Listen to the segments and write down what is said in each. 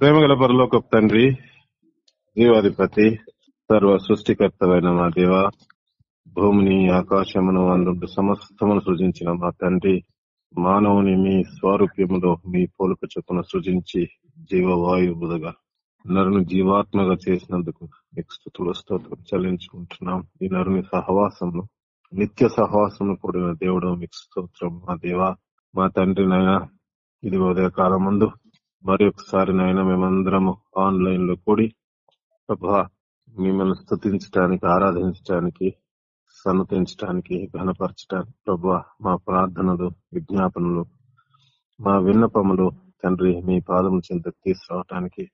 ప్రేమగల పరలోక తండ్రి జీవాధిపతి సర్వ సృష్టికర్తమైన మా దేవ భూమిని ఆకాశమును అందుంటూ సమస్తమును సృజించిన మా తండ్రి మానవుని మీ స్వారూప్యములో మీ పోలుక చొప్పున సృజించి జీవవాయువులుగా నరుని జీవాత్మగా చేసినందుకు మీకు స్థుతులు స్తోత్రం చెల్లించుకుంటున్నాం. ఈ నరుని సహవాసంలో నిత్య సహవాసము కూడిన దేవుడు మీకు స్తోత్రం. మా దేవ మా తండ్రి నాయన ఇది ఉదయ కాలం ముందు మరి ఒకసారి నాయన మేమందరము ఆన్లైన్లో కూడి ప్రభా మిమ్మల్ని స్థుతించడానికి ఆరాధించడానికి సన్నతించడానికి ఘనపరచడానికి ప్రభా మా ప్రార్థనలు విజ్ఞాపనలు మా విన్నపములు తండ్రి మీ పాదము చెంత తీసుకురావటానికి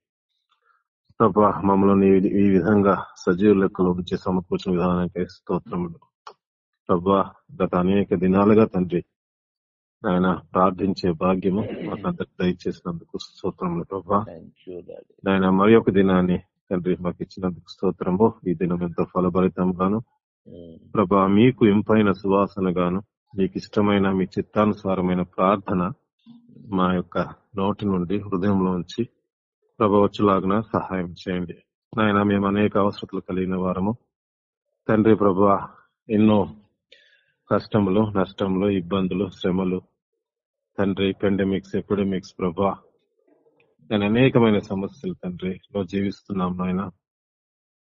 ప్రభా మమ్మల్ని ఈ విధంగా సజీవ లెక్కలు ఉంచి సమకూర్చిన విధానానికి స్తోత్రములు. ప్రభా గత అనేక దినాలుగా తండ్రి ఆయన ప్రార్థించే భాగ్యము మాకందరికి దయచేసినందుకు స్తోత్రములు ప్రభా. ఆయన మరి ఒక దినాన్ని తండ్రి మాకు ఇచ్చినందుకు స్తోత్రము. ఈ దినం ఎంతో ఫలభరితంగాను ప్రభా మీకు ఇంపైన సువాసన గాను మీకు ఇష్టమైన మీ చిత్తానుసారమైన ప్రార్థన మా యొక్క నోటి నుండి హృదయంలోంచి ప్రభ వచ్చులాగిన సహాయం చేయండి. నాయన మేము అనేక అవసరతలు కలిగిన వారము. తండ్రి ప్రభా ఎన్నో కష్టములు నష్టములు ఇబ్బందులు శ్రమలు తండ్రి పెండమిక్స్ ఎపిడమిక్స్ ప్రభా. దాని అనేకమైన సమస్యలు తండ్రి లో జీవిస్తున్నాం నాయన.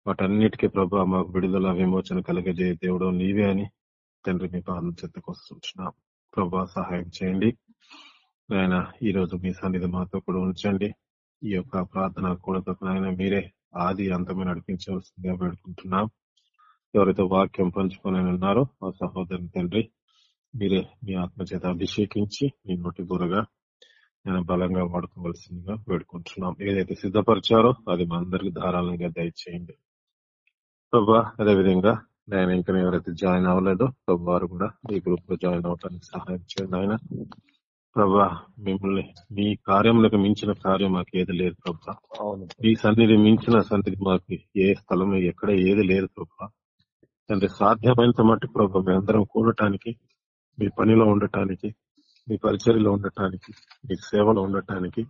వాటన్నిటికీ ప్రభా మాకు విడుదల విమోచన కలిగజే దేవుడు నీవే అని తండ్రి మీ పాదం చెత్తకు ప్రభా సహాయం చేయండి. నాయన ఈ రోజు మీ సన్నిధి మాతో కూడా ఉంచండి. ఈ యొక్క ప్రార్థన కూడా నాయన మీరే ఆది అంతమే నడిపించవలసిందిగా పెడుకుంటున్నాం ఎవరైతే వాక్యం పంచుకొని ఉన్నారో ఆ సహోదరుని తండ్రి మీరే మీ ఆత్మ చేత అభిషేకించి మీ నోటి దూరగా నేను బలంగా వాడుకోవాల్సిందిగా వేడుకుంటున్నాం. ఏదైతే సిద్ధపరిచారో అది మా అందరికి ధారాళంగా దయచేయండి. ప్రభా అదేవిధంగా నేను ఇంకా ఎవరైతే జాయిన్ అవ్వలేదో ప్రభు వారు కూడా ఈ గ్రూప్లో జాయిన్ అవడానికి సహాయం చేయండి ఆయన ప్రభా మిమ్మల్ని మీ కార్యములకు మించిన కార్యం మాకు ఏది లేదు ప్రభా. మీ సన్నిధి మించిన సన్నిధి మాకు ఏ స్థలం ఎక్కడ ఏది లేదు ప్రభా. తండ్రి సాధ్యమైనంత మట్టి ప్రభా మేమందరం కూడటానికి మీ పనిలో ఉండటానికి మీ పరిచర్లో ఉండటానికి మీ సేవలో ఉండటానికి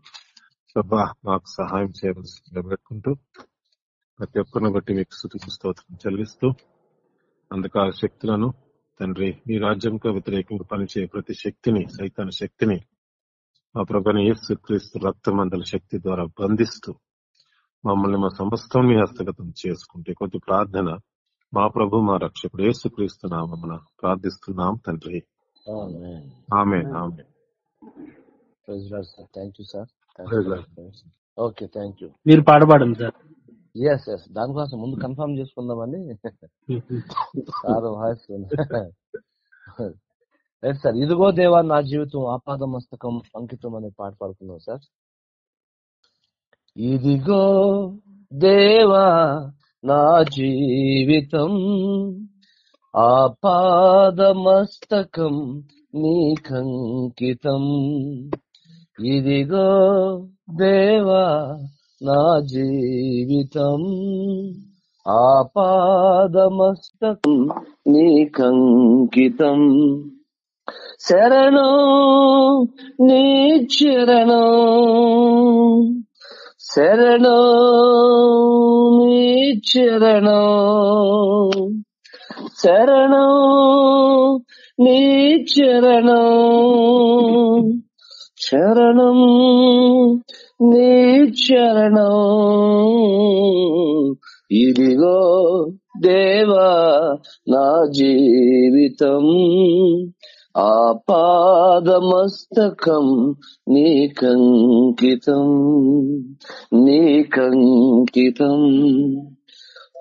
ప్రభా మాకు సహాయం చేయవలసి పెట్టుకుంటూ ప్రతి ఒక్కరిని బట్టి మీకు స్థుతి స్తోత్రం చెల్లిస్తూ అంధకార శక్తులను తండ్రి మీ రాజ్యంకు వ్యతిరేకంగా పనిచేయ ప్రతి శక్తిని సైతాన శక్తిని మా ప్రభుని యేసు క్రీస్తు రక్తమందల శక్తి ద్వారా బంధిస్తూ మమ్మల్ని మా సమస్తం మీ హస్తగతం చేసుకుంటే కొద్ది ప్రార్థన మా ప్రభు మా రక్షకుడు యేసు క్రీస్తు నామమున ప్రార్థిస్తున్నాం తండ్రి. ఆమె ఆమె thank you sir okay thank you మీరు పాడబడండి సార్ ఎస్ ఎస్ దానికోసం ముందు కన్ఫర్మ్ చేసుకుందామని. Sir voice right sir. ఇదిగో దేవా నా జీవితం ఆపాద మస్తకం అంకితం అనే పాట పాడుకున్నాం సార్. ఇదిగో దేవా నా జీవితం ఆపాదమస్తకం నీకంకితం ఇదిగో దేవా నా జీవితం. ఆపాదమస్తకం నీకంకితం శరణు నీ చరణం శరణు నీ చరణం. శరణం నీ చరణం. శరణం నీ చరణం. ఇదిగో దేవా నా జీవితం. ఆపాదమస్తకం నీకంకితం నీకంకితం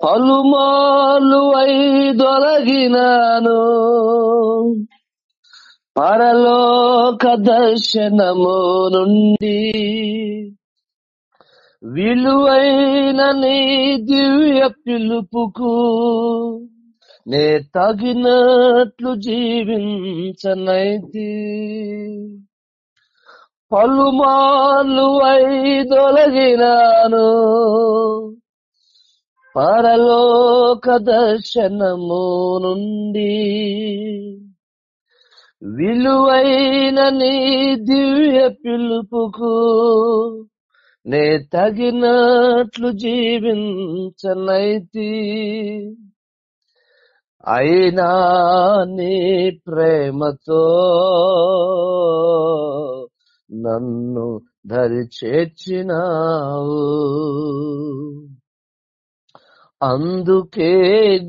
పలుమాలు ఐదొలగినాను పరలోక దర్శనము నుండి విలువైన నీ దివ్య పిలుపుకు నే తగినట్లు జీవించనైతి. పలుమాలు ఐదొలగినాను పరలోక దర్శనము నుండి విలువైన నీ దివ్య పిలుపుకు నే తగినట్లు జీవించనైతి. అయినా నీ ప్రేమతో నన్ను ధరి చేర్చినావు అందుకే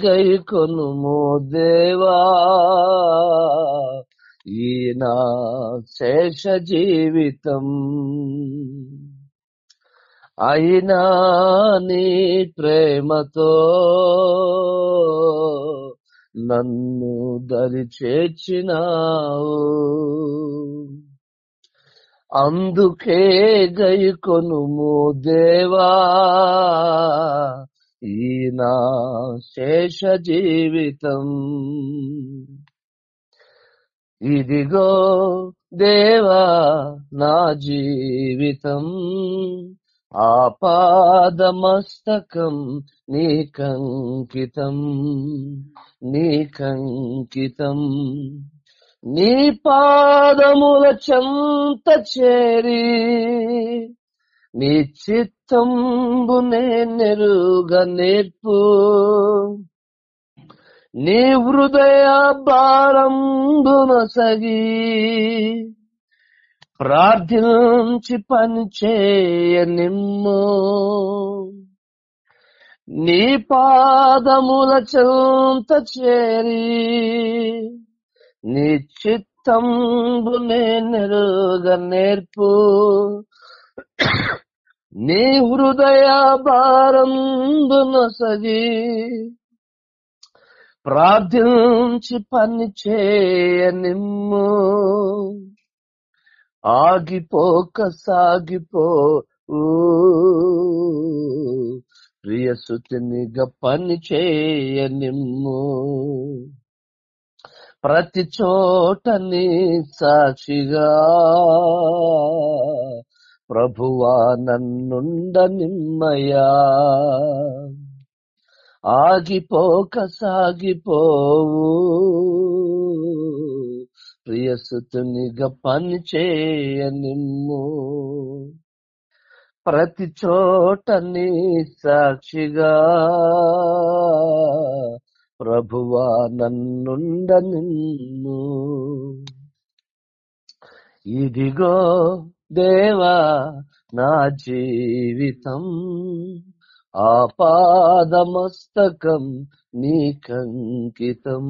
గైకొనుము దేవా. ఈయన శేష జీవితం. అయినా నీ ప్రేమతో నన్ను దరి చేర్చినావు అందుకే గైకొనుము దేవా. ఈ నా శేష జీవితం. ఇదిగో దేవా నా జీవితం ఆపాదమస్తకం నీకంకితం నీకంకితం నీ పాదముల చంత చేరి నీ చిత్తంబు నెరుగ నేర్పు. నీ హృదయ భారంబున సగి ప్రార్థించి పని చేయ నిమ్ము. నీ పాదముల చెంత చేరి నీ చిత్తంబు నెరుగ నేర్పు. నీ హృదయ భారంబున సగి ప్రార్థించి పని చేయ నిమ్ము. ఆగిపోక సాగిపో. ప్రియసుతినిగా పని చేయ నిమ్ము. ప్రతి చోట నీ సాక్షిగా ప్రభువా నన్నుండ నిమ్మయా. ఆగిపోక సాగిపోవు. ప్రియసుతునిగా పని చేయ నిమ్ము. ప్రతి చోట నీ సాక్షిగా. ప్రభువా నన్నుండ నిన్ను ఇదిగో దేవా నా జీవితం ఆపాదమస్తకం నీకంకితం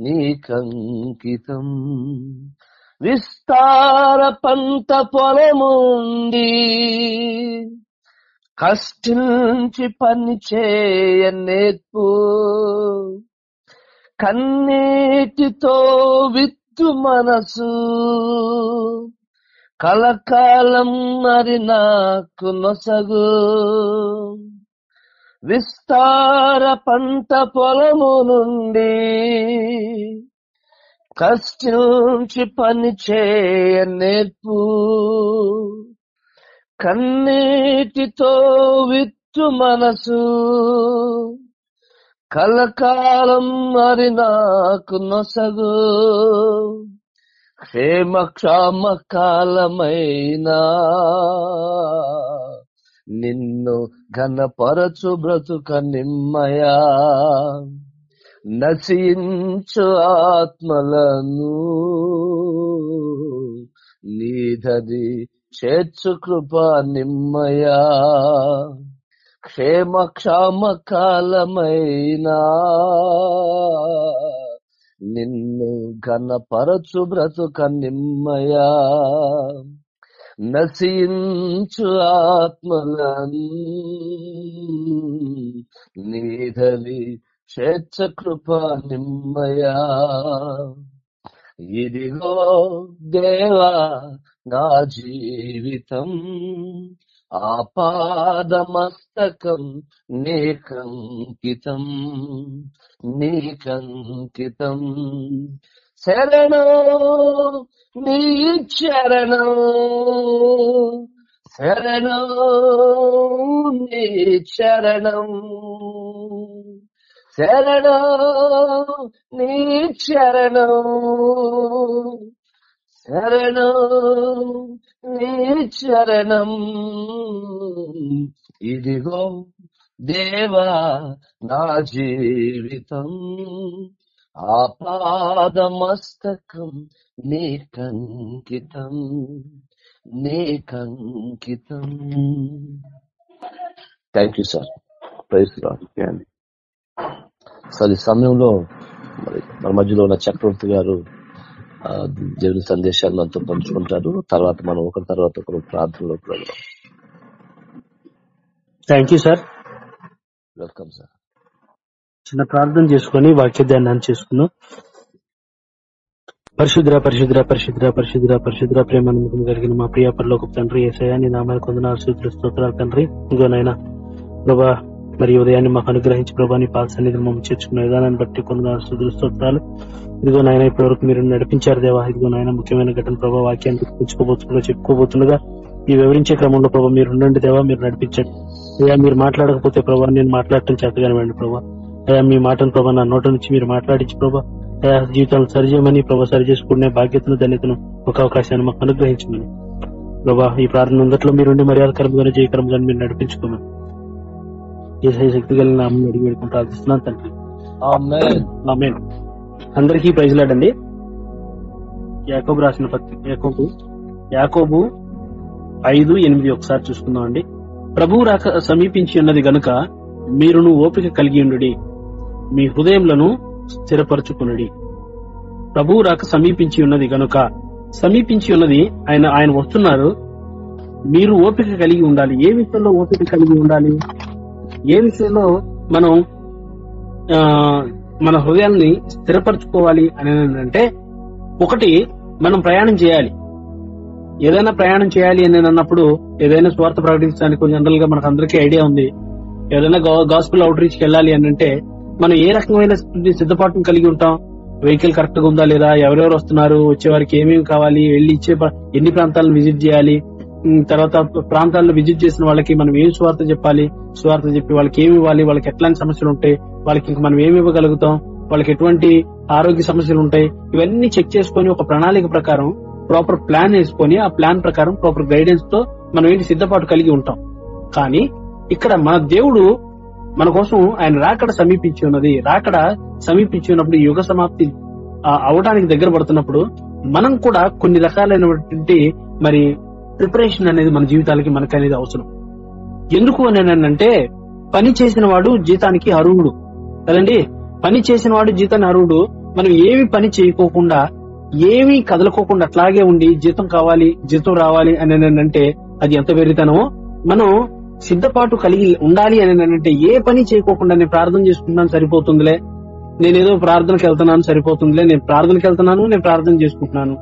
నీకంకితం విస్తార పంత పొలముంది కష్టించి పని చేయ నేర్పు. కన్నీటితో విత్తు మనసు కలకాలం మరి నాకు నొసగు. విస్తార పంట పొలము నుండి కష్టించి పని చేయ నేర్పు. కన్నీటితో విత్తు మనసు. కలకాలం మరి నాకు నొసగు. క్షేమ క్షామ కాలమైనా నిన్ను ఘనపరచు బ్రతుక నిమ్మయా. నశించు ఆత్మలను నీధది చేర్చు కృప నిమ్మయా. క్షేమ క్షామ కాలమైనా నిన్ను ఘనపరచు బ్రతుక నిమ్మయా. నశించు ఆత్మలను. నీధలి స్వేచ్ఛ కృప నిమ్మయా. ఇదిగో దేవా నా జీవితం. ఆపాదమస్తకం నీకంకితం నీకంకితం శరణో నీ చరణం శరణో నీ చరణం. శరణో నీ చరణం. శరణం నీ చరణం ఇదిగో దేవా నా జీవితం. ఆపాదమస్తకం నీ కంకితం thank you sir praise sir ఈ సమయంలో మరి మన మధ్యలో ఉన్న చక్రవర్తి గారు దేవుని సందేశాలు మనతో పంచుకుంటారు తర్వాత మనం ఒకరి తర్వాత ఒకరు ప్రార్థనలో వెళ్దాం. Thank you sir welcome sir చిన్న ప్రార్థన చేసుకుని వాక్య ధ్యానాన్ని చేసుకుందాం. పరిశుద్ర పరిశుద్ర పరిశుద్ర పరిశుద్ర పరిశుద్ర ప్రేమ నమ్మకం కలిగిన మా ప్రియ పరలోక తండ్రి ఏసయా నీ నామాన్ని కొందనాలు స్తోత్రాలు తండ్రి. ఇంకోనైనా ప్రభా మరి ఉదయాన్ని మాకు అనుగ్రహించి ప్రభాని నీ సన్నిధిని మమ్మల్ని చేర్చుకున్న విధానాన్ని బట్టి కొందరు సూత్రులు ఇదిగో నాయన ఇప్పటి వరకు మీరు నడిపించారు దేవా. ఇదిగో నాయన ముఖ్యమైన ఘటన ప్రభావ వాక్యాన్ని గుర్తుంచుకోబోతుండగా చెప్పుకోబోతుండగా ఈ వివరించే క్రమంలో ప్రభా మీరు ఉండండి దేవా మీరు నడిపించండి. అయ్యా మీరు మాట్లాడకపోతే ప్రభా నేను మాట్లాడటం చేతగానివ్వండి ప్రభా. అయ్యా మీ మాటను ప్రభా నా నోట నుంచి మీరు మాట్లాడించి ప్రభా అయ్యా జీవితాలను సరిచేయమని ప్రభా సరి చేసుకునే బాధ్యతను ధన్యతను ఒక అవకాశాన్ని మాకు అనుగ్రహించమని. ప్రభా ఈ ప్రార్థన అందట్లో మీరుండి మర్యాదకరంగా జయకరంగా మీరు నడిపించుకోమని. ఏ శక్తి కలిగిన నామం అడిగి వేడుకుంటూ ప్రార్థిస్తున్నాను తండ్రి. అందరికీ ప్రైజ్లాడండి యాకోబు రాసిన పత్రిక యాకోబు యాకోబు ఐదు ఎనిమిది ఒకసారి చూసుకుందాం అండి. ప్రభువు రాక సమీపించి ఉన్నది గనుక మీరును ఓపిక కలిగి ఉండుడి. మీ హృదయములను స్థిరపరచుకునుడి. ప్రభువు రాక సమీపించి ఉన్నది గనుక సమీపించి ఉన్నది ఆయన ఆయన వస్తున్నారు. మీరు ఓపిక కలిగి ఉండాలి. ఏ విషయంలో ఓపిక కలిగి ఉండాలి? ఏ విషయంలో మనం మన హృదయాన్ని స్థిరపరచుకోవాలి అని అంటే ఒకటి మనం ప్రయాణం చేయాలి. ఏదైనా ప్రయాణం చేయాలి అని అన్నప్పుడు ఏదైనా స్వార్థ ప్రకటించడానికి జనరల్గా మనకు అందరికీ ఐడియా ఉంది. ఏదైనా గాస్పుల్ అవుట్ రీచ్కి వెళ్ళాలి అని అంటే మనం ఏ రకమైన సిద్ధపాటును కలిగి ఉంటాం? వెహికల్ కరెక్ట్గా ఉందా లేదా? ఎవరెవరు వస్తున్నారు? వచ్చే వారికి ఏమేమి కావాలి? వెళ్ళి ఇచ్చే ఎన్ని ప్రాంతాలను విజిట్ చేయాలి? తర్వాత ప్రాంతాల్లో విజిట్ చేసిన వాళ్ళకి మనం ఏం స్వార్థ చెప్పాలి? స్వార్థ చెప్పి వాళ్ళకి ఏమి ఇవ్వాలి? వాళ్ళకి ఎట్లాంటి సమస్యలు ఉంటాయి? వాళ్ళకి ఇంక మనం ఏమి ఇవ్వగలుగుతాం? వాళ్ళకి ఎటువంటి ఆరోగ్య సమస్యలు ఉంటాయి? ఇవన్నీ చెక్ చేసుకొని ఒక ప్రణాళిక ప్రకారం ప్రాపర్ ప్లాన్ వేసుకొని ఆ ప్లాన్ ప్రకారం ప్రాపర్ గైడెన్స్తో మనం ఏంటి సిద్ధపాటు కలిగి ఉంటాం. కానీ ఇక్కడ మన దేవుడు మన కోసం ఆయన రాకడ సమీపించి ఉన్నది. రాకడ సమీపించి ఉన్నప్పుడు యుగ సమాప్తి అవడానికి దగ్గర పడుతున్నప్పుడు మనం కూడా కొన్ని రకాలైనటువంటి మరి ప్రిపరేషన్ అనేది మన జీవితాలకి మనకు అనేది అవసరం. ఎందుకు అని అంటే పని చేసిన వాడు జీతానికి అర్హుడు. కదండి? పని చేసిన వాడు జీతాన్ని అర్హుడు. మనం ఏమి పని చేయకోకుండా ఏమీ కదలకోకుండా అట్లాగే ఉండి జీతం కావాలి జీతం రావాలి అని అంటే అది ఎంత వెర్రితనమో? మనం సిద్ధపాటు కలిగి ఉండాలి అని అంటే ఏ పని చేయకోకుండా నేను ప్రార్థన చేసుకుంటున్నాను సరిపోతుందిలే. నేనేదో ప్రార్థనకి వెళ్తున్నాను సరిపోతుందిలే. నేను ప్రార్థనకి వెళ్తున్నాను నేను ప్రార్థన చేసుకుంటున్నాను.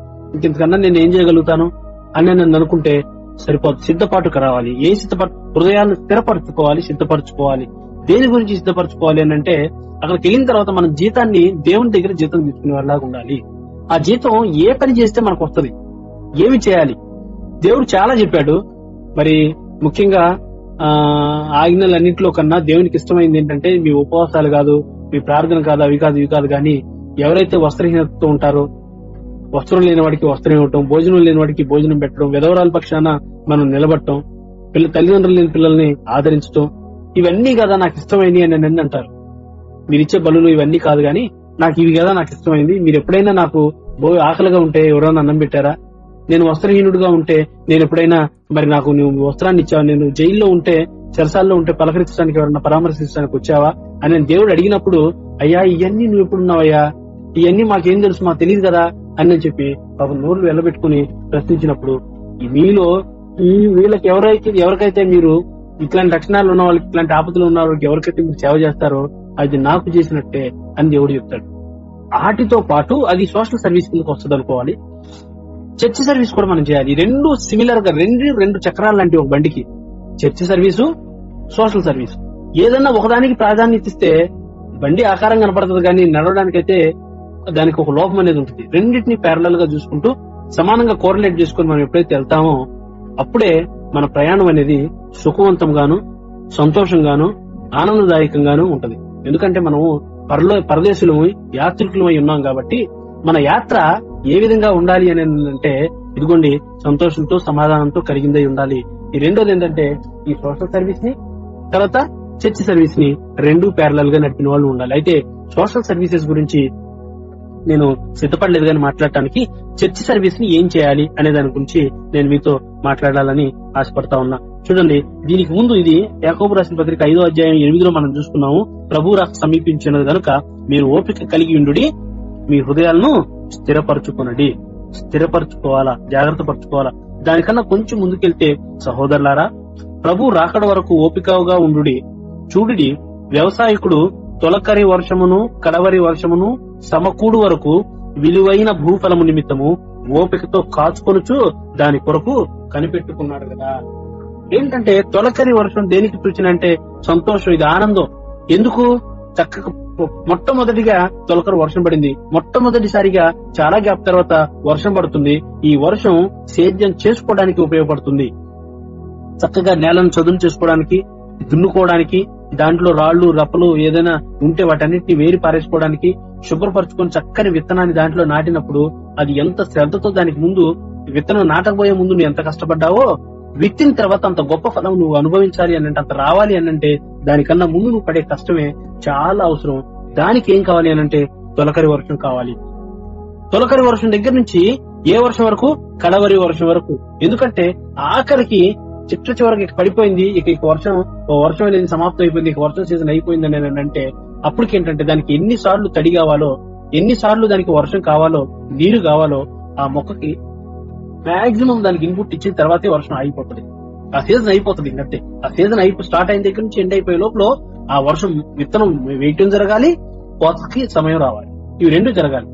ఇంతకన్నా నేను ఏం చేయగలుగుతాను? అని నన్ను అనుకుంటే సరిపోదు. సిద్ధపాటుకు రావాలి. ఏ సిద్ధపాటు హృదయాన్ని స్థిరపరచుకోవాలి సిద్ధపరచుకోవాలి. దేని గురించి సిద్ధపరచుకోవాలి అని అంటే అక్కడికి వెళ్ళిన తర్వాత మన జీతాన్ని దేవుని దగ్గర జీతం తీసుకునే వాళ్ళలాగా ఉండాలి. ఆ జీతం ఏ పని చేస్తే మనకు వస్తది? ఏమి చేయాలి? దేవుడు చాలా చెప్పాడు. మరి ముఖ్యంగా ఆ ఆజ్ఞలన్నింటిలో కన్నా దేవునికి ఇష్టమైంది ఏంటంటే మీ ఉపవాసాలు కాదు మీ ప్రార్థన కాదు అవి కాదు ఇవి కాదు కానీ ఎవరైతే వస్త్రహీనతతో ఉంటారో వస్త్రం లేని వాడికి వస్త్రం ఇవ్వటం భోజనం లేని వాడికి భోజనం పెట్టడం విధవరాల పక్షాన మనం నిలబడటం పిల్ల తల్లిదండ్రులు లేని పిల్లల్ని ఆదరించడం ఇవన్నీ కదా నాకు ఇష్టమైంది అని నన్ను అంటారు. మీరిచ్చే బలులు ఇవన్నీ కాదు గాని నాకు ఇవి కదా నాకు ఇష్టమైంది. మీరు ఎప్పుడైనా నాకు బో ఆకలిగా ఉంటే ఎవరైనా అన్నం పెట్టారా? నేను వస్త్రహీనుడుగా ఉంటే నేను ఎప్పుడైనా మరి నాకు నువ్వు వస్త్రాన్ని ఇచ్చావు? నేను జైల్లో ఉంటే చెరసాల్లో ఉంటే పలకరించడానికి ఎవరన్నా పరామర్శించడానికి వచ్చావా? అని దేవుడు అడిగినప్పుడు అయ్యా ఇవన్నీ నువ్వు ఎప్పుడున్నావయ్యా ఇవన్నీ మాకేం తెలుసు మాకు తెలియదు కదా. అని చెప్పి పాప నోర్లు వెళ్ళబెట్టుకుని ప్రశ్నించినప్పుడు ఈ మీలో ఈ వీళ్ళకి ఎవరైతే ఎవరికైతే మీరు ఇట్లాంటి లక్షణాలు ఉన్న వాళ్ళకి ఇట్లాంటి ఆపదలు ఉన్న వాళ్ళకి ఎవరికైతే మీరు సేవ చేస్తారో అది నాకు చేసినట్టే అని దేవుడు చెప్తాడు. వాటితో పాటు అది సోషల్ సర్వీస్ కిందకి వస్తుంది అనుకోవాలి. చర్చ్ సర్వీస్ కూడా మనం చేయాలి. రెండు సిమిలర్గా రెండు రెండు చక్రాలు లాంటి ఒక బండికి. Church service social service. ఏదన్నా ఒకదానికి ప్రాధాన్యత ఇస్తే బండి ఆకారం కనపడుతుంది కానీ నడవడానికైతే దానికి ఒక లోపం అనేది ఉంటుంది. రెండింటిని ప్యారలల్గా చూసుకుంటూ సమానంగా కోరిలేట్ చేసుకుని మనం ఎప్పుడైతే వెళ్తామో అప్పుడే మన ప్రయాణం అనేది సుఖవంతంగాను సంతోషంగాను ఆనందదాయకంగాను ఉంటది. ఎందుకంటే మనము పరలో పరదేశులమై యాత్రికులమై ఉన్నాం కాబట్టి మన యాత్ర ఏ విధంగా ఉండాలి అని అంటే ఇదిగోండి సంతోషంతో సమాధానంతో కలిగిందై ఉండాలి. ఈ రెండోది ఏంటంటే ఈ సోషల్ సర్వీస్ని తర్వాత చర్చ్ సర్వీస్ని రెండు ప్యారలల్గా నడిపిన వాళ్ళు ఉండాలి. అయితే సోషల్ సర్వీసెస్ గురించి నేను సిద్ధపడలేదు కానీ మాట్లాడటానికి చర్చి సర్వీస్ని ఏం చేయాలి అనే దాని గురించి నేను మీతో మాట్లాడాలని ఆశపడతా ఉన్నా. చూడండి దీనికి ముందు ఇది యాకోబు రాసిన పత్రిక ఐదో అధ్యాయం ఎనిమిదిలో మనం చూసుకున్నాము. ప్రభు రాక సమీపించినది కనుక మీరు ఓపిక కలిగి ఉండు మీ హృదయాలను స్థిరపరచుకునడి. స్థిరపరచుకోవాలా? జాగ్రత్త పరచుకోవాలా? దానికన్నా కొంచెం ముందుకెళ్తే సహోదరులారా ప్రభు రాకడ వరకు ఓపికగా ఉండు చూడుడి వ్యవసాయకుడు తొలకరి వర్షమును కడవరి వర్షమును సమకూడు వరకు విలువైన భూఫలము నిమిత్తము ఓపికతో కాచుకొనుచు దాని కొరకు కనిపెట్టుకున్నాడు కదా. ఏంటంటే తొలకరి వర్షం దేనికి సూచనంటే సంతోషం ఇది ఆనందం. ఎందుకు? చక్కగా మొట్టమొదటిగా తొలకరి వర్షం పడింది. మొట్టమొదటిసారిగా చాలా గ్యాప్ తర్వాత వర్షం పడుతుంది. ఈ వర్షం సేద్యం చేసుకోవడానికి ఉపయోగపడుతుంది. చక్కగా నేలను చదును చేసుకోవడానికి దున్నుకోవడానికి దాంట్లో రాళ్ళు రప్పలు ఏదైనా ఉంటే వాటన్నిటిని వేరి పారేసుకోవడానికి శుభ్రపరచుకొని చక్కని విత్తనాన్ని దాంట్లో నాటినప్పుడు అది ఎంత శ్రద్ధతో దానికి ముందు విత్తనం నాటకపోయే ముందు నువ్వు ఎంత కష్టపడ్డావో విత్తిన తర్వాత అంత గొప్ప ఫలం నువ్వు అనుభవించాలి అని అంటే అంత రావాలి అని అంటే దానికన్నా ముందు నువ్వు పడే కష్టమే చాలా అవసరం. దానికి ఏం కావాలి అని అంటే తొలకరి వర్షం కావాలి. తొలకరి వర్షం దగ్గర నుంచి ఏ వర్షం వరకు? కడవరి వర్షం వరకు. ఎందుకంటే ఆఖరికి చిట్ట చివరికి పడిపోయింది. ఇక ఇక వర్షం ఓ వర్షం అనేది సమాప్తం అయిపోయింది. ఇక వర్షం సీజన్ అయిపోయింది అని అంటే అప్పటికేంటంటే దానికి ఎన్ని సార్లు తడి కావాలో ఎన్ని సార్లు దానికి వర్షం కావాలో నీరు కావాలో ఆ మొక్కకి మాక్సిమం దానికి ఇన్పుట్ ఇచ్చిన తర్వాతే వర్షం ఆగిపోతుంది. ఆ సీజన్ అయిపోతుంది ఇంకంతే ఆ సీజన్ అయిపో స్టార్ట్ అయిన దగ్గర నుంచి ఎండ్ అయిపోయే లోపల ఆ వర్షం విత్తనం వేయటం జరగాలి కోతకి సమయం రావాలి. ఇవి రెండు జరగాలి.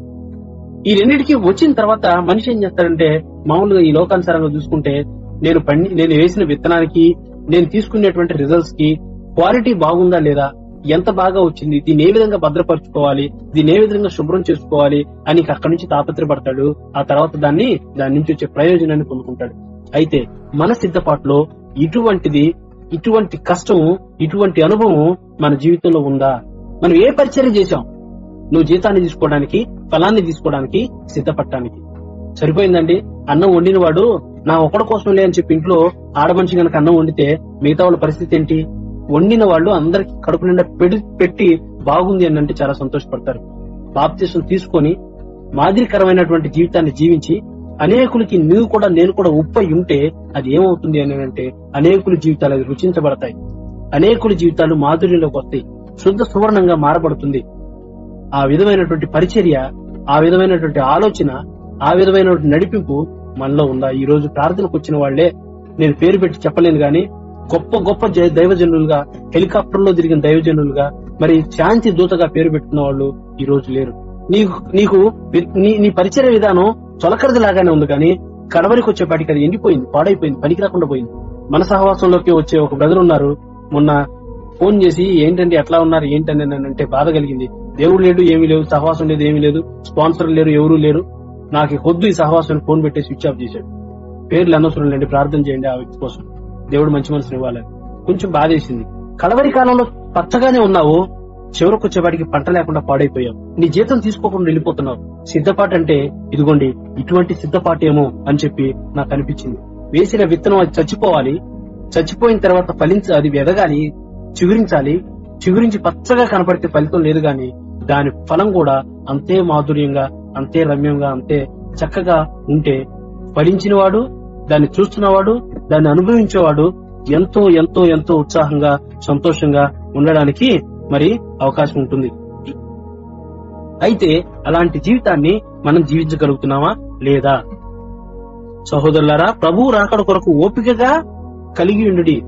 ఈ రెండింటికి వచ్చిన తర్వాత మనిషి ఏం చేస్తాడంటే మామూలుగా ఈ లోకానుసారంగా చూసుకుంటే నేను పండి నేను వేసిన విత్తనానికి నేను తీసుకునేటువంటి రిజల్ట్స్కి క్వాలిటీ బాగుందా లేదా ఎంత బాగా వచ్చింది దీన్ని ఏ విధంగా భద్రపరచుకోవాలి దీన్ని ఏ విధంగా శుభ్రం చేసుకోవాలి అని అక్కడి నుంచి తాపత్రపడతాడు ఆ తర్వాత దాన్ని దాని నుంచి వచ్చే ప్రయోజనాన్ని పొందుకుంటాడు. అయితే మన సిద్ధపాటులో ఇటువంటిది ఇటువంటి కష్టము ఇటువంటి అనుభవం మన జీవితంలో ఉందా? మనం ఏ పరిచర్య చేశాం? నువ్వు జీతాన్ని తీసుకోవడానికి ఫలాన్ని తీసుకోవడానికి సిద్ధపడటానికి. సరిపోయిందండి. అన్నం వండిన వాడు నా ఒకటి కోసంలే అని చెప్పి ఇంట్లో ఆడమనిషి గనక అన్నం వండితే మిగతా వాళ్ళ పరిస్థితి ఏంటి? వండిన వాళ్ళు అందరికి కడుపు నిండా పెడి పెట్టి బాగుంది అని అంటే చాలా సంతోషపడతారు. బాప్తీసం తీసుకొని మాదిరికరమైనటువంటి జీవితాన్ని జీవించి అనేకులకి నువ్వు కూడా నేను కూడా ఉప్పై ఉంటే అది ఏమవుతుంది అని అంటే అనేకుల జీవితాలు అది రుచించబడతాయి. అనేకుల జీవితాలు మాధుర్యంలోకి వస్తాయి. శుద్ధ సువర్ణంగా మారబడుతుంది. ఆ విధమైనటువంటి పరిచర్య ఆ విధమైనటువంటి ఆలోచన ఆ విధమైన నడిపింపు మనలో ఉందా? ఈ రోజు ప్రార్థనకు వచ్చిన వాళ్ళే నేను పేరు పెట్టి చెప్పలేను గాని గొప్ప గొప్ప దైవజనులుగా హెలికాప్టర్లో తిరిగిన దైవజనులుగా మరి శాంతి దూతగా పేరు పెట్టుకున్న వాళ్ళు ఈ రోజు లేరు. నీకు నీకు నీ నీ పరిచయ విధానం తొలకరిది లాగానే ఉంది కానీ కడవరికి వచ్చేపాటికి అది ఎండిపోయింది పాడైపోయింది పనికి రాకుండా పోయింది. మన సహవాసంలోకి వచ్చే ఒక బ్రదర్ ఉన్నారు. మొన్న ఫోన్ చేసి ఏంటండి ఎట్లా ఉన్నారు ఏంటంటే అంటే బాధ కలిగింది. దేవుడు లేడు ఏమీ లేదు సహవాసం లేదు ఏమీ లేదు స్పాన్సర్ లేరు ఎవరూ లేరు. నాకు ఈ వద్దు ఈ సహవాసం ఫోన్ పెట్టి స్విచ్ ఆఫ్ చేశాడు. పేర్లు అనవసరం లేండి ప్రార్థన చేయండి ఆ వ్యక్తి కోసం. దేవుడు మంచి మనసుని ఇవ్వాలని కొంచెం బాధేసింది. కడవరి కాలంలో పచ్చగానే ఉన్నావు. చివరికి వచ్చేవాడికి పంట లేకుండా పాడైపోయావు. నీ జీతం తీసుకోకుండా వెళ్ళిపోతున్నావు సిద్ధపాటు అంటే ఇదిగోండి ఇటువంటి సిద్ధపాటు ఏమో అని చెప్పి నాకు అనిపించింది. వేసిన విత్తనం అది చచ్చిపోవాలి. చచ్చిపోయిన తర్వాత ఫలించ అది ఎదగాలి చిగురించాలి. చిగురించి పచ్చగా కనపడితే ఫలితం లేదు గాని దాని ఫలం కూడా అంతే మాధుర్యంగా అంతే రమ్యంగా అంతే చక్కగా ఉంటే ఫలించిన వాడు దాన్ని చూస్తున్నవాడు దాన్ని అనుభవించేవాడు ఎంతో ఎంతో ఎంతో ఉత్సాహంగా సంతోషంగా ఉండడానికి మరి అవకాశం ఉంటుంది. అయితే అలాంటి జీవితాన్ని మనం జీవించగలుగుతున్నామా లేదా? సహోదరులారా ప్రభు రాకడ కొరకు ఓపికగా కలిగి ఉండుడి.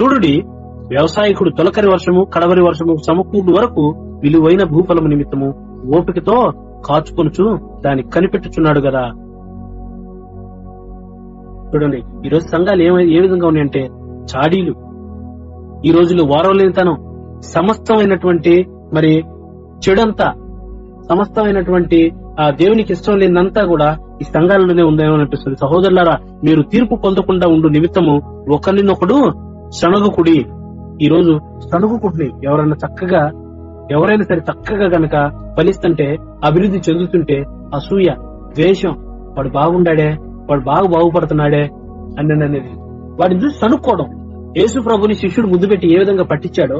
చూడుడి వ్యవసాయకుడు తొలకరి వర్షము కడవరి వర్షము సమకూడు వరకు విలువైన భూఫలము నిమిత్తము ఓపికతో కాచుకొనుచు దాన్ని కనిపెట్టుచున్నాడు కదా చూడండి ఈ రోజు సంఘాలు ఏ ఏ విధంగా ఉన్నాయంటే చాడీలు. ఈ రోజుల్లో వారవలేనితనం సమస్తమైనటువంటి మరి చెడంతా సమస్తమైనటువంటి ఆ దేవునికి ఇష్టం లేనంతా కూడా ఈ సంఘాలలోనే ఉందేమో అనిపిస్తుంది. సహోదరులారా మీరు తీర్పు పొందకుండా ఉండు నిమిత్తము ఒకరినొకడు శనగకుడి ఈ రోజు శనగకుడిని ఎవరైనా చక్కగా ఎవరైనా సరే చక్కగా గనక ఫలిస్తుంటే అభివృద్ధి చెందుతుంటే అసూయ ద్వేషం వాడు బాగుండాడే వాడు బాగా బాగుపడుతున్నాడే అని అనేది వాడిని చూసి సనుక్కోవడం. యేసు ప్రభుని శిష్యుడు ముద్దు పెట్టి ఏ విధంగా పట్టించాడో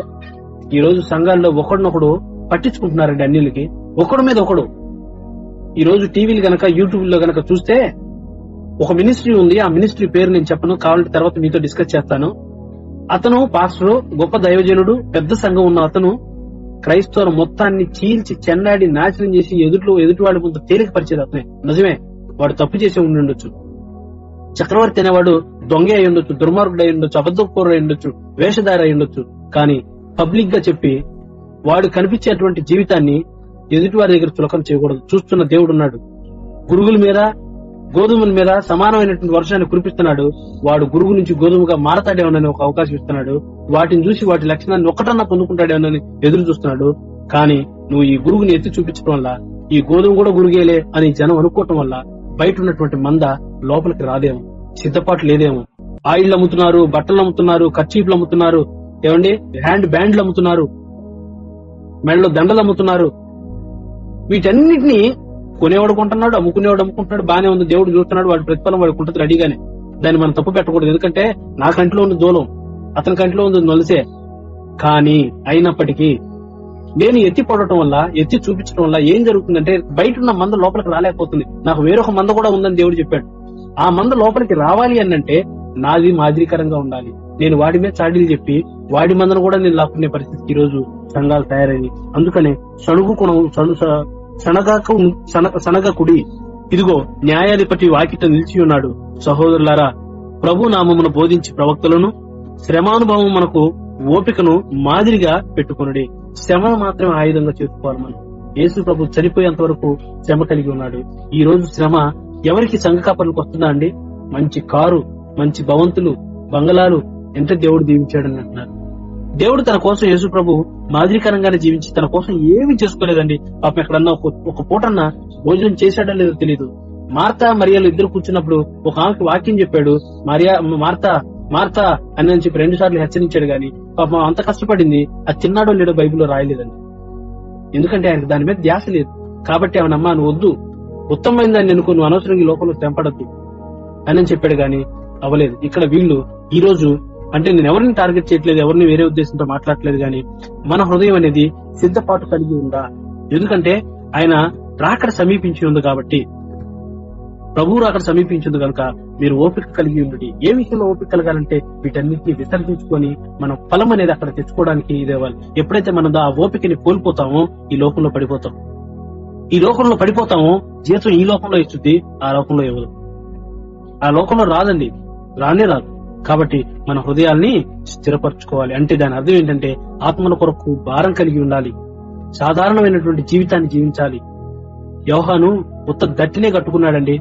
ఈ రోజు సంఘాల్లో ఒకడినొకడు పట్టించుకుంటున్నారండి అన్నిలకి ఒకడు మీద ఒకడు. ఈ రోజు టీవీలు గనక యూట్యూబ్లో గనక చూస్తే ఒక మినిస్ట్రీ ఉంది ఆ మినిస్ట్రీ పేరు నేను చెప్పను కావాలంటే తర్వాత మీతో డిస్కస్ చేస్తాను. అతను పాస్టర్ గొప్ప దైవజనుడు పెద్ద సంఘం ఉన్న అతను క్రైస్తవుల మొత్తాన్ని చీల్చి చెన్నాడి నాశనం చేసి ఎదుట్లో ఎదుటివాడి ముందు తేలిక అతనే. నిజమే వాడు తప్పు చేసి ఉండుండొచ్చు చక్రవర్తి అనేవాడు దొంగ అయి ఉండొచ్చు దుర్మార్గుడు అయి ఉండొచ్చు అబద్ధపూర్ అయి ఉండొచ్చు వేషధార అయి ఉండొచ్చు. కానీ పబ్లిక్గా చెప్పి వాడు కనిపించేటువంటి జీవితాన్ని ఎదుటివారి దగ్గర చులకం చేయకూడదు. చూస్తున్న దేవుడు ఉన్నాడు గురుగుల మీద గోధుమల మీద సమానమైనటువంటి వర్షాన్ని కురిపిస్తున్నాడు. వాడు గురువు నుంచి గోధుమగా మారతాడేమోనని ఒక అవకాశం ఇస్తున్నాడు. వాటిని చూసి వాటి లక్షణాన్ని ఒక్కటన్నా పొందుకుంటాడేమోనని ఎదురు చూస్తున్నాడు. కానీ నువ్వు ఈ గురువుని ఎత్తి చూపించడం వల్ల ఈ గోధుమ కూడా గురుగేలే అని జనం అనుకోవటం వల్ల బయట ఉన్నటువంటి మంద లోపలికి రాదేమో. సిద్ధపాటు లేదేమో. ఆయిల్ అమ్ముతున్నారు బట్టలు అమ్ముతున్నారు కర్చీఫ్లు అమ్ముతున్నారు. ఏమండి? హ్యాండ్ బ్యాండ్లు అమ్ముతున్నారు. మెడలో దండలు అమ్ముతున్నారు. వీటన్నిటిని కొనేవాడు కొంటున్నాడు అమ్ముకునేవాడు అమ్ముకుంటున్నాడు బానే ఉంది దేవుడు చూస్తున్నాడు వాడి ప్రతిఫలం వాడికి ఉంటుంది రెడీగానే. దాన్ని మనం తప్పు పెట్టకూడదు ఎందుకంటే నా కంటిలో ఉంది దూలం అతని కంటిలో ఉంది నొలిసే. కానీ అయినప్పటికీ నేను ఎత్తి పడటం వల్ల ఎత్తి చూపించడం వల్ల ఏం జరుగుతుందంటే బయట ఉన్న మంద లోపలికి రాలేకపోతుంది. నాకు వేరొక మంద కూడా ఉందని దేవుడు చెప్పాడు. ఆ మంద లోపలికి రావాలి అనంటే నాది మాదిరికరంగా ఉండాలి. నేను వాడి మీద చాడీలు చెప్పి వాడి మందను కూడా నేను లాక్కునే పరిస్థితి ఈ రోజు సంఘాలు తయారైంది అందుకనే సణుగు కుణం సనగాకు సనగకుడి ఇదిగో న్యాయాధిపతి వాకిట నిలిచి ఉన్నాడు సహోదరులారా ప్రభు నామమును బోధించి ప్రవక్తలను శ్రమానుభవం మనకు ఓపికను మాదిరిగా పెట్టుకునుడి. శ్రమను మాత్రమే ఆయుధంగా చేసుకోవాలి మనం. యేసు ప్రభు చనిపోయేంత వరకు శ్రమ కలిగి ఉన్నాడు. ఈ రోజు శ్రమ ఎవరికి సంఘ కాపర్లకు వస్తుందా అండి? మంచి కారు మంచి భవంతులు బంగళాలు ఎంత దేవుడు దీవించాడని అంటున్నారు. దేవుడు తన కోసం యేసు ప్రభు మాదిరికరంగానే జీవించి తన కోసం ఏమి చేసుకోలేదండి. పాపం ఎక్కడన్నా ఒక ఒక పూటన్నా భోజనం చేశాడో లేదో తెలియదు మార్తా మరియాలు ఇద్దరు కూర్చున్నప్పుడు ఒక ఆమెకి వాక్యం చెప్పాడు. మరియా మార్తా మార్తా అని చెప్పి రెండు సార్లు హెచ్చరించాడు గాని పాపం అంత కష్టపడింది. అది తిన్నాడో లేడో బైబిల్లో రాయలేదండి. ఎందుకంటే ఆయనకు దాని మీద ధ్యాస లేదు. కాబట్టి ఆమె అమ్మా నువ్వు వద్దు. ఉత్తమమైన దాన్ని అనుకో నువ్వు అనవసరంగా ఈ లోకంలో తెంపడద్దు. అని చెప్పాడు గాని అవ్వలేదు. ఇక్కడ వీళ్ళు ఈ రోజు అంటే నేను ఎవరిని టార్గెట్ చేయట్లేదు ఎవరిని వేరే ఉద్దేశంతో మాట్లాడట్లేదు గాని మన హృదయం అనేది సిద్ధపాటు కలిగి ఉందా? ఎందుకంటే ఆయన రాకడ సమీపించి ఉంది కాబట్టి. ప్రభువు రాకడ సమీపించింది కనుక మీరు ఓపిక కలిగి ఉండి ఏ విషయంలో ఓపిక కలగాలంటే వీటన్నిటిని విసర్జించుకొని మనం ఫలం అనేది అక్కడ తెచ్చుకోవడానికి ఇదేవాలి. ఎప్పుడైతే మనం ఆ ఓపికని కోల్పోతామో ఈ లోకంలో పడిపోతాం. ఈ లోకంలో పడిపోతామో జీతం ఈ లోకంలో ఇస్తుంది ఆ లోకంలో ఇవ్వదు. ఆ లోకంలో రాదండి. రానే రాదు. కాబట్టి మన హృదయాల్ని స్థిరపరచుకోవాలి. అంటే దాని అర్థం ఏంటంటే ఆత్మల కొరకు భారం కలిగి ఉండాలి. సాధారణమైనటువంటి జీవితాన్ని జీవించాలి. యోహాను ఉత్త గట్టినే కట్టుకున్నాడండి.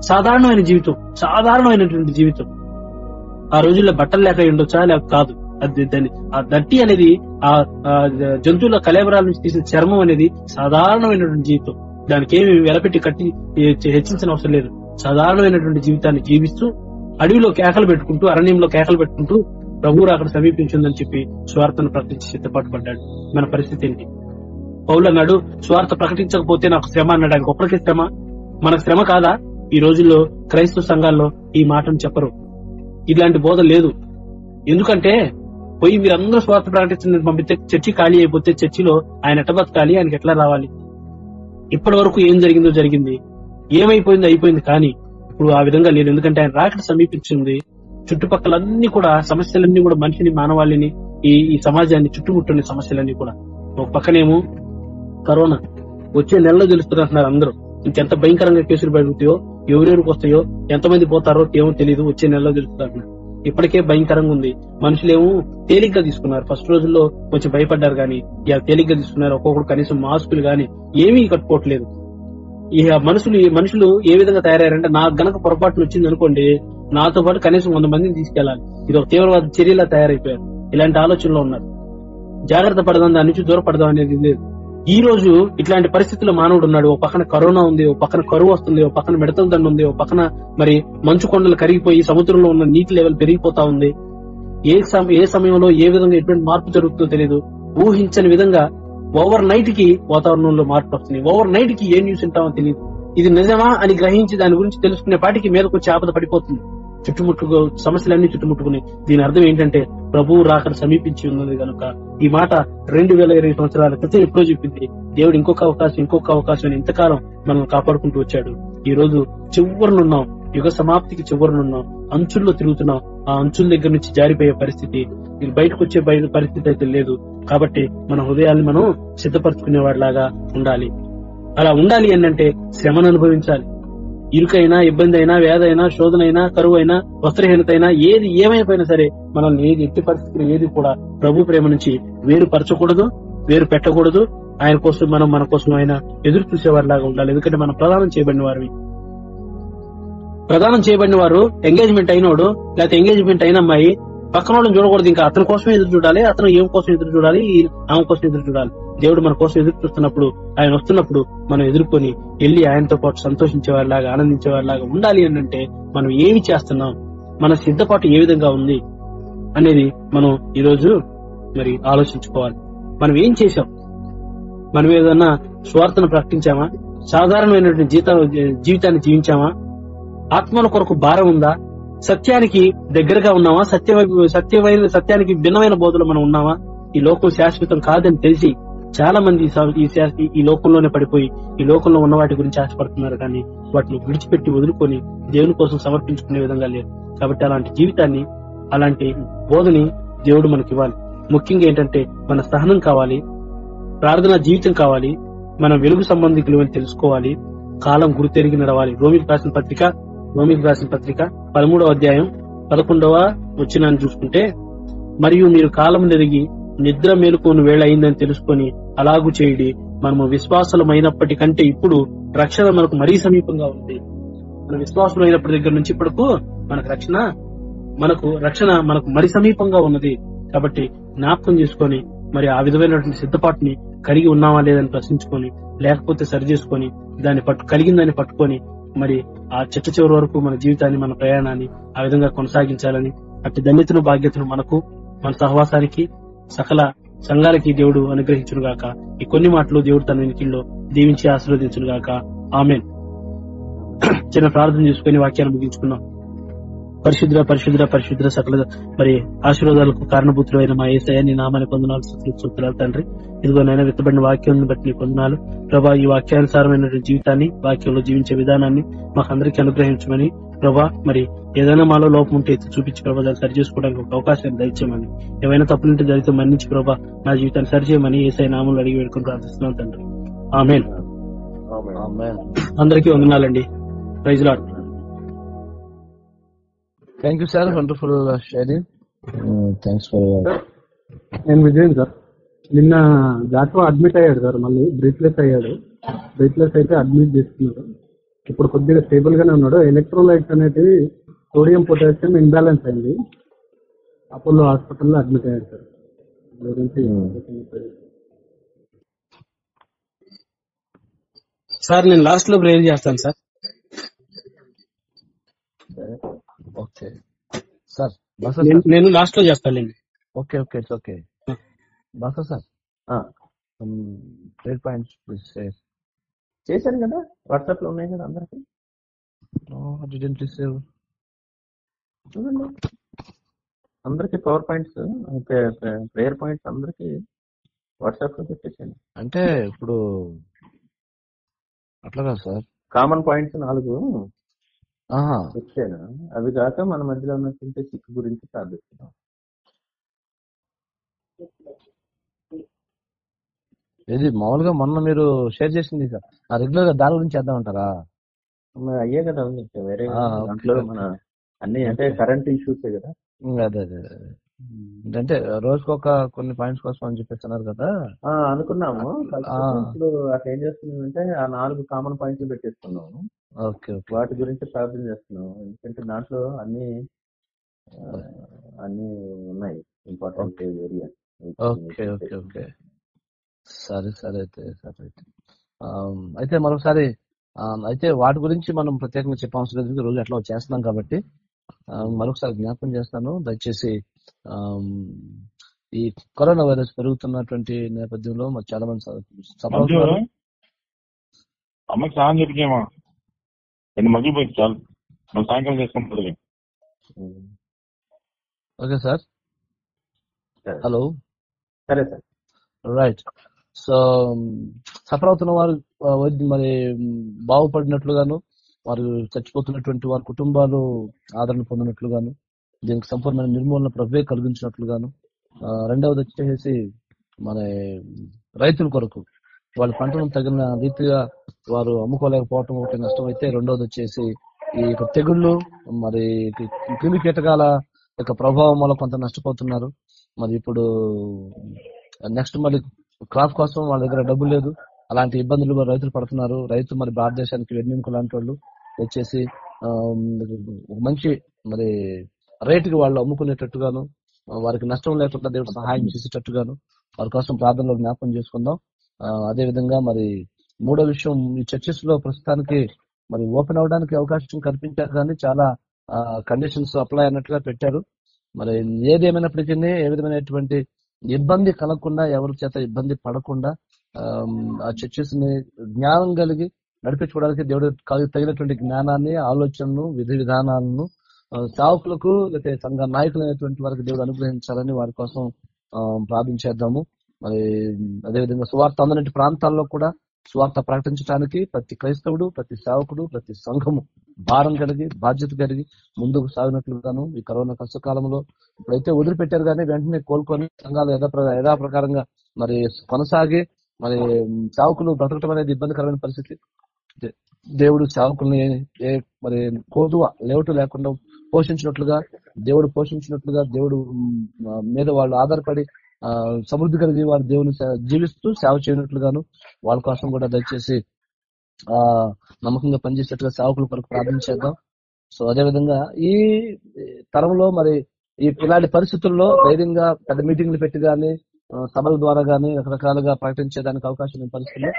సాధారణమైన జీవితం సాధారణమైనటువంటి జీవితం. ఆ రోజుల్లో బట్టలు లేక ఉండొచ్చా లేక కాదు. అది దాని ఆ దట్టి అనేది ఆ ఆ జంతువుల కలేబరాల నుంచి తీసిన చర్మం అనేది సాధారణమైనటువంటి జీవితం. దానికి ఏమి వెలపెట్టి కట్టి హెచ్చించిన అవసరం లేదు. సాధారణమైనటువంటి జీవితాన్ని జీవిస్తూ అడవిలో కేకలు పెట్టుకుంటూ అరణ్యంలో కేకలు పెట్టుకుంటూ ప్రభువు అక్కడ సమీపించిందని చెప్పి స్వార్థను ప్రకటించి సిద్ధపాటు పడ్డాడు. మన పరిస్థితి ఏంటి? పౌలు అన్నాడు స్వార్థ ప్రకటించకపోతే నాకు శ్రమ అన్నాడు. ఆయన ఒక్కరికి శ్రమ? మనకు శ్రమ కాదా? ఈ రోజుల్లో క్రైస్తవ సంఘాల్లో ఈ మాటను చెప్పరు. ఇలాంటి బోధ లేదు. ఎందుకంటే పోయి మీరందరూ స్వార్థ ప్రకటించిన పంపితే చర్చి ఖాళీ అయిపోతే చర్చిలో ఆయన ఎట్ట బతకాలి? ఆయనకి ఎట్లా రావాలి? ఇప్పటి వరకు ఏం జరిగిందో జరిగింది. ఏమైపోయిందో అయిపోయింది కానీ ఇప్పుడు ఆ విధంగా లేదు. ఎందుకంటే ఆయన రాకడ సమీపించింది. చుట్టుపక్కల అన్ని కూడా సమస్యలన్నీ కూడా మనిషిని మానవాళిని ఈ ఈ సమాజాన్ని చుట్టుముట్టున్న సమస్యలన్నీ కూడా. ఒక పక్కనేమో కరోనా. వచ్చే నెలలో తెలుస్తుంది అంటున్నారు అందరూ. ఇంకెంత భయంకరంగా కేసులు పెరుగుతాయో ఎవరెవరికి వస్తాయో ఎంతమంది పోతారో ఏమో తెలియదు వచ్చే నెలలో తెలుస్తుంది ఇప్పటికే భయంకరంగా ఉంది. మనుషులేమో తేలిగ్గా తీసుకున్నారు. ఫస్ట్ రోజుల్లో కొంచెం భయపడ్డారు కానీ ఇలా తేలిగ్గా తీసుకున్నారు. ఒక్కొక్కరు కనీసం మాస్కులు గాని ఏమీ కట్టుకోవట్లేదు. ఈ మనుషులు మనుషులు ఏ విధంగా తయారయ్యారంటే నాకు గనక పొరపాటున వచ్చింది అనుకోండి నాతో పాటు కనీసం వంద మందిని తీసుకెళ్ళాలి ఇది ఒక తీవ్రవాద చర్యలా తయారైపోయారు. ఇలాంటి ఆలోచనలో ఉన్నారు. జాగ్రత్త పడదాం దాని నుంచి దూరపడదాం అనేది లేదు. ఈ రోజు ఇట్లాంటి పరిస్థితుల్లో మానవుడు ఉన్నాడు. ఓ పక్కన కరోనా ఉంది ఓ పక్కన కరువు వస్తుంది ఓ పక్కన మిడతల దండ ఉంది ఓ పక్కన మరి మంచు కొండలు కరిగిపోయి సముద్రంలో ఉన్న నీటి లెవెల్ పెరిగిపోతా ఉంది. ఏ ఏ సమయంలో ఏ విధంగా ఎటువంటి మార్పు జరుగుతుందో తెలియదు ఊహించని విధంగా ఓవర్ నైట్కి వాతావరణంలో మార్పు వస్తున్నాయి. ఓవర్ నైట్కి ఏ న్యూస్ ఉంటామో తెలియదు ఇది నిజమా అని గ్రహించి దాని గురించి తెలుసుకునే పాటికి మీదకు వచ్చి ఆపద పడిపోతుంది. చుట్టుముట్టుకు సమస్యలన్నీ చుట్టుముట్టుకుని దీని అర్థం ఏంటంటే ప్రభువు రాకడ సమీపించి ఉన్నది కనుక ఈ మాట రెండు వేల ఇరవై సంవత్సరాల క్రితం ఎప్పుడో చెప్పింది. దేవుడు ఇంకొక అవకాశం ఇంకొక అవకాశం అని ఇంతకాలం మనం కాపాడుకుంటూ వచ్చాడు. ఈ రోజు చివరినున్నాం. యుగ సమాప్తికి చివరినున్నాం. అంచుల్లో తిరుగుతున్నాం. ఆ అంచుల దగ్గర నుంచి జారిపోయే పరిస్థితి ఇది బయటకు వచ్చే పరిస్థితి అయితే లేదు. కాబట్టి మన హృదయాన్ని మనం సిద్ధపరచుకునే వాడిలాగా ఉండాలి. అలా ఉండాలి అంటే శ్రమను అనుభవించాలి. ఇరుకైనా ఇబ్బంది అయినా వేదైనా శోధనైనా శోధన అయినా కరువు అయినా వస్త్రహీనత అయినా ఏది ఏమైపోయినా సరే మనల్ని ఏది ఎట్టి పరిస్థితులు ఏది కూడా ప్రభు ప్రేమ నుంచి వేరు పరచకూడదు వేరు పెట్టకూడదు. ఆయన కోసం మనం మన కోసం ఆయన ఎదురు చూసేవారిలాగా ఉండాలి. ఎందుకంటే మనం ప్రదానం చేయబడిన వారివి. ప్రదానం చేయబడిన వారు ఎంగేజ్మెంట్ అయినోడు లేకపోతే ఎంగేజ్మెంట్ అయిన అమ్మాయి పక్కన వాళ్ళని చూడకూడదు. ఇంకా అతని కోసమే ఎదురు చూడాలి అతను ఏం కోసం ఎదురు చూడాలి ఈ ఆమె కోసం ఎదురు చూడాలి. దేవుడు మన కోసం ఎదురు చూస్తున్నప్పుడు ఆయన వస్తున్నప్పుడు మనం ఎదుర్కొని వెళ్ళి ఆయనతో పాటు సంతోషించే వారిలాగా ఆనందించే వారిలాగా ఉండాలి అని అంటే మనం ఏమి చేస్తున్నాం? మన సిద్ధపాటు ఏ విధంగా ఉంది అనేది మనం ఈ రోజు మరి ఆలోచించుకోవాలి. మనం ఏం చేశాం? మనం ఏదన్నా స్వార్థను ప్రకటించామా? సాధారణమైనటువంటి జీత జీవితాన్ని జీవించామా? ఆత్మల కొరకు భారం ఉందా? సత్యానికి దగ్గరగా ఉన్నామా సత్య సత్యమైన సత్యానికి భిన్నమైన బోధలు మనం ఉన్నామా ఈ లోకం శాశ్వతం కాదని తెలిసి చాలా మంది ఈ ఈ లోకంలోనే పడిపోయి ఈ లోకంలో ఉన్న వాటి గురించి ఆశపడుతున్నారు కానీ వాటిని విడిచిపెట్టి వదులుకొని దేవుని కోసం సమర్పించుకునే విధంగా లేదు కాబట్టి అలాంటి జీవితాన్ని అలాంటి బోధని దేవుడు మనకి ఇవ్వాలి ముఖ్యంగా ఏంటంటే మన సహనం కావాలి ప్రార్థన జీవితం కావాలి మన వెలుగు సంబంధికులు అని తెలుసుకోవాలి కాలం గుర్తెరిగి నడవాలి. రోమికి రాసిన పత్రిక రోమికి రాసిన పత్రిక పదమూడవ అధ్యాయం పదకొండవ వచ్చినాన్ని చూసుకుంటే మరియు మీరు కాలం నెరిగి నిద్ర మేలుకోని వేళ అయిందని తెలుసుకొని అలాగు చేయుడి. మనము విశ్వాసలమైనప్పటికంటే ఇప్పుడు రక్షణ మనకు మరీ సమీపంగా ఉంది. మన విశ్వాసమైనప్పటి అయినప్పటి దగ్గర నుంచి ఇప్పటికు మనకు రక్షణ మనకు రక్షణ మనకు మరి సమీపంగా ఉన్నది. కాబట్టి జ్ఞాపకం చేసుకొని మరి ఆ విధమైనటువంటి సిద్ధపాటుని కలిగి ఉన్నామా లేదని ప్రశ్నించుకొని లేకపోతే సరి చేసుకొని దాన్ని పట్టు కలిగిందని పట్టుకొని మరి ఆ చిట్ట చివరి వరకు మన జీవితాన్ని మన ప్రయాణాన్ని ఆ విధంగా కొనసాగించాలని అట్టి ధన్యతను బాధ్యతను మనకు మన సహవాసానికి సకల సంఘాలకి దేవుడు అనుగ్రహించును గాక ఈ కొన్ని మాటలు దేవుడు తన వెనుకల్లో దీవించి ఆశీర్వదించును గాక ఆమెన్. చిన్న ప్రార్థన చేసుకుని వాక్యాన్ని ముగించుకున్నాం పరిశుద్ర పరిశుద్ర పరిశుద్ర సకల మరి ఆశీర్వాదాలకు కారణభూతులు అయిన మా ఏసయాన్ని నామాన్ని పొందనాలు తండ్రి. ఇదిగో నైనా విత్తబడిన వాక్యం బట్టి నీ పొందనాలు ప్రభా ఈ వాక్యానుసారమైన జీవితాన్ని వాక్యంలో జీవించే విధానాన్ని మాకు అందరికీ అనుగ్రహించమని. ప్రభా మరి ఏదైనా మాలో లోపం ఉంటే ఎత్తి చూపించి ప్రభా దాన్ని సరి చేసుకోవడానికి ఒక అవకాశాన్ని దయచేయమని. ఏవైనా తప్పులుంటే జరిగితే మన్నించి ప్రభా నా జీవితాన్ని సరిచేయమని ఏసై నామంలో అడిగి వేడుకొని ప్రార్థిస్తున్నాం తండ్రి. ఆమెన్. Amen. అందరికీ వందనాలండి. Praise lord. Thank you sir wonderful sharing thanks for నేను విజయన్ సార్ నిన్న జాషువా అడ్మిట్ అయ్యాడు సార్ మళ్ళీ బ్రీత్లెస్ అయ్యాడు. బ్రీత్లెస్ అయితే అడ్మిట్ చేసుకున్నారు ఇప్పుడు కొద్దిగా స్టేబుల్ గానే ఉన్నాడు. ఎలక్ట్రోలైట్స్ అనేటివి సోడియం పొటాషియం ఇంబ్యాలెన్స్ అయింది అపోలో హాస్పిటల్లో అడ్మిట్ అయ్యాడు సార్. గురించి సార్ నేను లాస్ట్లో ప్రేయర్ చేస్తాను సార్. Okay sir. నేను- లాస్ట్లో చేస్తానండి ఓకే ఓకే ఇట్స్ ఓకే బస సార్. ట్రేడ్ పాయింట్స్ ప్లీజ్ చేశాను కదా? వాట్సాప్లో ఉన్నాయి కదా అందరికి? డిడెంట్ రిసీవ్ చూడండి. అందరికి పవర్ పాయింట్స్ ప్రేయర్ పాయింట్స్ అందరికి వాట్సాప్లో పెట్టేసాను అంటే ఇప్పుడు అట్లా కాదు సార్. కామన్ పాయింట్స్ నాలుగు ఆహా. ఇచ్చాను అవి కాక మన మధ్యలో ఉన్న చింత చిక్కు గురించి ప్రార్థిస్తున్నాం. ఇది మామూలుగా మొన్న మీరు షేర్ చేసింది సార్ ఆ రెగ్యులర్గా దాని గురించి చేద్దామంటారా? మరి అయ్యే కదా వేరే దాంట్లో. మన అన్ని అంటే కరెంట్ ఇష్యూస్ కదా. అదే అదే. అంటే రోజుకు ఒక కొన్ని పాయింట్స్ కోసం అని చెప్పేస్తున్నారు కదా. ఆ, అనుకున్నాము. ఇప్పుడు అట్లా ఏం చేస్తున్నామంటే ఆ నాలుగు కామన్ పాయింట్లు పెట్టేసుకున్నాము. Okay okay. వాటి గురించి ప్రార్థన చేస్తున్నాం ఎందుకంటే దాంట్లో అన్ని అన్ని ఉన్నాయి. Important area. Okay okay okay. సరే సరే అయితే సరే అయితే. అయితే మరొకసారి అయితే వాటి గురించి మనం ప్రత్యేకంగా చెప్పవలసిన లేదు రోజు అట్లా చేస్తున్నాం కాబట్టి మరొకసారి జ్ఞాపకం చేస్తాను. దయచేసి ఈ కరోనా వైరస్ పెరుగుతున్నటువంటి నేపథ్యంలో మరి చాలా మంది స- మంజు సభలు అమ్మకి సహాయం చెప్పించేమా రెండు మగ్గులు పోయింది చాలు. మనం సాయంకాలం చేసుకుంటుంది ఉమ్. ఓకే సరే. హలో. సరే సార్. రైట్. సో సఫర్ అవుతున్న వారు మరి బాగుపడినట్లుగాను వారు చచ్చిపోతున్నటువంటి వారి కుటుంబాలు ఆదరణ పొందినట్లుగాను దీనికి సంపూర్ణమైన నిర్మూలన ప్రభే కలిగించినట్లుగాను ఆ, రెండవది వచ్చేసి మన రైతుల కొరకు. వాళ్ళ పంటను తగిన రీతిగా వారు అమ్ముకోలేకపోవటం ఒకటి నష్టం అయితే రెండవది వచ్చేసి ఈ యొక్క తెగుళ్ళు మరి క్రిమి కీటకాల యొక్క ప్రభావం వల్ల కొంత నష్టపోతున్నారు. మరి ఇప్పుడు నెక్స్ట్ మళ్ళీ క్రాప్ కోసం వాళ్ళ దగ్గర డబ్బు లేదు. అలాంటి ఇబ్బందులు మరి రైతులు పడుతున్నారు. రైతు మరి భారతదేశానికి వెన్నెముక లాంటి వాళ్ళు వచ్చేసి మంచి మరి రేటుకి వాళ్ళు అమ్ముకునేటట్టుగాను వారికి నష్టం లేకుండా దేవుడు సహాయం చేసేటట్టుగాను వారి కోసం ప్రార్థనలో జ్ఞాపకం చేసుకుందాం. ఆ, అదే విధంగా మరి మూడో విషయం ఈ చర్చెస్లో ప్రస్తుతానికి మరి ఓపెన్ అవడానికి అవకాశం కల్పించారు కానీ చాలా కండిషన్స్ అప్లై అన్నట్టుగా పెట్టారు. మరి ఏది ఏ విధమైనటువంటి ఇబ్బంది కలగకుండా ఎవరి చేత ఇబ్బంది పడకుండా ఆ చర్చెస్ని జ్ఞానం కలిగి నడిపించుకోవడానికి దేవుడు తగినటువంటి జ్ఞానాన్ని ఆలోచనను విధి విధానాలను ఆ, లేకపోతే సంఘ నాయకులు అనేటువంటి వారికి దేవుడు అనుగ్రహించాలని వారి కోసం ప్రార్థించేద్దాము మరి అదేవిధంగా సువార్త అందరి ప్రాంతాల్లో కూడా స్వార్థ ప్రకటించడానికి ప్రతి క్రైస్తవుడు ప్రతి సేవకుడు ప్రతి సంఘము భారం కలిగి బాధ్యత కలిగి ముందుకు సాగినట్లుగాను ఈ కరోనా కష్టకాలంలో ఇప్పుడైతే వదిలిపెట్టారు కానీ వెంటనే కోలుకొని సంఘాలు యథా ప్ర- యథా ప్రకారంగా మరి కొనసాగి మరి సేవకులు బ్రతకటం అనేది ఇబ్బందికరమైన పరిస్థితి. దేవుడు సేవకుల్ని ఏ మరి కోదువ లేవటు లేకుండా పోషించినట్లుగా దేవుడు పోషించినట్లుగా దేవుడు మీద వాళ్ళు ఆధారపడి సమృద్ధి కలిగి వారి దేవుని జీవిస్తూ సేవ చేయనట్లుగాను వాళ్ళ కోసం కూడా దయచేసి ఆ నమ్మకంగా పనిచేసేట్టుగా సేవకుల కొరకు ప్రార్థించేద్దాం సో అదే విధంగా ఈ తరంలో మరి ఈ ఇలాంటి పరిస్థితుల్లో ధైర్యంగా పెద్ద మీటింగ్లు పెట్టి కానీ సభల ద్వారా కానీ రకరకాలుగా ప్రకటించేదానికి అవకాశం పరిస్థితుల్లో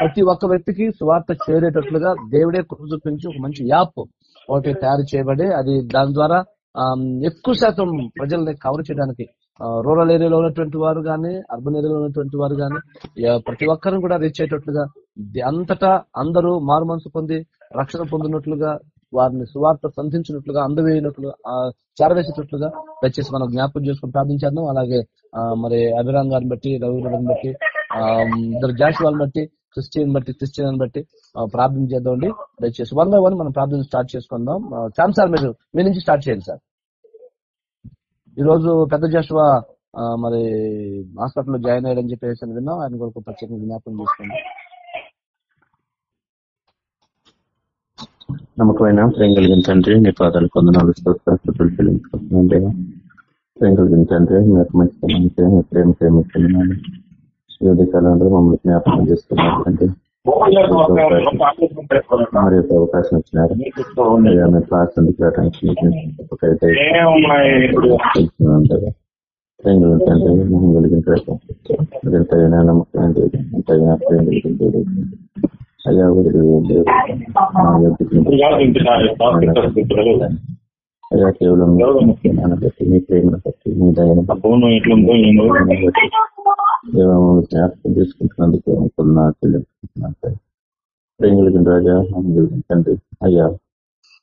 ప్రతి ఒక్క వ్యక్తికి స్వార్థ చేరేటట్లుగా దేవుడే కృప చూపించి ఒక మంచి యాప్ ఒకటి తయారు చేయబడి అది దాని ద్వారా ఆ, ఎక్కువ శాతం ప్రజల్ని కవర్ చేయడానికి రూరల్ ఏరియాలో ఉన్నటువంటి వారు కానీ అర్బన్ ఏరియాలో ఉన్నటువంటి వారు కానీ ప్రతి ఒక్కరిని కూడా రీచ్ అయ్యేటట్లుగా అంతటా అందరూ మారు మనసు పొంది రక్షణ పొందినట్లుగా వారిని సువార్త సంధించినట్లుగా అందవేయనట్లు ఆ చేరవేసేటట్లుగా దయచేసి మనం జ్ఞాపకం చేసుకుని ప్రార్థించేద్దాం అలాగే మరి అభిరామ్ గారిని బట్టి రవి గారిని బట్టి ఆ, ఇద్దరు జాషువాని బట్టి క్రిస్టియన్ బట్టి క్రిస్టియన్ బట్టి ప్రార్థన చేద్దాం అండి దయచేసి వన్ బై వన్ మనం ప్రార్థన స్టార్ట్ చేసుకుందాం. ఆ, శామ్ సార్ మీరు మీ నుంచి స్టార్ట్ చేయండి సార్. ఈ రోజు పెద్ద జాషువా ఆ, మరి హాస్పిటల్లో జాయిన్ అయ్యాడని చెప్పేసి అని విన్నాం. ఆయన కొరకు ప్రత్యేకంగా జ్ఞాపకం చేసుకోండి నమ్మకమైన ప్రేమ కలిగిన తండ్రి నీ పాదాలు కొందనాలు స్తోత్రాలు చెల్లించుకుంటున్నాను ప్రేమ కలిగిన తండ్రి మీకు మంచి మంచితనానికి ప్రేమ ప్రేమిస్తున్నాను ఈ కాలంలో మమ్మల్ని జ్ఞాపకం చేసుకున్నారు అంటే మరి అవకాశం ఇచ్చినారు. అయ్యా మీ క్లాస్ అందుకు రావడానికి మీకు ఒకటైతే తెలుసుకున్నాను దేవా. ప్రేమ తండ్రి కలిగిన దేవుడు. అయ్యా కేవలం మీ జ్ఞానాన్ని బట్టి మీ ప్రేమను బట్టి మీ దయను దేవా మమ్మల్ని జ్ఞాపకం చేసుకుంటున్నందుకు ఇప్పుడు నా చెల్లించుకుంటున్నాను రాజా మమ్మల్ని తండ్రి అయ్యా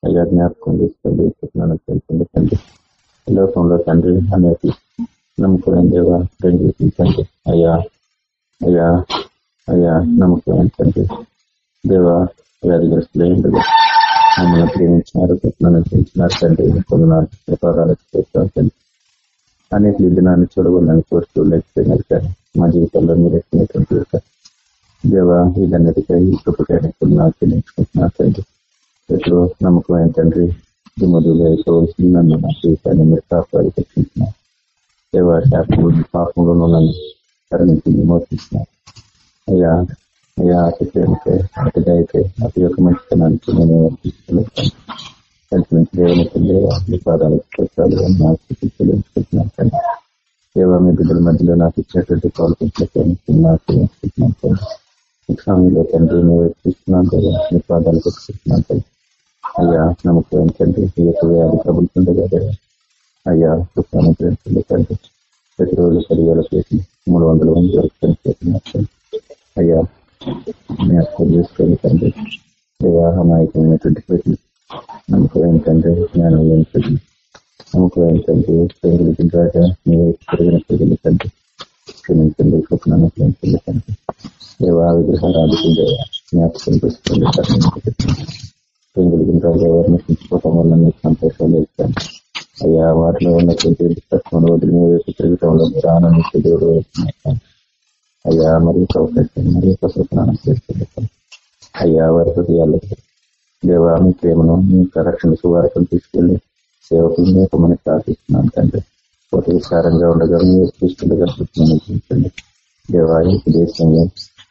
అయ్యా జ్ఞాపకం చేసుకొని చేసుకుంటున్నాను తెలుసుకుంది తండ్రి. లోకంలో తండ్రి అనేది నమ్మకం దేవా ప్రేమ తండ్రి. అయ్యా అయ్యా అయ్యా నమ్మకం తండ్రి. దేవా వ్యాధిగ్రస్తులే ఉండదు మమ్మల్ని ప్రేమించినారు నన్ను ప్రేమించినారు తండ్రి. కొందనాలు ప్రకారాలకు చేస్తాను తండ్రి. అనేక దినాన్ని చూడగలని కోరుతూ లేకపోయినారు కానీ మా జీవితంలో మీరు ఎక్కినటువంటి యొక్క దేవ ఇదన్నిటికై కృపకైనా కొందనాలు చెల్లించుకుంటున్నారు తండ్రి. ఎప్పుడు నమ్మకమైన తండ్రి దిమ్మదులు అయిపోవలసింది నన్ను నా జీవితాన్ని మీరు కాపాడి తెచ్చుకుంటున్నారు. దేవ శాపంలో పాపంలో నన్ను తరలించి విమోచిస్తున్నారు అయ్యా అయ్యా అతి ప్రేమకే అతి దయకే అతి యొక్క మంచితనానికి నేను తీసుకున్నాను కలిసి దేవునికి దేవ మీ పాదాలు స్తోత్రాలు నా స్థితి చెల్లించుకుంటున్నాను తండ్రి. దేవ మీ బిడ్డల మధ్యలో నాకు ఇచ్చినటువంటి పాల్గొంటున్నాను నాకు చెల్లించుకుంటున్నాను తండ్రి. ఈ సమయంలో తండ్రి నేను చూస్తున్నాను కదా మీ పాదాలు పెట్టుకుంటున్నాను తండ్రి. అయ్యా నమ్మకం తండ్రి ఈ యొక్క వ్యాధి ప్రభుత్వం కదా అయ్యా కృష్ణాన్ని ప్రేమిస్తుంది తండ్రి ప్రతిరోజు పదివేల చేసి మూడు వందల మంది వరకు పనిచేస్తున్నారు తండ్రి. అయ్యా జ్ఞాపకం చేసుకొని తండ్రి వివాహమాయకమైనటువంటి ప్రజలు నమ్మకం ఏంటంటే జ్ఞానం లేని ప్రజలు నమ్మకం ఏంటంటే ప్రేమికి రాజా నీవే పెరిగిన ప్రజలు తండ్రి క్షమించండి క్షమించండి తండ్రి దేవా విగ్రహారాధికి జ్ఞాపకం చేసుకోండి ప్రేమికి రాజా వారిని నశించుకోవటం వల్ల మీకు సంతోషాలు ఇస్తాను అయ్యా వాటిలో ఉన్నటువంటి తత్వం వదిలి వైపు తిరగటంలో మీరు ఆనందించే దేవుడు అయ్యా మరియు అవకాశం మరియు చేస్తుంది అయ్యా వారి హృదయాలకు దేవా మీ ప్రేమను మీ రక్షణ సువార్తను తీసుకెళ్ళి సేవకులు నేపమని ప్రార్థిస్తున్నాను తండ్రి పోటీ విస్తారంగా ఉండగా మీరు చూస్తుండగా చూపించండి దేవా ఈ దేశంలో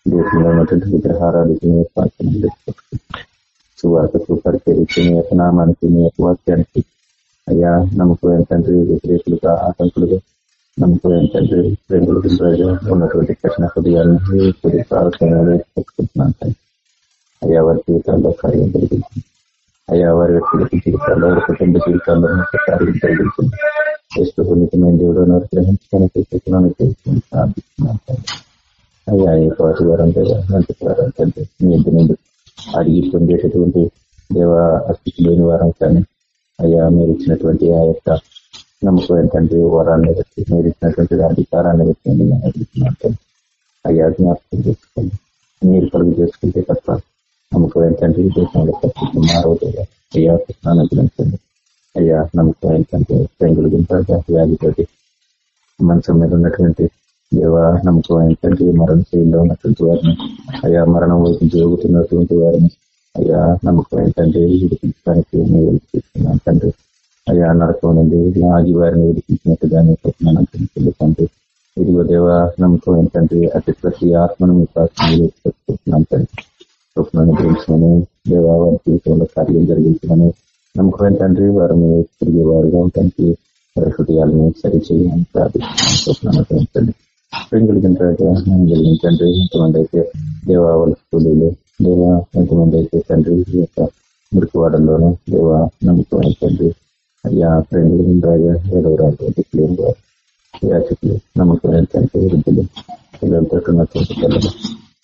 దేశంలో ఉన్నటువంటి విగ్రహారాధికి మీరు ప్రార్థన సువార్తకు పరిచరించి మీ యొక్క నామానికి మీ యొక్క వాక్యానికి అయ్యా నమ్మకం ఏంటంటే వ్యతిరేకులుగా ఆటంకులుగా నమ్మకం ఏంటంటే ప్రేమలు ఉన్నటువంటి కఠిన హృదయాలను పెట్టుకుంటున్నాను తండ్రి అయ్యా వారి జీవితాల్లో కార్యం జరిగింది అయ్యా వారి వ్యక్తిగత జీవితాల్లో వారి కుటుంబ జీవితాల్లో కార్యం జరిగింది క్రీస్తు దేవుడు అనుగ్రహించడానికి ప్రార్థిస్తున్నాను అయ్యా ఈ పాటి వారం అంటే మీ ఇంటి నుండి అడిగి పొందేటటువంటి దేవ అస్థితి లేని వారం కానీ అయ్యా మీరు ఇచ్చినటువంటి ఆ యొక్క నమ్మకం ఏంటంటే వరాన్ని బట్టి మీరు ఇచ్చినటువంటి అధికారాన్ని బట్టి అయ్యా జ్ఞాపకం చేసుకోండి మీరు కలుగు చేసుకుంటే తప్ప నమ్మకం ఏంటంటే ఈ దేశంలో అయ్యా కృష్ణాన్ని అయ్యా నమ్మకం ఏంటంటే పెంగులు గుంటారు వ్యాధితోటి మనసు మీద ఉన్నటువంటి దేవ నమ్మకం ఏంటంటే మరణ శైలిలో ఉన్నటువంటి వారిని. అయ్యా మరణం వైపు జరుగుతున్నటువంటి వారిని. అయ్యా నమ్మకం ఏంటంటే విడిపించడానికి నేను తీసుకున్నాను తండ్రి. అయ్యా నరకం నుండి ఆగి వారిని విడిపించినట్టుగానే స్వప్నాన్ని తండ్రి ఇదిగో దేవ నమ్మకం ఏంటంటే అతి ప్రతి ఆత్మను మీ ప్రార్థన తండ్రి. స్వప్నాన్ని గురించినను దేవారి జీవితంలో కార్యం జరిగించినను నమ్మకమైన తండ్రి వారిని తిరిగి వారిగా ఉండటానికి వారి హృదయాలను సరిచేయాలని ప్రార్థిస్తున్నాను స్వప్నాన్ని పెంచండి పెంగులిగిన జరిగించండి ఎంతమంది అయితే దేవా స్కూలీలు దేవ ఎంతమంది అయితే తండ్రి ఈ యొక్క మురికివాడల్లోనూ దేవ నమ్మకమైన తండ్రి అయ్యా ప్రేమిలిగిన రాజా ఏదో రాజు దిక్కులేని వారు యాచకులు నమ్మకమైన తండ్రి వృద్ధులు పిల్లలతో ఉన్నటువంటి పిల్లలు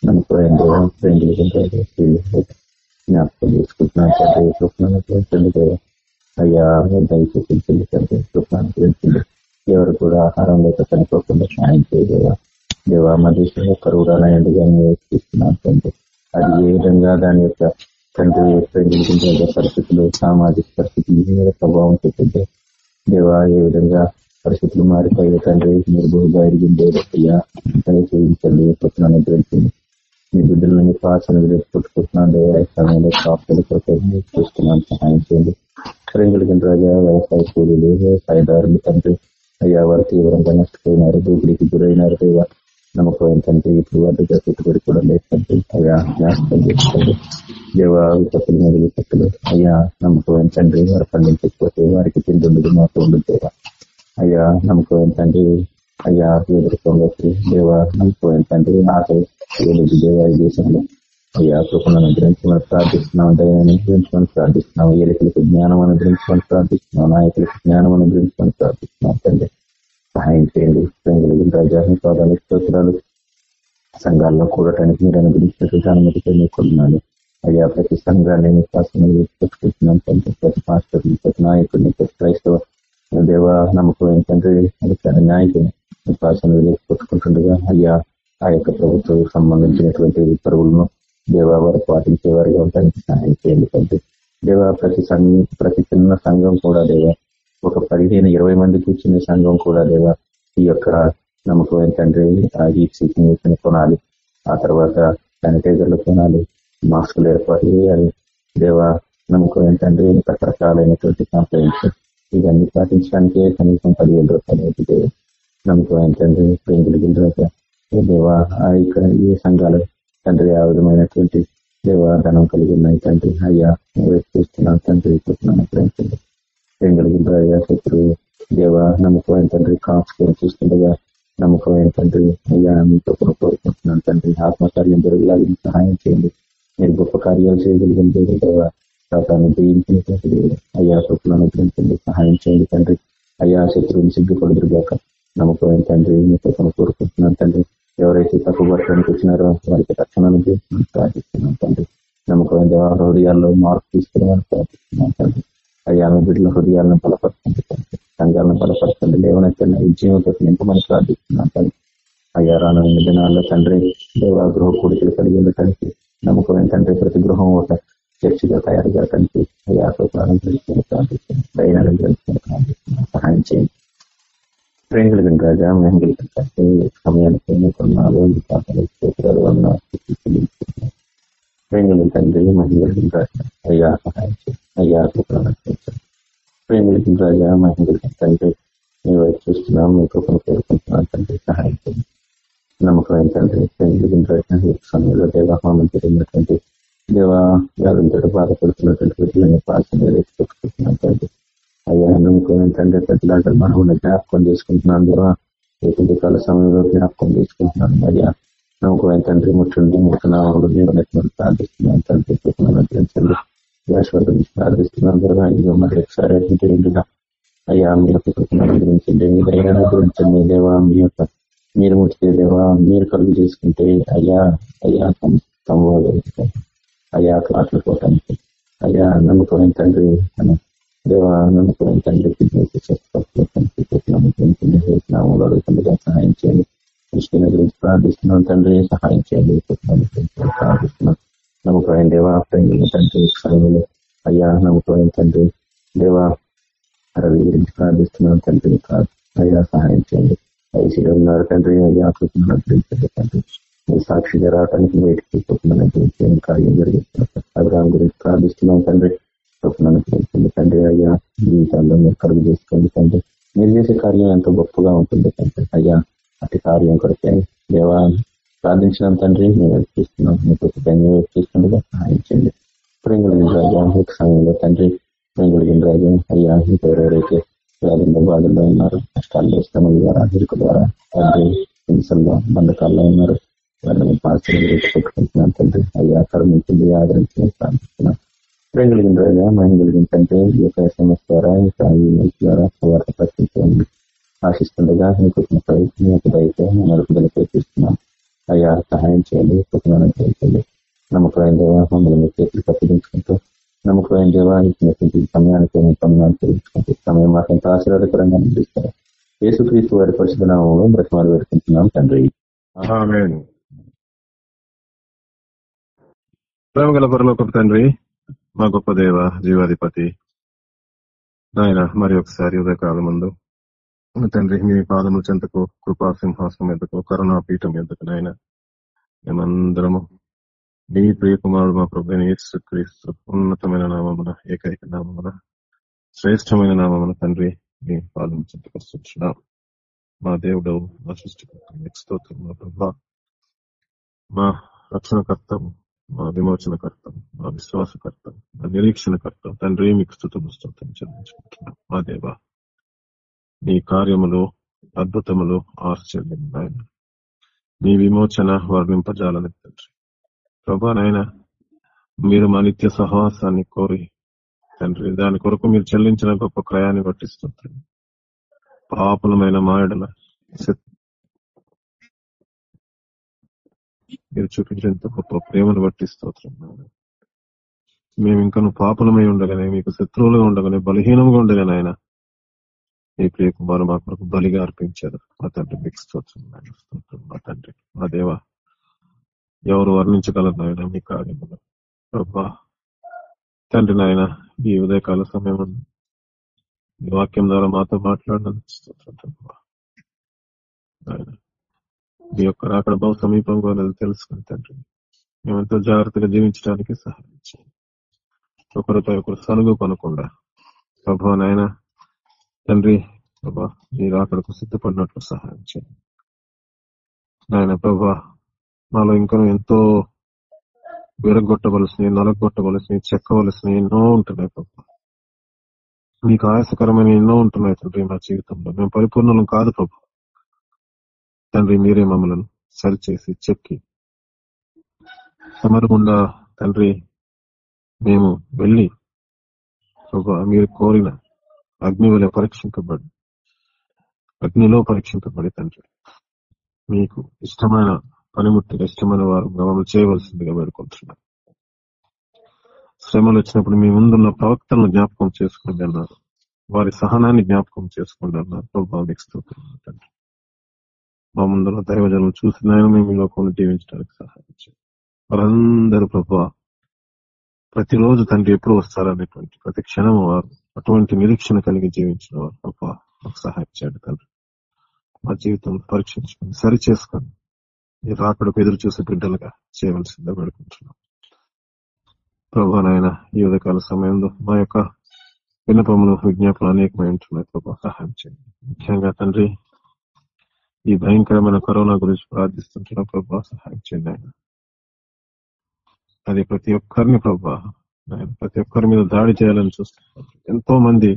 నమ్మకం దేవా ప్రేమిలిగిన జ్ఞాపకం చేసుకుంటున్నాను తండ్రి స్వప్నాన్ని పెంచండి అయ్యా దయచేసి తండ్రి స్వప్నాన్ని పెంచండి ఎవరు కూడా ఆహారం లేక చనిపోకుండా సాయం చేయలేవా దేవా మా దేశంలో కరువు కరువురాలయండిగా తీసుకున్నాను తండ్రి అది ఏ విధంగా దాని యొక్క తండ్రి ప్రేమించిన పరిస్థితులు సామాజిక పరిస్థితులు మీద ప్రభావం చూపించే దేవా ఏ విధంగా పరిస్థితులు మారిపోయే తండ్రి మీరు బహుగా ఎరిగిందే అయ్యా దయచేయించండి పుట్టినాన్ని గురించింది మీ బిడ్డలను మీ పాసను పుట్టుకుంటున్నాను దేవా సమయంలో కాపులు చూస్తున్నాను. సహాయం చేయండి. కరింగులకి రాజా వ్యవసాయ కూలీలు వ్యవసాయదారులు తండ్రి అయ్యా వారు తీవ్రంగా నష్టపోయినారు దూపిడికి గురైనారు. దేవా నమ్మకం ఏంటంటే ఇప్పుడు వాటిగా పెట్టుబడి కూడా లేదంటే అయ్యా జ్ఞాపకం చేసుకోండి. దేవా విపత్తులు మీద విపత్తులు అయ్యా నమ్మకం ఏంటంటే వారు పండించకపోతే వారికి తిండి ఉండదు మాకు ఉండదు దేవా. అయ్యా నమ్మకం ఏంటంటే అయ్యా ఎదుర్కొని దేవ దేవా నమ్మకం ఏంటంటే ఆకలి ఏలేదు దేవా ఈ దేశంలో? అయ్యా కృపను అనుగ్రహించమని ప్రార్థిస్తున్నాం దయాన్ని అనుగ్రహించమని ప్రార్థిస్తున్నాం ఏలికలకు జ్ఞానం అనుగ్రహించమని ప్రార్థిస్తున్నాం నాయకులకు జ్ఞానం అనుగ్రహించమని ప్రార్థిస్తున్నాం తండ్రి. సహాయం చేయండి ప్రేంగులు రాజాని పాదాలు స్తోత్రాలు. సంఘాల్లో కూడటానికి మీరు అనుగ్రహించినటువంటి అనుమతితో మీకు కొన్నాను అయ్యా ప్రతి సంఘాన్ని మీ శాసనం పెట్టుకుంటున్నాం తండ్రి. ప్రతి మాస్టర్ని ప్రతి నాయకుడిని ప్రతి క్రైస్తవ దేవ నమ్మకం ఏంటంటే అది నాయకుని. మీ శాసనం అయ్యా ఆ యొక్క ప్రభుత్వం సంబంధించినటువంటి పరువులను దేవా వారు పాటించే వారిగా సహాయం చేయండి తండ్రి దేవా ప్రతి సంఘం ప్రతి చిన్న సంఘం కూడా దేవా ఒక పదిహేను ఇరవై మంది కూర్చున్న సంఘం కూడా దేవా ఈ యొక్క నమ్మకం ఏంటంటే హీట్ సీకింగ్ కొనాలి. ఆ తర్వాత శానిటైజర్లు కొనాలి మాస్కులు ఏర్పాటు చేయాలి. దేవా నమ్మకం ఏంటంటే రకరకాలైనటువంటి కంప్లైంట్స్ ఇవన్నీ పాటించడానికే కనీసం పదివేల రూపాయలు అయితే నమ్మకం ఏంటంటే ప్రేమికులు దేవా ఇక్కడ ఈ సంఘాలు తండ్రి ఆ విధమైనటువంటి దేవ ధనం కలిగి ఉన్నాయి తండ్రి. అయ్యా చూస్తున్నాను తండ్రి చూస్తున్నాను ప్రేమించండి ప్రేంగలిగిన అయ్యా శత్రువు. దేవ నమ్మకమైన తండ్రి కాపుకొని చూస్తుండగా నమ్మకమైన తండ్రి. అయ్యా మీతో కూడా కోరుకుంటున్నాను తండ్రి. ఆత్మకార్యం జరగలాగా సహాయం చేయండి. మీరు గొప్ప కార్యాలు చేయగలిగిన దేవుడు దేవ. శాతాన్ని జయించినటువంటి అయ్యా కృపలను గ్రహించండి సహాయం చేయండి తండ్రి. అయ్యా శత్రువుని సిగ్గుపడదురుగాక. నమ్మకమైన తండ్రి మీతో కోరుకుంటున్నాను తండ్రి. ఎవరైతే తక్కువ పట్టడానికి వచ్చినారో వారికి రక్షణను ప్రార్థిస్తున్నాం తండ్రి. నమ్మకమైన దేవ హృదయాల్లో మార్పు తీసుకురావాలని ప్రార్థిస్తున్నాం తండ్రి. అయ్యా మీ బిడ్డల హృదయాలను బలపరచండి తండ్రి. సంఘాలను బలపరచండి. లేవనైతే ఈ జీవంతో నింపమని ప్రార్థిస్తున్నాం తండ్రి. అయ్యా రానున్న దినాల్లో తండ్రి దేవ గృహ కూడికలు కలిగి ఉండటానికి నమ్మకమైన తండ్రి ప్రతి గృహం ఒక చర్చిగా తయారు కావడానికి అయ్యా ప్రారంభించుకుని ప్రార్థిస్తున్నాం. దయనాలను గ్రహించుకుని ప్రార్థిస్తున్నాం. సహాయం చేయండి. ప్రేమికులు రాజా మేము సమయానికి ఎన్నుకున్నారు ఈ పాటలు స్తోత్రాలు అన్న ప్రేమికులు తండ్రి మహిళలు రాజా అయ్యా సహాయం అయ్యా కృపలను రాజా మహిళలు తండ్రి మీ వైపు చూస్తున్నాం మీ కృపను కోరుకుంటున్నాం తండ్రి సహాయం చేయండి నమ్మకమైన తండ్రి ప్రేమికులు రాజా ఈ సమయంలో దేవాహ్వానం జరిగినటువంటి దేవా వ్యాధులతో బాధపడుతున్నటువంటి వ్యక్తులని పాల్సిన పెట్టుకుంటున్నాం తండ్రి అయ్యా నమ్మకమైన తండ్రి ప్రతిలాంటి మనం జ్ఞాపకం చేసుకుంటున్నాను దేవా. ఏ కాల సమయంలో జ్ఞాపకం చేసుకుంటున్నాను అయ్యా. నమ్మకమైన తండ్రి ముట్టండి ముట్టనామలు దేవుని ప్రార్థిస్తున్నాను తండ్రి అనుగ్రహించండి. ఈశ్వర్ గురించి ప్రార్థిస్తున్నాను దేవా. ఇదిగో మరి ఒకసారి రెండుగా అయ్యా మీ యొక్క కృపను అనుగ్రహించండి. మీ దైనా అనుగ్రహించండి దేవా. మీ యొక్క మీరు ముట్టితే దేవా. మీరు కలుగు చేసుకుంటే అయ్యా అయ్యా సంభవం అయ్యా క్లాట్లు పోవటానికి అయ్యా నమ్మకమైన తండ్రి అని దేవా నమ్మకమైన తండ్రి నామంలో అడుగుతుండగా సహాయం చేయండి కృష్ణ గురించి ప్రార్థిస్తున్నాం తండ్రి సహాయం చేయండి ప్రార్థిస్తున్నాం నమ్మకమైన దేవా ప్రేమ తండ్రి సమయంలో అయ్యా నమ్మకమైన తండ్రి దేవా రవి గురించి ప్రార్థిస్తున్నాం తండ్రి అయ్యా సహాయం చేయండి ఐసీలో ఉన్నారు తండ్రి అయ్యా కృష్ణ తండ్రి మీరు సాక్షిగా రావడానికి వేటికి పోతున్నాను కార్యం జరిగిస్తున్నారు అభిరామ్ గురించి ప్రార్థిస్తున్నాం తండ్రి స్వప్నాన్ని చేస్తుంది. తండ్రి అయ్యా జీవితాల్లో మీరు కలుగు చేసుకోండి తండ్రి. మీరు చేసే కార్యం ఎంతో గొప్పగా ఉంటుంది తండ్రి. అయ్యా అతి కార్యం కొడితే దేవా ప్రార్థించినాం తండ్రి. మేము చూస్తున్నాం. మీకు ధన్యవాదాలు చూస్తుండగా సహాయించండి చేయండి రాజ్యం ఒక సమయంలో తండ్రి ప్రేంగుల రాజ్యం అయ్యా ఎవరెవరైతే వ్యాధుల్లో బాధల్లో ఉన్నారు కష్టాల్లో ఇష్టం ద్వారా ఇరుకు ద్వారా తండ్రి హింసల్లో బంధకాల్లో ఉన్నారు వాళ్ళని పాత్ర పెట్టుకుంటున్నాను తండ్రి. అయ్యా కరుణించింది ఆదరించింది ప్రార్థిస్తున్నాం. ప్రేమ కలిగిన రాజా మహిళ కలిగిందంటే ఈ యొక్క ఎస్ఎంఎస్ ద్వారా ఇంకా ఈమెయిల్ ద్వారా వార్త ప్రకటించండి. ఆశిస్తుండగా మీకు మీ యొక్క దయతో నడుపుదల ప్రయత్నిస్తున్నాం అయ్యా సహాయం చేయండి కుటుంబాన్ని చేయండి. నమ్మకమైన దేవా మమ్మల్ని మీ చేతులు కప్పించుకుంటూ నమ్మకమైన దేవా ఇచ్చినటువంటి సమయానికి మేము పనులను తెలుసుకుంటూ సమయం మాకు ఎంత ఆశీర్వాదకరంగా అందిస్తారు యేసుక్రీస్తు వారి పరిశుభ నామంలో బ్రతమాలు పెట్టుకుంటున్నాం తండ్రి. ప్రేమ గల పరలోకపు తండ్రి మా గొప్ప దేవ జీవాధిపతి నాయన మరి ఒకసారి ఉదయకాలం ముందు తండ్రి మీ పాదముల చెంతకు కృపా సింహాసనం ఎందుకు కరుణా పీఠం ఎందుకు నాయన మేమందరము మీ ప్రియకుమారుడు మా ప్రభు క్రీస్తు ఉన్నతమైన నామమున ఏకైక నామమున శ్రేష్టమైన నామమున తండ్రి మీ పాదం చెంతకు వస్తున్నాం. మా దేవుడు మా సృష్టికర్త స్తోత్రం మా ప్రభా మా రక్షణకర్తం మా విమోచనకర్తం మా విశ్వాసకర్తం నిరీక్షణ కర్త తండ్రి మీకు స్థుతులు స్తోత్రం చెల్లించుకుంటున్నాం. మా దేవ మీ కార్యములు అద్భుతములు ఆశ్చర్యం ఆయన మీ విమోచన వర్ణింపజాలని తండ్రి. ప్రభా నాయన మీరు మా నిత్య సహవాసాన్ని కోరి తండ్రి దాని కొరకు మీరు చెల్లించిన గొప్ప క్రయాన్ని పట్టిస్తుంది పాపులమైన మాయడల మీరు చూపించేంత గొప్ప ప్రేమను బట్టి మేము ఇంకను పాపలమై పాపులమై ఉండగానే మీకు శత్రువులుగా ఉండగానే బలహీనంగా ఉండగానే ఆయన మీ ప్రియ కుమారు మా కొరకు బలిగా అర్పించారు మా తండ్రి మీకు స్తోత్రం. మా తండ్రి మా దేవ ఎవరు వర్ణించగలరు నాయన మీ కార్యములు? ప్రభా తండ్రి నాయన ఈ ఉదయకాల సమయం ఈ వాక్యం ద్వారా మాతో మాట్లాడినందుకు స్తోత్రం ప్రభా. మీ యొక్క రాకడ బహు సమీపంగా తెలుసుకుని తండ్రి మేమెంతో జాగ్రత్తగా జీవించడానికి సహాయం చేయండి. ఒకరితో ఒకరు సనుగు కొనకుండా. ప్రభా నాయన తండ్రి ప్రభా మీరు అక్కడకు సిద్ధపడినట్లు సహాయం చేయండి. నాయన ప్రభా నాలో ఇంకా ఎంతో విరగొట్టవలసినవి నలగొట్టవలసినవి చెక్కవలసినవి ఎన్నో ఉంటున్నాయి ప్రభా. మీకు ఆయాసకరమైన ఎన్నో ఉంటున్నాయి తండ్రి మా జీవితంలో. మేము పరిపూర్ణం కాదు ప్రభు. తండ్రి మీరే మమ్మల్ని సరిచేసి చెక్కి సమరగుండా తండ్రి మేము వెళ్ళి ఒక మీరు కోరిన అగ్ని వల్ల పరీక్షింపబడి అగ్నిలో పరీక్షింపబడి తండ్రి. మీకు ఇష్టమైన పనిముట్టుగా ఇష్టమైన వారు మమ్మల్ని చేయవలసిందిగా వేడుకుంటున్నారు శ్రమలు వచ్చినప్పుడు మీ ముందున్న ప్రవక్తలను జ్ఞాపకం చేసుకోండి అన్నారు. వారి సహనాన్ని జ్ఞాపకం చేసుకోండి అన్నారు. ప్రభావ తండ్రి. మా ముందున్న దైవజనం చూసి మేము లోకంలో జీవించడానికి సహాయం చేయండి. వారందరూ ప్రభావ ప్రతిరోజు తండ్రి ఎప్పుడు వస్తారనేటువంటి ప్రతి క్షణం వారు అటువంటి నిరీక్షణ కలిగి జీవించిన వారు. ప్రభావ మాకు సహాయం చేయండి తండ్రి. మా జీవితం పరీక్షించుకొని సరి చేసుకొని ఈ రాకడకు ఎదురు చూసే బిడ్డలుగా చేయవలసిందే పెడుకుంటున్నాం ప్రభా నాయన ఈ ఉదయకాల సమయంలో మా యొక్క విన్నపములు విజ్ఞాపనలు అనేకమై ఉంటున్నాయి. ప్రభా సహాయం చేయండి. ముఖ్యంగా తండ్రి ఈ భయంకరమైన కరోనా గురించి ప్రార్థిస్తుంటున్న. ప్రభా సహాయం చేయండి ఆయన అది ప్రతి ఒక్కరిని ప్రభా నాయన ప్రతి ఒక్కరి మీద దాడి చేయాలని చూస్తున్నారు ఎంతో మంది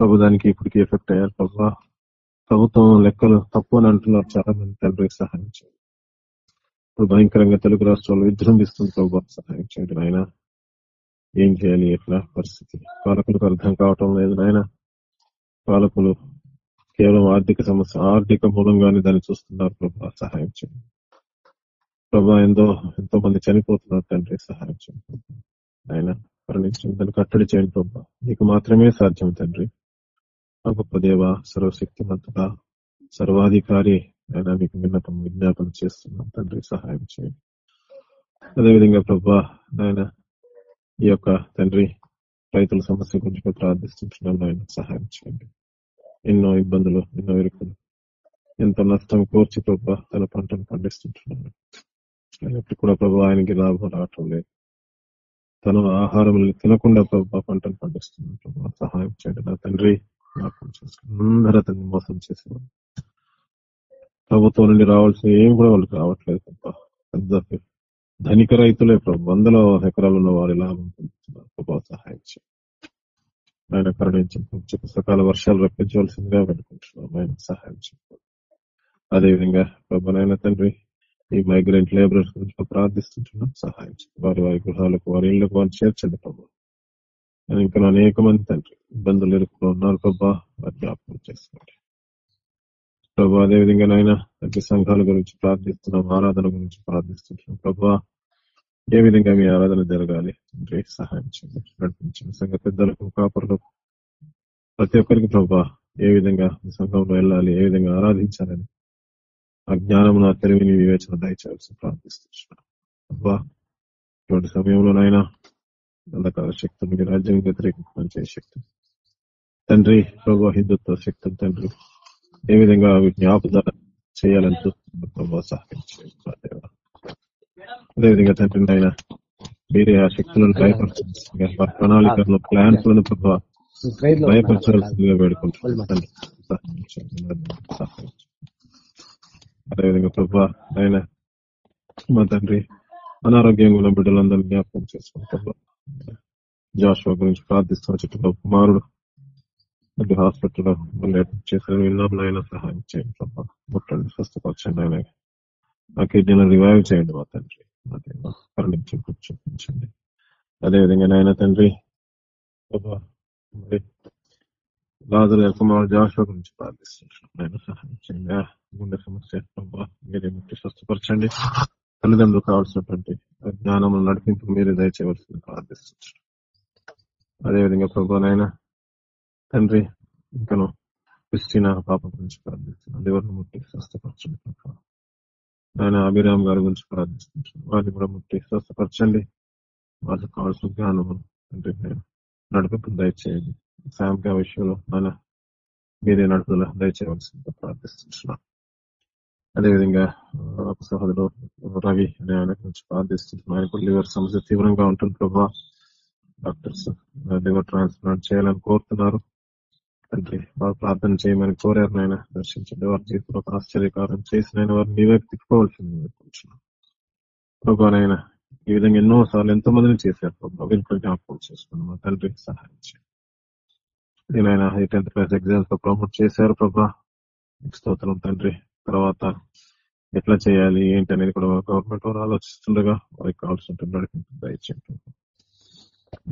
ప్రభు దానికి ఇప్పటికి ఎఫెక్ట్ అయ్యారు ప్రభా. ప్రభుత్వం లెక్కలు తప్పు అని అంటున్నారు చాలా మంది తండ్రికి సహాయం చేయండి. ఇప్పుడు భయంకరంగా తెలుగు రాష్ట్రాల్లో విజృంభిస్తుంది ప్రభావ సహాయం చేయండి నాయన. ఏం చేయాలి ఎట్లా పరిస్థితి? పాలకులకు అర్థం కావటం లేదు నాయన. పాలకులు కేవలం ఆర్థిక సమస్య ఆర్థిక మూలంగానే దాన్ని చూస్తున్నారు ప్రభుత్వ సహాయం చేయండి. ప్రభా ఎంతో ఎంతో మంది చనిపోతున్నారు తండ్రి సహాయం చేయండి ఆయన కరుణించండి దాన్ని కట్టడి చేయండి ప్రభా. నీకు మాత్రమే సాధ్యం తండ్రి. ఆ గొప్ప దేవ సర్వశక్తిమంతుడా సర్వాధికారి ఆయన మీకు విన్నపం విజ్ఞాపన చేస్తున్నాం తండ్రి సహాయం చేయండి. అదేవిధంగా ప్రభా నాయన ఈ యొక్క తండ్రి రైతుల సమస్య గురించి కూడా ప్రార్థిస్తుంటున్నాం ఆయన సహాయం చేయండి. ఎన్నో ఇబ్బందులు ఎన్నో ఇరుకులు ఎంతో నష్టం కోర్చి ప్రభా తన పంటను పండిస్తుంటున్నాను అయినప్పుడు కూడా ప్రభు ఆయనకి లాభం రావటం లేదు. తన ఆహారం తినకుండా ప్రభా పంటను పండిస్తున్నాడు. సహాయం చేయండి నా తండ్రి జ్ఞాపకం చేసుకుని అందరూ అతన్ని మోసం చేసేవారు. ప్రభుత్వం నుండి రావాల్సిన ఏం కూడా వాళ్ళకి రావట్లేదు పెద్ద ధనిక రైతులే ప్రభు. వందల ఎకరాలు ఉన్న వారి లాభం పొందుతున్నారు. ప్రభావ సహాయం చేయండి. ఆయన కరుణించి సకాల వర్షాలు రప్పించవలసిందిగా పెట్టుకుంటున్నాం ఆయన సహాయం చెప్పారు అదేవిధంగా ప్రభానైనా తండ్రి ఈ మైగ్రెంట్ లేబరర్స్ గురించి ప్రార్థిస్తుంటున్నాం. సహాయం వారి వారి గృహాలకు వారి ఇళ్ళకు వారిని చేర్చండి ప్రభు. ఇంకా అనేక మంది తండ్రి ఇబ్బందులు ఎదుర్కొని ఉన్నారు ప్రభా. వారి జ్ఞాపకం చేసుకోండి. ప్రభు అదేవిధంగా నాయన తగ్గి సంఘాల గురించి ప్రార్థిస్తున్నాం ఆరాధన గురించి ప్రార్థిస్తున్నాం ప్రభా. ఏ విధంగా మీ ఆరాధన జరగాలి? తండ్రి సహాయం చేయండి. నడిపించండి సంఘ పెద్దలకు కాపురులకు ప్రతి ఒక్కరికి ప్రభా ఏ విధంగా సంఘంలో వెళ్ళాలి ఏ విధంగా ఆరాధించాలని ఆ జ్ఞానం నా తెలివిని వివేచన దయచేయాల్సి ప్రార్థిస్తున్నాను ప్రభా ఇటువంటి సమయంలోనైనా అంధకార శక్తులు మీ రాజ్యం వ్యతిరేకంగా పనిచేసే శక్తి తండ్రి ప్రభా హిందుత్వ శక్తులు తండ్రి ఏ విధంగా ఆపుదల చేయాలని చూస్తున్నారు దేవా. అదేవిధంగా తండ్రి నాయన మీరే ఆ శక్తులను భయపరచాల్సిందిగా ప్రణాళికలను ప్లాన్స్లను ప్రభావ భయపరచాల్సిందిగా వేడుకుంటున్నాను తండ్రి సహాయం చేయండి మా దేవా. సహాయం చేయండి. అదేవిధంగా ప్రభా ఆయన మా తండ్రి అనారోగ్యంగా ఉన్న బిడ్డలందరినీ జ్ఞాపకం చేసుకుంటారు జాషువా గురించి ప్రార్థిస్తున్న చుట్టూ కుమారుడు అది హాస్పిటల్లో అడ్మిట్ చేసిన విన్నాం ఆయన సహాయం చేయండి ప్రభా. ముట్టండి స్వస్థపరచండి ఆయన ఆ కిడ్నీలో రివైవ్ చేయండి మా తండ్రి. మా దేవ కరుణించి చూపించండి అదేవిధంగా నాయన తండ్రి ప్రభా మరి లాజర్ కుమారుడు జాషువా గురించి ప్రార్థిస్తున్నాను ఆయన సహాయం చేయండి గుండె సమస్య మీరే ముట్టి స్వస్థపరచండి తల్లిదండ్రులు కావాల్సినటువంటి జ్ఞానములు జ్ఞానం నడిపింపు మీరే దయచేయవలసింది ప్రార్థిస్తున్నాను అదేవిధంగా ప్రభునైనా నాయన తండ్రి ఇంకను క్రిస్టినా పాప గురించి ప్రార్థిస్తున్నాను ఎవరిని ముట్టి స్వస్థపరచండి ఆయన అభిరామ్ గారి గురించి ప్రార్థిస్తున్నాను వారిని కూడా ముట్టి స్వస్థపరచండి వాళ్ళకి కావాల్సిన జ్ఞానము తండ్రి నడిపింపు దయచేయండి శాంగా విషయంలో ఆయన మీరే నడుపుదల దయచేయవలసిందిగా ప్రార్థిస్తున్నాను అదేవిధంగా ఆ, ఒక సహోదరుడు రవి అనే ఆయన గురించి ప్రార్థిస్తున్నాను ఆయన కూడా లివర్ సమస్య తీవ్రంగా ఉంటుంది ప్రభా. డాక్టర్స్ లివర్ ట్రాన్స్ప్లాంట్ చేయాలని కోరుతున్నారు. తండ్రి వారు ప్రార్థన చేయమని కోరారు నాయన. దర్శించండి. వారి జీవితంలో ఒక ఆశ్చర్యకారం చేసిన ఆయన వారిని వైపు తిప్పుకోవాల్సింది అనుకుంటున్నాను ప్రభా నాయన ఈ విధంగా ఎన్నో సార్లు ఎంతో మందిని చేశారు ప్రభావ వీళ్ళు జ్ఞాపకం చేసుకున్నాం. తండ్రికి తండ్రి సహాయం చేయండి. నేనైనా ఈ టెన్త్ క్లాస్ ఎగ్జామ్స్లో ప్రమోట్ చేశారు ప్రభా? స్తోత్రం తండ్రి. తర్వాత ఎట్లా చేయాలి ఏంటి అనేది కూడా గవర్నమెంట్ వారు ఆలోచిస్తుండగా వారికి కావాల్సిన నడిపింపు దయచేయండి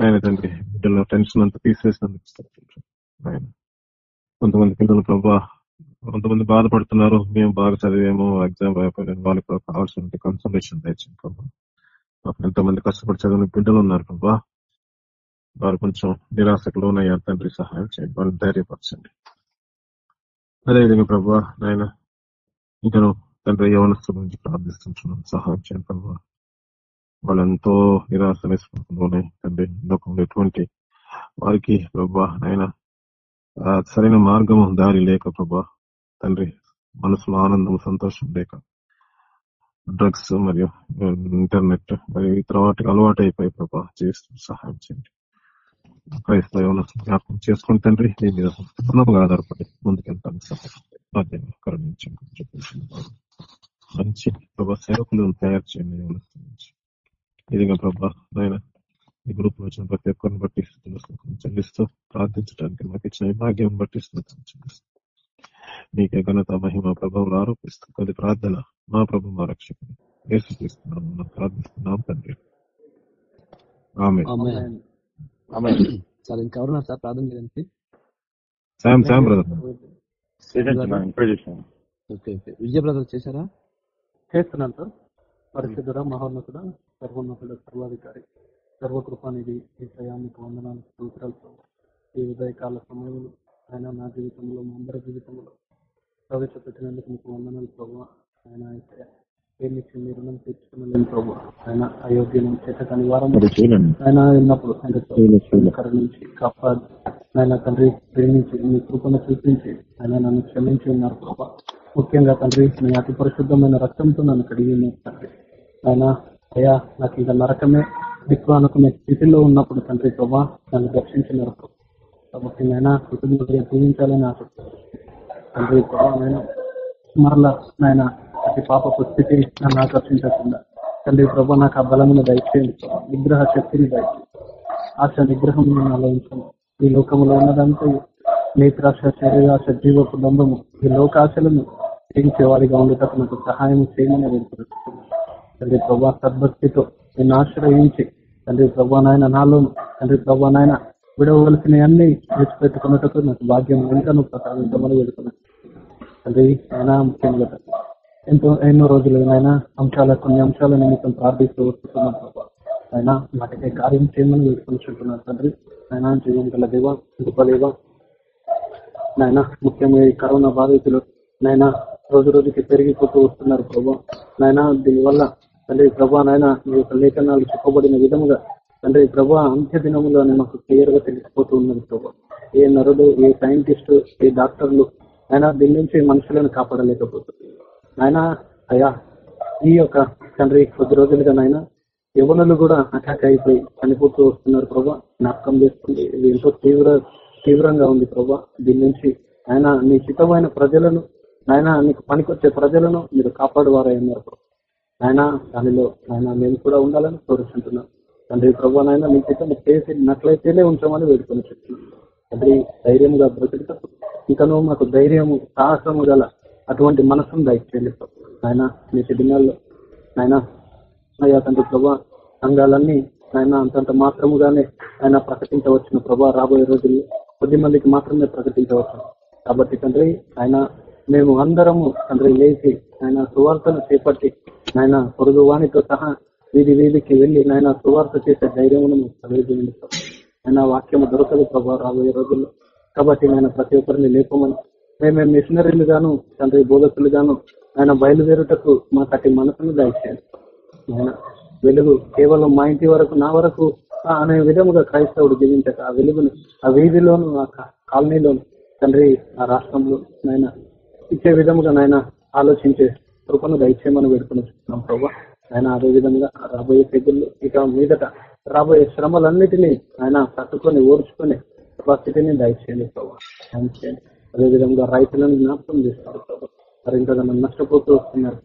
ఆయన తండ్రి బిడ్డల్లో టెన్షన్ అంతా తీసేసినందుకు ఆయన కొంతమంది పిల్లలు ప్రభా కొంతమంది బాధపడుతున్నారు. మేము బాగా చదివేమో ఎగ్జామ్ అయిపోయాము వాళ్ళకి కూడా కావాల్సిన కన్సల్టేషన్ తెచ్చింది ప్రభా. ఎంతో మంది కష్టపడి చదివిన బిడ్డలు ఉన్నారు ప్రభా. వారు కొంచెం నిరాశకు లోనయ్యారు. తండ్రి సహాయం చేయండి. వాళ్ళని ధైర్యపరచండి. అదేవిధంగా ప్రభా నాయన ఇంకను తండ్రి యవనస్తుల నుంచి ప్రార్థిస్తుంటున్నాను. సహాయం చేయండి ప్రభా. వాళ్ళెంతో నిరాశ నిస్పృహలోనే తండ్రి లోకంలో ఎటువంటి వారికి ప్రభా నాయన సరైన మార్గము దారి లేక ప్రభా తండ్రి మనసులో ఆనందం సంతోషం లేక డ్రగ్స్ మరియు ఇంటర్నెట్ మరియు ఇతర వాటికి అలవాటు అయిపోయి ప్రభా చేస్తూ సహాయం చేయండి. క్రైస్తవ జ్ఞాపకం చేసుకుని తండ్రి దీని మీద సంపూర్ణంగా ఆధారపడి ముందుకెళ్తాను మంచి ప్రభా సేవకులను తయారు చేయండి ఇదిగా ప్రభా నాయన ఈ గ్రూప్ వచ్చిన ప్రతి ఒక్కరిని బట్టి చెల్లిస్తూ ప్రార్థించడానికి మాకు ఇచ్చిన భాగ్యం బట్టి నీకే ఘనత మహిమ ప్రభావం ఆరోపిస్తూ కొద్ది ప్రార్థన మా ప్రభు మా రక్షకుడు ప్రార్థిస్తున్నాం తండ్రి ఆమె సార్ ఇంకెవరున్నారు సార్ ప్రార్థన చేయడానికి Sam Sam brother okay okay Vijaya brother చేశారా చేస్తున్నాను సార్ పరిశుద్ధుడ మహోన్నతుడ సర్వోన్నతుడ సర్వాధికారి సర్వకృపానిధి ఈ సయానికి వందనాలు సంవత్సరాలతో ఈ ఉదయకాల సమయంలో ఆయన నా జీవితంలో మా అందరి జీవితంలో ప్రవేశపెట్టినందుకు మీకు వందనాలు ప్రభావ ఆయన అయితే ఏమిచ్చి మీ రుణం తీర్చుకునలేని ప్రభు ఆయన అయోగ్యం చేతకాని వారం ఆయన కరుణించి కాపాడు. ఆయన తండ్రి ప్రేమించి మీ కృపను చూపించి ఆయన నన్ను క్షమించి ఉన్నారు ప్రభా. ముఖ్యంగా తండ్రి మీ అతి పరిశుద్ధమైన రక్తంతో నన్ను కడిగి తండ్రి. ఆయన అయ్యా నాకు ఇంకా నరకమే దిక్కు అనుకునే స్థితిలో ఉన్నప్పుడు తండ్రి ప్రభా నన్ను రక్షించినారు కాబట్టి నేను కృతజ్ఞతగా జీవించాలని ఆశిస్తున్నాను తండ్రి ప్రభా నేను మరలా నాయన అతి పాపపు స్థితి నన్ను ఆకర్షించకుండా. తండ్రి ప్రభా నాకు ఆ బలమును దయచేయండి. విగ్రహ శక్తిని దయచేయండి. ఆశ నిగ్రహం నాలో ఉంచండి ఈ లోకంలో ఉన్నదంతా నేత్రాశ శరీరాశ జీవ కుటుంబము ఈ లోకాశలను జయించేవాడిగా ఉండేటప్పుడు నాకు సహాయం చేయమని వేడుకుంటున్నాను తండ్రి ప్రభా సద్భక్తితో నేను ఆశ్రయించి తండ్రి ప్రభా నాయన నాలోను తండ్రి ప్రభా నాయన విడవలసిన అన్ని విడిచిపెట్టుకున్నట్టు నాకు భాగ్యం ఎంతను ప్రసాదించమని వేడుకున్నాను. తండ్రి ఆయన ముఖ్యంగా ఎంతో ఎన్నో రోజులు ఆయన అంశాల కొన్ని అంశాల నిమిత్తం ప్రార్థిస్తూ వస్తున్నాం ఆయన వాటికి కార్యం చేయమని వేడుకుంటున్నాను తండ్రి. ఆయన జీవం గల దేవ గొప్ప దేవ. నాయన ముఖ్యంగా ఈ కరోనా బాధితులు నాయన రోజు రోజుకి పెరిగిపోతూ వస్తున్నారు ప్రభా. నాయన దీనివల్ల తండ్రి ప్రభా నాయన మీ యొక్క లేఖనాలు చెప్పబడిన విధముగా తండ్రి ప్రభా అంత్య దినములో మాకు క్లియర్గా తెలిసిపోతూ ఉన్నది ప్రభా. ఏ నరుడు ఏ సైంటిస్టు ఏ డాక్టర్లు ఆయన దీని నుంచి మనుషులను కాపాడలేకపోతుంది. ఆయన అయ్యా ఈ యొక్క తండ్రి కొద్ది రోజులుగా నాయన యువనులు కూడా అటాక్ అయిపోయి చనిపోతూ వస్తున్నారు ప్రభా. జ్ఞాపకం చేస్తుంది. ఇది ఎంతో తీవ్ర తీవ్రంగా ఉంది ప్రభా. దీని నుంచి ఆయన నీ హితమైన ప్రజలను ఆయన నీకు పనికొచ్చే ప్రజలను మీరు కాపాడువారై ఉన్నారు ఆయన దానిలో ఆయన మేము కూడా ఉండాలని కోరుకుంటున్నాం. తండ్రి ప్రభా నాయన మీ చిత్తం చేసినట్లయితేనే ఉంచామని వేడుకొని చెప్తున్నాను తండ్రి ధైర్యంగా బ్రతుకుతాం. ఇంకనూ మాకు ధైర్యము సాహసము గల అటువంటి మనసును దయచేయండి ఆయన నేటి దినాల్లో ఆయన అయ్యా తండ్రి ప్రభా సంఘాలన్నీ ఆయన అంతంత మాత్రముగానే ఆయన ప్రకటించవచ్చిన ప్రభా రాబోయే రోజుల్లో కొద్ది మందికి మాత్రమే ప్రకటించవచ్చు కాబట్టి తండ్రి ఆయన మేము అందరము తండ్రి లేచి ఆయన సువార్తను చేపట్టి ఆయన పొరుగు వాణితో సహా వీధి వీధికి వెళ్ళి నాయన సువార్త చేసే ధైర్యమును తెలియజేయండి ఆయన వాక్యం దొరకదు ప్రభావ రాబోయే రోజుల్లో. కాబట్టి నేను ప్రతి ఒక్కరిని లేపమని మేమే మిషనరీలు గాను తండ్రి బోధకులు గాను ఆయన బయలుదేరుటకు మా కట్టి మనసును దయచేయండి. ఆయన వెలుగు కేవలం మా ఇంటి వరకు నా వరకు అనే విధముగా క్రైస్తవుడు జీవించక ఆ వెలుగుని ఆ వీధిలోను ఆ కాలనీలోను తండ్రి ఆ రాష్ట్రంలో నాయన ఇచ్చే విధముగా నాయన ఆలోచించే కృపను దయచేయమని పెడుకుని చూస్తున్నాం ప్రభావ ఆయన అదే విధంగా రాబోయే తెగుళ్ళు ఇక మీదట రాబోయే శ్రమలన్నిటినీ ఆయన తట్టుకొని ఓర్చుకొని స్థితిని దయచేయండి ప్రభావ అదేవిధంగా రైతులను జ్ఞాపకం చేస్తారు ప్రభావ మరి ఇంకా నష్టపోతూ వస్తున్నారు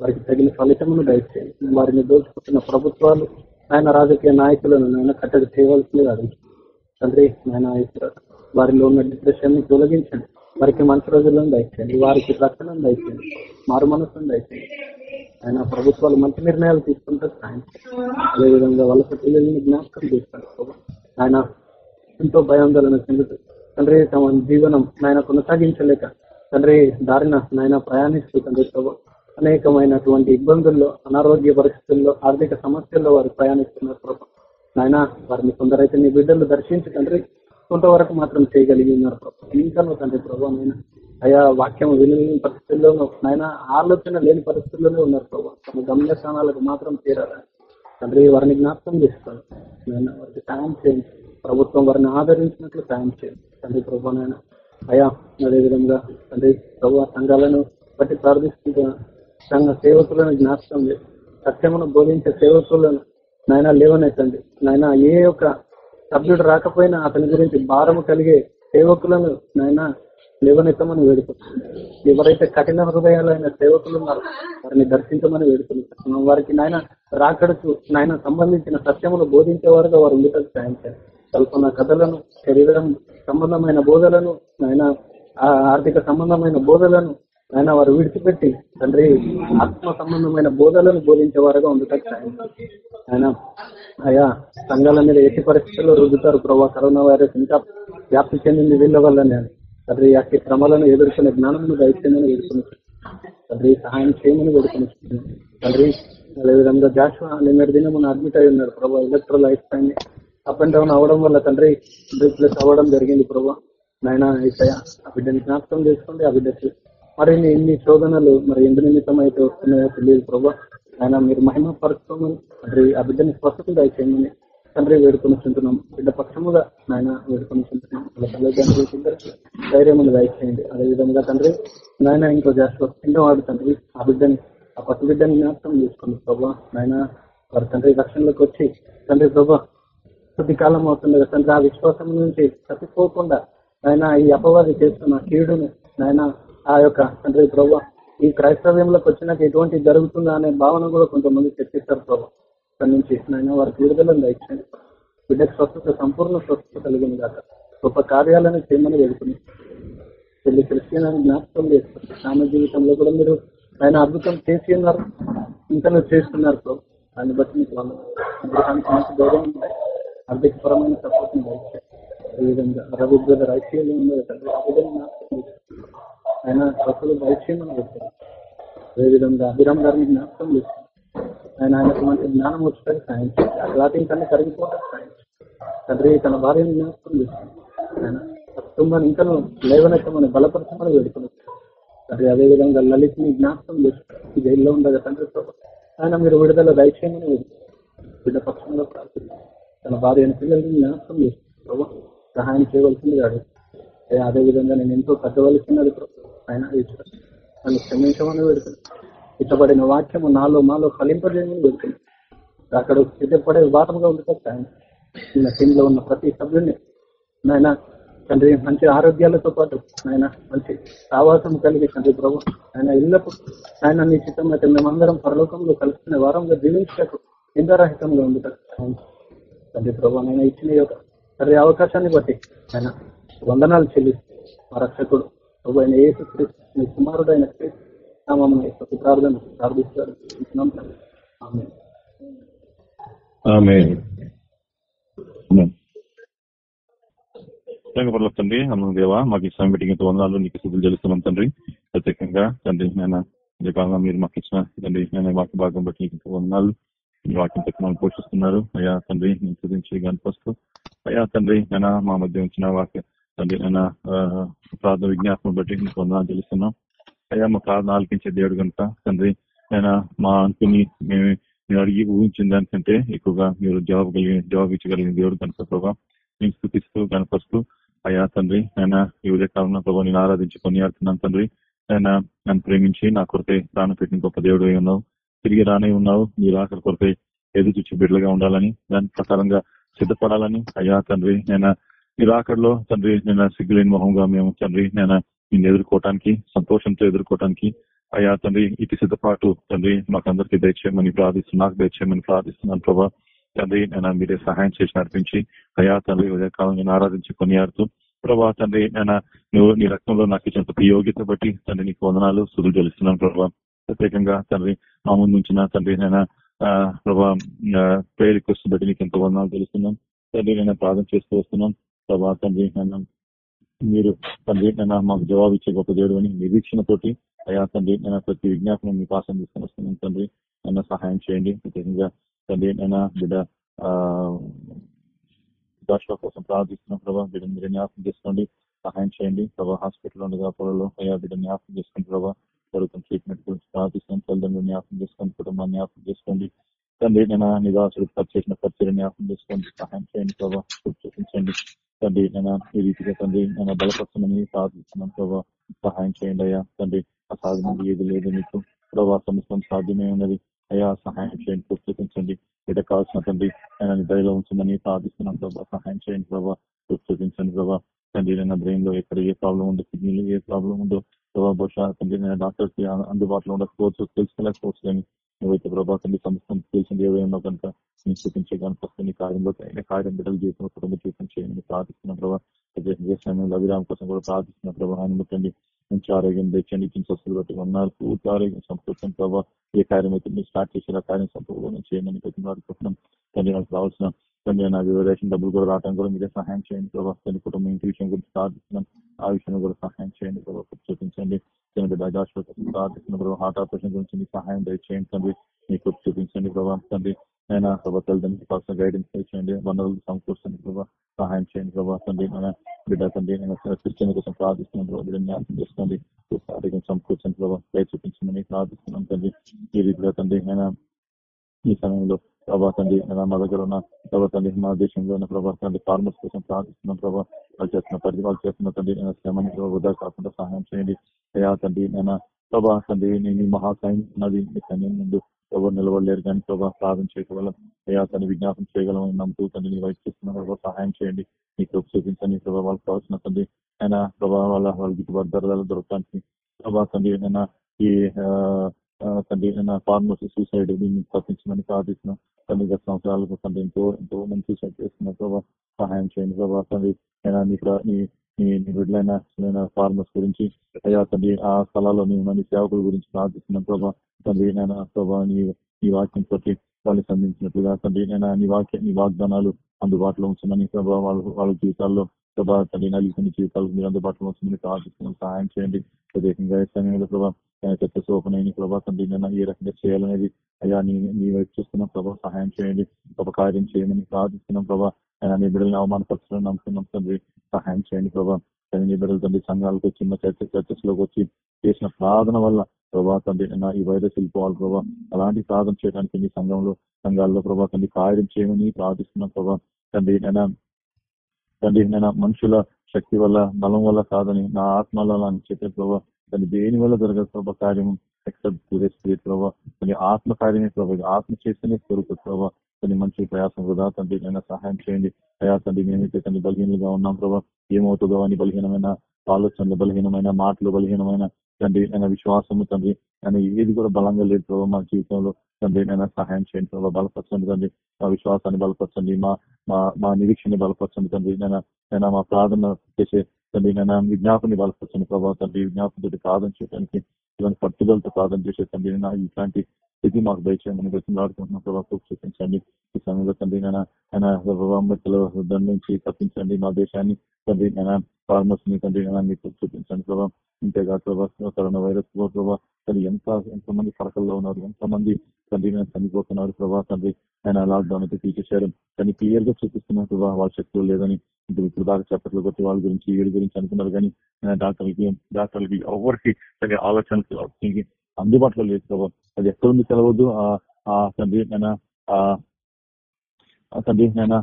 వారికి తగిన ఫలితమును దయచేయండి. వారిని దోచుకుంటున్న ప్రభుత్వాలు ఆయన రాజకీయ నాయకులను ఆయన కట్టడి చేయవలసిందిగా అడుగుతుంది తండ్రి ఆయన వారిలో ఉన్న డిప్రెషన్ని తొలగించండి. వారికి మంచి రోజులను దయచేయండి. వారికి రక్షణను దయచేయండి. మారు మనసును దయచేయండి. ఆయన ప్రభుత్వాలు మంచి నిర్ణయాలు తీసుకుంటారు ఆయన అదేవిధంగా వలస పిల్లల్ని జ్ఞాపకం చేస్తారు ఆయన ఎంతో భయాందోళన చెందుతూ తండ్రి తమ జీవనం నాయన కొనసాగించలేక తండ్రి దారిన నాయన ప్రయాణిస్తూ తండ్రి అనేకమైనటువంటి ఇబ్బందుల్లో అనారోగ్య పరిస్థితుల్లో ఆర్థిక సమస్యల్లో వారు ప్రయాణిస్తున్నారు ప్రభు. నాయన వారిని కొందరైతే నీ బిడ్డలు దర్శించి తండ్రి కొంతవరకు మాత్రం చేయగలిగి ఉన్నారు ప్రభా. ఇంకా తండ్రి ప్రభా నాయన అయ్యా వాక్యం వినలేని పరిస్థితుల్లోనూ నాయన ఆలోచన లేని పరిస్థితుల్లోనే ఉన్నారు ప్రభావ తమ గమ్య స్థానాలకు మాత్రం చేరాలని తండ్రి వారిని జ్ఞాపకం చేస్తారు వారికి సాయం చేయండి. ప్రభుత్వం వారిని ఆదరించినట్లు సాయం చేయండి. తండ్రి ప్రభా నాయన అయా అదేవిధంగా తండ్రి ప్రభు సంఘాలను బట్టి ప్రార్థిస్తుంటున్న సంఘ సేవకులను జ్ఞాపకం చేసి సత్యమును బోధించే సేవకులను నాయన లేవనైతండి నాయన ఏ యొక్క సభ్యుడు రాకపోయినా అతని గురించి భారము కలిగే సేవకులను నాయన లేవనెత్తమని వేడుకుంటున్నాం ఎవరైతే కఠిన హృదయాలైన సేవకులు ఉన్నారో వారిని దర్శించమని వేడుకుంటున్నాం వారికి నాయన రాకడకు నాయన సంబంధించిన సత్యములు బోధించే వారుగా వారు ఉండేటట్టు సాయం చేయాలి. కల్పన కథలను శరీరం సంబంధమైన బోధలను నాయన ఆ ఆర్థిక సంబంధమైన బోధలను ఆయన వారు విడిచిపెట్టి తండ్రి ఆత్మ సంబంధమైన బోధలను బోధించే వారుగా ఉండటం సాయం ఆయన అయా సంఘాల మీద ఎట్టి పరిస్థితుల్లో రుద్దుతారు ప్రభావ కరోనా వైరస్ ఇంకా వ్యాప్తి చెందింది వీళ్ళ వల్ల నేను తండ్రి అట్టి క్రమాలను ఎదుర్కొనే జ్ఞానమును దయచేయమని వేడుకుని తండ్రి సహాయం చేయమని వేడుకుని తండ్రి అదేవిధంగా జాషువా నిన్నటి దినం మన అడ్మిట్ అయి ఉన్నారు ప్రభావ electro life time up and down అవడం వల్ల తండ్రి రీప్లేస్ అవ్వడం జరిగింది ప్రభా. నాయన ఈసయ ఆ బిడ్డని జ్ఞాపకం చేసుకోండి ఆ బిడ్డకి మరి ఎన్ని శోధనలు మరి ఎందు నిమిత్తం అయితే వస్తున్నాయో తెలియదు ప్రభా. ఆయన మీరు మహిమ పరుచుకోమని తండ్రి ఆ బిడ్డని స్వస్థత దయచేయమని తండ్రి వేడుకొని చుంటున్నాం బిడ్డ పక్షముగా నాయన వేడుకొని చుంటున్నాం వాళ్ళ తల్లిదండ్రులకి అదే విధంగా దయచేయండి అదేవిధంగా తండ్రి నాయన ఇంకో జాస్తి చిన్నవాడు తండ్రి. ఆ బిడ్డని ఆ పట్టు బిడ్డని జ్ఞాపకం చేసుకోండి ప్రభా. నాయన వారి తండ్రి రక్షణలోకి వచ్చి తండ్రి ప్రభా కొద్ది కాలం అవుతుంది తండ్రి ఆ విశ్వాసం నుంచి తప్పిపోకుండా ఆయన ఈ అపవాది చేస్తున్న కీడును నాయన ఆ యొక్క తండ్రి ప్రభా ఈ క్రైస్తవ్యంలోకి వచ్చినాక ఎటువంటి జరుగుతుందా అనే భావన కూడా కొంతమంది చర్చిస్తారు ప్రభు. నుంచి నాయన వారికి విడుదలను దయచేయండి బిడ్డకు స్వస్థత సంపూర్ణ స్వస్థత కలిగింది కాక గొప్ప కార్యాలను చేయమని వెళ్తుంది పెళ్ళి క్రిస్టియన్ అని జ్ఞాపకం చేస్తారు. గ్రామ జీవితంలో కూడా మీరు ఆయన అద్భుతం చేసి ఉన్నారు. ఇంతలో చేస్తున్నారు ప్రభు. దాన్ని బట్టి మీకు వాళ్ళు గృహానికి మంచి గౌరవం ఉంటాయి ఆర్థికపరమైన సపోర్ట్ దయచేయండి. అదేవిధంగా రవి బ్రదర్ ఐసీయూలో ఉన్నది జ్ఞాపకం ఆయన స్వస్థత దయచేయమని వెళ్తారు అదేవిధంగా అభిరామ్ గారిని జ్ఞాపకం చేస్తారు ఆయన ఆయనకు జ్ఞానం వచ్చేసరికి సాయం అలాంటి ఆ క్లాతింగ్ కన్నా కరిగిపోవడానికి సాయం తండ్రి తన భార్యను జ్ఞాపకం చేస్తుంది ఆయన కుటుంబాన్ని ఇంకా లేవనెత్తమని బలపరచమని వేడుకున్నాం తండ్రి అదేవిధంగా లలిత్ని జ్ఞాపకం చేస్తారు జైల్లో ఉండగా తండ్రి ఆయన మీరు విడుదల దయచేయమని వేడుకుంటారు బిడ్డ పక్షంలో ప్రార్థిస్తారు తన భార్యను పిల్లల్ని జ్ఞాపకం చేస్తుంది సహాయం చేయవలసింది కాదు అదే విధంగా నేను ఎంతో కట్టవలసినది ప్రభుత్వం ఆయన నన్ను క్షమించమని వేడుకున్నాను ఇష్టపడిన వాక్యము నాలో మాలో ఫలింపజేయమని వెళ్తున్నాను అక్కడ సిద్ధపడే వాటంగా ఉండటం సాయం నిన్న టీంలో ఉన్న ప్రతి సభ్యుడిని నాయన తండ్రి మంచి ఆరోగ్యాలతో పాటు ఆయన మంచి ఆవాసం కలిగి తండ్రి ప్రభు ఆయన ఇళ్ళకు ఆయన నీ చిత్తం అయితే మేమందరం పరలోకంలో కలుసుకునే వారంగా జీవించటకు ఇంద్రరహితంగా ఉండటం తండ్రి ప్రభు నేను ఇచ్చిన యొక్క తండ్రి అవకాశాన్ని బట్టి ఆయన వందనాలు చెల్లిస్తూ మా రక్షకుడు ప్రభు ఆయన ఏ నీ కుమారుడైన ప్రార్థన ప్రార్థిస్తారు. తండ్రి అమ్మ దేవా మాకు ఈ సమయం మీటింగ్ వందనాలు నీకు శుద్ధులు తెలుస్తున్నాం తండ్రి. ప్రత్యేకంగా తండ్రి నేను మీరు మాకు ఇచ్చిన తండ్రి నేను వాక్య భాగం బట్టి నీకు వందనాలు. మీ వాక్యం ప్రతి పోషిస్తున్నారు. అయ్యా తండ్రి నేను చూపించి కనిపిస్తూ అయ్యా తండ్రి నేను మా మధ్య ఉంచిన వాక్య తండ్రి నేను ప్రార్థన విజ్ఞాపనం బట్టి నీకు వందనాలు తెలుస్తున్నాం అయ్యా మా ప్రార్థన ఆలకించే దేవుడు కనుక తండ్రి నేను మా అంకుని మేము మీరు అడిగి ఊహించిన దానికంటే ఎక్కువగా మీరు జవాబు కలిగి జవాబు ఇచ్చగలిగిన దేవుడు కనుక ప్రభావ నేను స్థుతిస్తూ కనపరుస్తూ అయ్యా తండ్రి నేను ఈ ఉదయ కాలంలో ప్రభావ నేను ఆరాధించి కొనియాడుతున్నాను తండ్రి. నేను నన్ను ప్రేమించి నా కొరతే ప్రాణం పెట్టిన గొప్ప దేవుడు అయి ఉన్నావు. తిరిగి రానే ఉన్నావు. మీరు ఆఖరి కొరతే ఎదురు చూచి బిడ్డలుగా ఉండాలని దాని ప్రకారంగా సిద్ధపడాలని అయ్యా తండ్రి నేను మీరు ఆఖరిలో తండ్రి నేను సిగ్గులేని మొహంగా మేము తండ్రి నేను నిన్ను ఎదుర్కోవటానికి సంతోషంతో ఎదుర్కోవటానికి అయ్యా తండ్రి ఇటు సిద్ధపాటు తండ్రి మాకందరికి దయచేయమని ప్రార్థిస్తున్నాను నాకు దయచేయమని ప్రార్థిస్తున్నాను ప్రభా. తండ్రి నేను మీరే సహాయం చేసి నడిపించి అయ్యా తండ్రి ఉదయకాలం నేను ఆరాధించి కొనియాడుతూ ప్రభా తండ్రి నేను నువ్వు నీ రక్తంలో నాకు ఇచ్చిన ప్రతి యోగ్యత బట్టి తండ్రి నీకు వందనాలు సుదులు చెల్లిస్తున్నాను ప్రభా. ప్రత్యేకంగా తండ్రి మా ముందు ఉంచిన తండ్రి నేను ప్రభా ప్రేయర్ రిక్వెస్ట్ బట్టి నీకు ఎంతో వందనాలు తెలుస్తున్నాం తండ్రి నేను ప్రార్థన చేస్తూ వస్తున్నాం. ప్రభా తండ్రి నేను మీరు తండ్రి నేను మాకు జవాబు ఇచ్చే గొప్ప దేవుడు అని నిరీక్షణ తోటి అయ్యా తండ్రి నేను ప్రతి విజ్ఞాపనం మీ పాసం తీసుకొని వస్తున్నాం తండ్రి. నన్ను సహాయం చేయండి. ప్రత్యేకంగా తండ్రి నేను బిడ్డ ఆ కోసం ప్రార్థిస్తున్నాం ప్రభావ బిడ్డను మీరు జ్ఞాపకం చేసుకోండి. సహాయం చేయండి. ప్రభావ హాస్పిటల్ ఉండగా పొలలో అయ్యా బిడ్డ జ్ఞాపకం చేసుకోండి ప్రభావ జరుగుతున్న ట్రీట్మెంట్ గురించి ప్రార్థిస్తున్నాం. తల్లిదండ్రులు జ్ఞాపకం చేసుకోండి. కుటుంబాన్ని జ్ఞాపకం చేసుకోండి. తండ్రి నేను నివాసులు ఖర్చు చేసిన ఖర్చులు జ్ఞాపకం చేసుకోండి. సహాయం చేయండి ప్రభావ చూపించండి. తండ్రి నేను ఈ రీతిగా తండ్రి నేను బలపరచమని ప్రార్థిస్తున్నాను ప్రభావ సహాయం చేయండి అయ్యా తండ్రి సాధన ఏది లేదు మీకు ప్రభావ సమస్తం సాధ్యమే ఉన్నది అయ్యా సహాయం చేయండి చూపించండి బిడ్డ కావాల్సిన తండ్రి నేను దయలో ఉంచమని సాధిస్తున్నాం ప్రభావ సహాయం చేయండి ప్రభావ పుస్తకించండి ప్రభావ తండ్రి నేను బ్రెయిన్లో ఎక్కడ ఏ ప్రాబ్లం ఉందో కిడ్నీలో ఏ ప్రాబ్లం ఉందో ప్రభావ బహుశా తండ్రి నేను డాక్టర్స్కి అందుబాటులో ఉండకపోవచ్చు తెలుసుకోలేకపోవచ్చు కానీ నువ్వైతే ప్రభావ తండ్రి సంస్థ తెలిసింది ఏవైనా కనుక నేను చూపించే కనుక నీ కార్యంలో అయిన కార్యం బిడ్డలు జీవితంలో కుటుంబ జీవితం చేయండి. ప్రార్థిస్తున్న ప్రభావ సమయంలో అభిరామ్ కోసం కూడా ప్రార్థిస్తున్న ప్రభావ ఆయన ముట్టండి మంచి ఆరోగ్యం తెచ్చండి చిన్న స్వస్థలు బట్టి ఉన్నారు. పూర్తి ఆరోగ్యం సంపూర్తం ప్రభావ ఏ కార్యం అయితే మీరు స్టార్ట్ చేసిన కార్యం సంపూర్ణంగా చేయమని ప్రతి వాడుకుంటున్నాం తండ్రి నాకు కావాల్సిన తండ్రి నాకు రేషన్ డబ్బులు కూడా రావడం కూడా మీరే సహాయం చేయండి. ప్రభావ తండ్రి కుటుంబం ఇంటి విషయం గురించి ప్రార్థిస్తున్నాం. ఆ విషయంలో కూడా సహాయం చేయండి. ప్రభావ చూపించండి. తండ్రి బజాజ్ ప్రార్థిస్తున్న. ప్రభావ హార్ట్ ఆపరేషన్ గురించి మీ సహాయం దయచేయండి తండ్రి. మీకు చూపించండి. ప్రభావ తండ్రి నేను ప్రభావ తల్లిదండ్రులు కావాల్సిన గైడెన్స్ చేయండి వనరులు సమకూర్చండి ప్రభావ సహాయం చేయండి ప్రభావ తండ్రి బిడ్డ తండ్రి క్రిస్టియన్ కోసం ప్రార్థిస్తున్నాను ప్రభావ బిడ్డ జ్ఞాపకం చేసుకోండి. ఆరోగ్యం సమకూర్చండి ప్రభావ దయ చూపించమని ప్రార్థిస్తున్నాం తండ్రి. ఈ రీతిగా తండ్రి నేను ఈ సమయంలో ప్రభా తండ్రి మా దగ్గర ఉన్న ప్రభా తండ్రి మా దేశంలో ఉన్న ప్రభా తండ్రి ఫార్మర్స్ కోసం ప్రార్థిస్తున్నాం ప్రభావ వాళ్ళు చేస్తున్న పరిధి వాళ్ళు చేస్తున్న తండ్రి శ్రమని వృధా కాకుండా సహాయం చేయండి. అయ్యా తండ్రి నేను ప్రభా తండ్రి నేను మహాసాయం ఉన్నది. మీ సైన్యం ముందు ఎవరు నిలబడలేరు కానీ ప్రభావ ప్రార్థన చేయగలం ప్రయాసాన్ని విజ్ఞాపం చేయగలం నమ్ముతూ తండ్రి నీ వైపు చేస్తున్న ప్రభావ సహాయం చేయండి. నీకు చూపించండి. ప్రభావ వాళ్ళకి కావాల్సిన తండ్రి. ఆయన ప్రభావ వాళ్ళ వాళ్ళ గిట్టుబాటు ధరలు దొరకడానికి ప్రభావ తండ్రి ఏదైనా ఈ తండ్రి ఏదైనా ఫార్మర్స్ సూసైడ్ తప్పించమని ప్రార్థిస్తున్నాం. తండ్రి గత సంవత్సరాలకు తండ్రి ఎంతో ఎంతో మంది సూసైడ్ చేస్తున్న ప్రభావ సహాయం చేయండి ప్రభావ తండ్రి. అయినా నీ బిడ్డలైన ఫార్మర్స్ గురించి అయ్యా తండ్రి ఆ స్థలాల్లో నేను నీ సేవకుల గురించి ప్రార్థిస్తున్నాం ప్రభావ తండ్రి నైనా ప్రభావ నీ నీ వాక్యం ప్రతి వాళ్ళని సంధించినట్లుగా తండ్రి నేను నీ వాక్య నీ వాగ్దానాలు అందుబాటులో ఉంచమని ప్రభావ వాళ్ళ వాళ్ళ జీవితాల్లో ప్రభావ తండ్రి నలిగిన జీవితాలకు మీరు అందుబాటులో ఉంచమని ప్రార్థిస్తున్నాం. సహాయం చేయండి. ప్రత్యేకంగా సమయంలో ప్రభావ పెద్ద సోపనైన ప్రభావ తండ్రి నేను ఏ రకంగా చేయాలనేది అయ్యా నీ నీ వైపు చూస్తున్నాం. ప్రభావ సహాయం చేయండి. ఒక కార్యం చేయమని ప్రార్థిస్తున్నాం ప్రభావ నీ బిడ్డలను అవమానపరచడం నమ్ముతున్నాం తండ్రి. సహాయం చేయండి ప్రభావ నీ బిడ్డలు తండ్రి సంఘాలకు చిన్న చర్చ చర్చస్లోకి వచ్చి చేసిన ప్రార్థన వల్ల ప్రభా తండ్రి ఈ వైరస్ వెళ్ళిపోవాలి ప్రభా. అలాంటి ప్రార్థన చేయడానికి మీ సంఘంలో సంఘాల్లో ప్రభా తండ్రి కార్యం చేయమని ప్రార్థిస్తున్నాం ప్రభా. తండ్రి నేను తండ్రి నేను మనుషుల శక్తి వల్ల బలం వల్ల కాదని నా ఆత్మల అని చెప్పే ప్రభా. దాన్ని దేని వల్ల జరగదు ప్రభావ కార్యం ఎక్సెప్ట్ ప్రభా. ఆత్మ కార్యమే ప్రభా. ఆత్మ చేస్తేనే కోరుకోదు ప్రభావ కొన్ని మంచి ప్రయాసం వృధా. తండ్రి నేను సహాయం చేయండి. అయా తండ్రి మేమైతే తండ్రి బలహీనంగా ఉన్నాం ప్రభా. ఏమవుతుందో అని బలహీనమైన ఆలోచనలు బలహీనమైన మాటలు బలహీనమైన తండ్రి నేను విశ్వాసము తండ్రి నేను ఏది కూడా బలంగా లేదు ప్రభావ మా జీవితంలో తండ్రి నేను సహాయం చేయండి ప్రభావ బలపరచండి తండ్రి మా విశ్వాసాన్ని బలపరచండి మా మా నిరీక్షణ బలపరచండి తండ్రి నేను నేను మా ప్రార్థన చేసే తండ్రి నేను విజ్ఞాపని బలపరచండి ప్రభావ తండ్రి విజ్ఞాపనతో ప్రార్థన చేయడానికి ఇలాంటి పట్టుదలతో ప్రార్థన చేసే తండ్రి ఇట్లాంటి స్థితి మాకు దయచేయమని ఆడుకుంటున్నాం ప్రభావ చూపించండి. ఈ సమయంలో తండ్రి నేను ప్రభావంలో దండించి తప్పించండి మా దేశాన్ని తండ్రి నేను ఫార్మర్స్ని తండ్రి మీకు చూపించండి ప్రభావం ఇంతేకాదు ప్రభా కరోనా వైరస్ ప్రభా తను ఎంత ఎంతమంది ఫరకల్లో ఉన్నారు ఎంతమంది తండ్రి చనిపోతున్నారు ప్రభా తండ్రి ఆయన లాక్డౌన్ అయితే తీసేశారు. కానీ క్లియర్గా చూపిస్తున్నారు ప్రభా వాళ్ళ శక్తులు లేదని ఇప్పుడు దాకా చెప్పట్లు కొట్టి వాళ్ళ గురించి వీడి గురించి అనుకున్నారు. కానీ డాక్టర్లకి డాక్టర్లకి ఎవరికి ఆలోచనలు అందుబాటులో లేదు ప్రభా. అది ఎక్కడుంది తెలవద్దు ఆ తండ్రి నేను తండ్రి నేను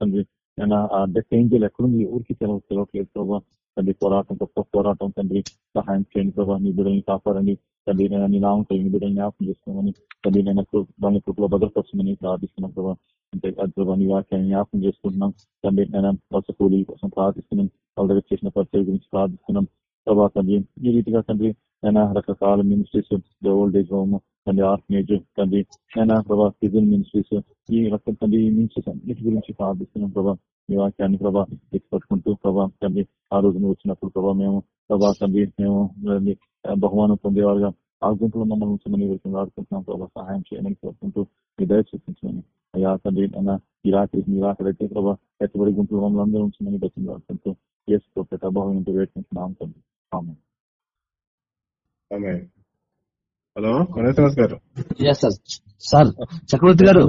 తండ్రి నేను డెత్ ఏంజల్ ఎక్కడుంది ఎవరికి తెలవ తెలవట్లేదు ప్రభా. తండ్రి పోరాటం గొప్ప పోరాటం తండ్రి సహాయం చేయండి ప్రభావ నీ బిడ్డల్ని కాపాడండి. తండ్రి నేను నీ నామంతో నీ బిడ్డల్ని జ్ఞాపకం చేసుకోమని తండ్రి నేను దాని కృపలో భద్రపరచమని ప్రార్థిస్తున్నాం ప్రభావ అంటే ప్రభావ నీ వాక్యాన్ని జ్ఞాపకం చేసుకుంటున్నాం. తండ్రి నేను వలస కూలీల కోసం ప్రార్థిస్తున్నాం. వాళ్ళ దగ్గర చేసిన పరిచయం గురించి ప్రార్థిస్తున్నాం. ప్రభావ తండ్రి ఈ రీతిగా తండ్రి నేను రకరకాల మినిస్ట్రీస్ ఓల్డ్ ఏజ్ హోమ్ తండ్రి ఆర్ఫనేజ్ తండ్రి నేను ప్రభా సిజన్ మినిస్ట్రీస్ ఈ రకం తండ్రి ఈ మినిస్ట్రీస్ అన్నిటి గురించి ప్రార్థిస్తున్నాం ప్రభా. మీ వాక్యాన్ని ప్రభా పట్టుకుంటూ ప్రభా తండ్రి ఆ రోజు నువ్వు వచ్చినప్పుడు ప్రభా మేము ప్రభా తండ్రి మేము బహుమానం పొందేవారుగా ఆ గుంపులో మమ్మల్ని ఉంచమని వీరికి ఆడుకుంటున్నాం ప్రభా. సహాయం చేయమని కోరుకుంటూ మీ దయ చూపించమని. అయ్యా తండ్రి అన్న ఈ రాత్రి మీ రాత్రి అయితే ప్రభా ఎత్తబడి గుంపులు మమ్మల్ని అందరూ ఉంచమని బతిని ఆడుకుంటూ చేసుకో పెట్ట అభావం ఇంటి వేటుకుంటున్నాం తండ్రి ఆమె హలో గణేశ్వరరావు గారు. ఎస్ సార్ సార్ చక్రవర్తి గారు.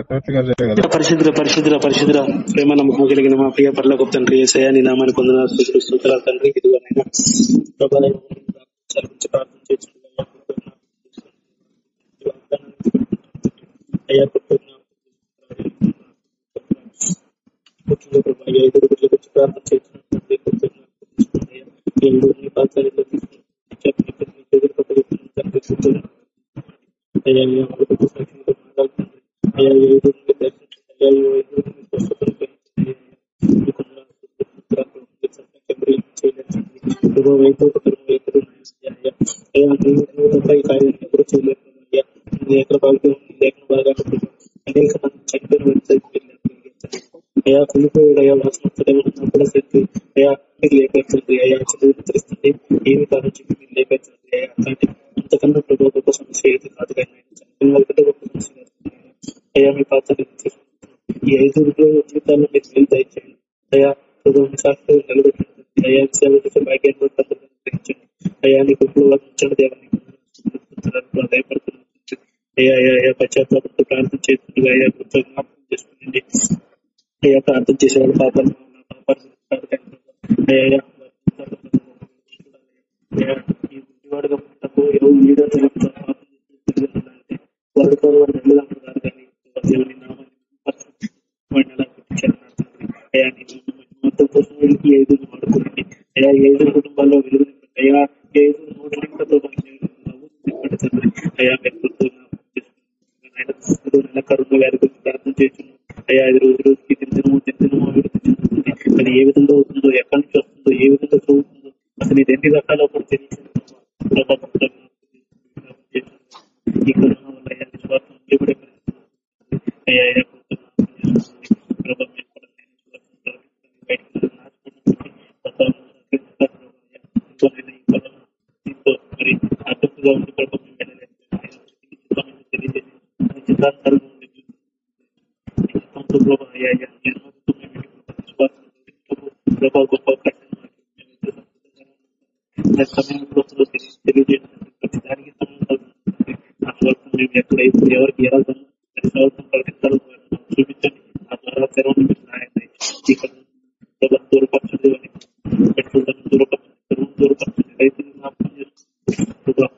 చక్రవర్తి గారు చెప్పే కదా పరిశుద్ధ పరిశుద్ధ పరిశుద్ధ ప్రేమ నమ్మకం కలిగిన మా ప్రియ పర్లకు తండ్రి ఏసయా నీ నామాన్ని పొందిన స్థుతులు స్తోత్రాలు తండ్రి. ఇదిగోనైనా ప్రభా, నేను చలించి ప్రార్థన చేస్తున్నాను. అయ్యా ఈ దర్శించండి అయ్యా ఈ ఎక్కడ అనేక మంది చనిపోయిన అయ్యా కులిపోయాడు అయ్యా శక్తి అయ్యా మీరు లేపేస్తుంది అయ్యా చదువు తెలుస్తుంది ఏమి చెప్పి మీరు లేపేస్తుంది అయ్యా కానీ అంతకన్నా గొప్ప సమస్య ఏది కాదు కానీ చనిపోయిన వాళ్ళకంటే గొప్ప సమస్య అయ్యా మీ పాత్ర ఈ ఐదు జీవితాల్లో మీరు మేలు దయచేయండి. అయ్యా ప్రభు సాక్షి నిలబెట్టండి. అయ్యా సేవ చేసే భాగ్యాన్ని గ్రహించండి అయ్యా నీకు ఉపయోగించండి వారిని దేవాన్ని దయపడుతున్నాను అయ్యా అయ్యా పశ్చాత్తాపంతో ప్రార్థన చేస్తుంది అయ్యా గుర్తు జ్ఞాపకం చేసుకోండి అయ్యా ప్రార్థన చేసేవాళ్ళు పాపాలు పాపాలు అయ్యా ఈ గుడ్డివాడుగా పుట్టినప్పుడు ఎవరు వీడియో తెలుపుతారు పాపం దేవుని నామాన్ని అయ్యా వాడుకోండి అయ్యా కుటుంబాల్లో వెలుగు అయ్యా ఈ ఐదుగురు అయ్యా మీరు కృతజ్ఞతలు వ్యాధి గురించి ప్రార్థన చేస్తున్నాం అయ్యా రోజు రోజుకి అభివృద్ధి చెందుతుంది అది ఏ విధంగా అవుతుందో ఎక్కడి నుంచి వస్తుందో ఏ విధంగా చదువుతుందో అసలు ఇది ఎన్ని రకాల తెలియదు ఎవరికి ఎలా సం- అది స్వార్థం ప్రకటించాలో వారిని మాకు చూపించండి ఆ ద్వారా తెరవని మీరు సహాయం చేయండి. ఇక్కడ ప్రభా, దూరపరచండి అని పెట్టుకుంటాను దూరపరచండి తెరవని దూరపరచండి రైతులు జ్ఞాపకం చేసుకోండి. ప్రభా,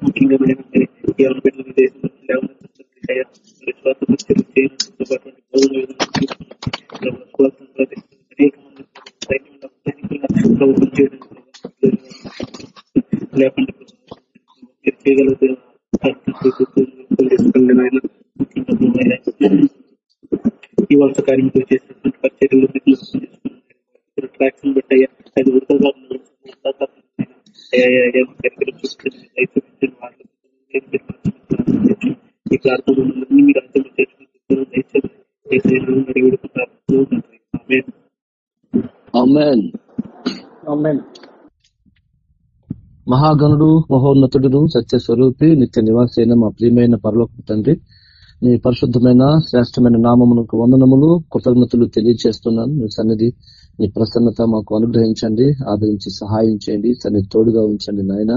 ముఖ్యంగా నాయన మరి కేవలం బిడ్డలు దేశంలో లేవనెత్తండి అయ్యా మరి స్వార్థ భక్తులు చేయనటువంటి అటువంటి పౌరుల విధంగా తీసుకుని ప్రభా, స్వార్థం ప్రకటించండి. అనేక మంది సైన్యంలో సైనికులుగా ప్రభుత్వం చేయడానికి లేకుండా మీరు చేయగలిగితే చేసుకోండి నాయన ముఖ్యంగా ప్రభా, అయ్యా, ఈ వలస కార్మికులు చేసినటువంటి పరిచర్యలు ట్రాక్షన్ బట్టి అయ్యా అది వృధగా ఉన్న వృధా అయ్యా అయ్యా అయ్యా మా దగ్గర చూపించండి దయచూపించండి వాళ్ళు ఈ ప్రార్థనలన్నీ మీరు అర్థం చేసుకుంటున్నారు దయచేసి దయచేసి అడిగి విడుకుంటారు ఆమె అమెన్ ఆమేన్. మహాగణుడు మహోన్నతుడు సత్య స్వరూపి నిత్య నివాసైన మా ప్రియమైన పరలోక తండ్రి నీ పరిశుద్ధమైన శ్రేష్టమైన నామమునకు వందనములు కృతజ్ఞతలు తెలియజేస్తున్నాను. మీ సన్నిధి నీ ప్రసన్నత మాకు అనుగ్రహించండి ఆదరించి సహాయం చేయండి సన్నిధి తోడుగా ఉంచండి నాయన.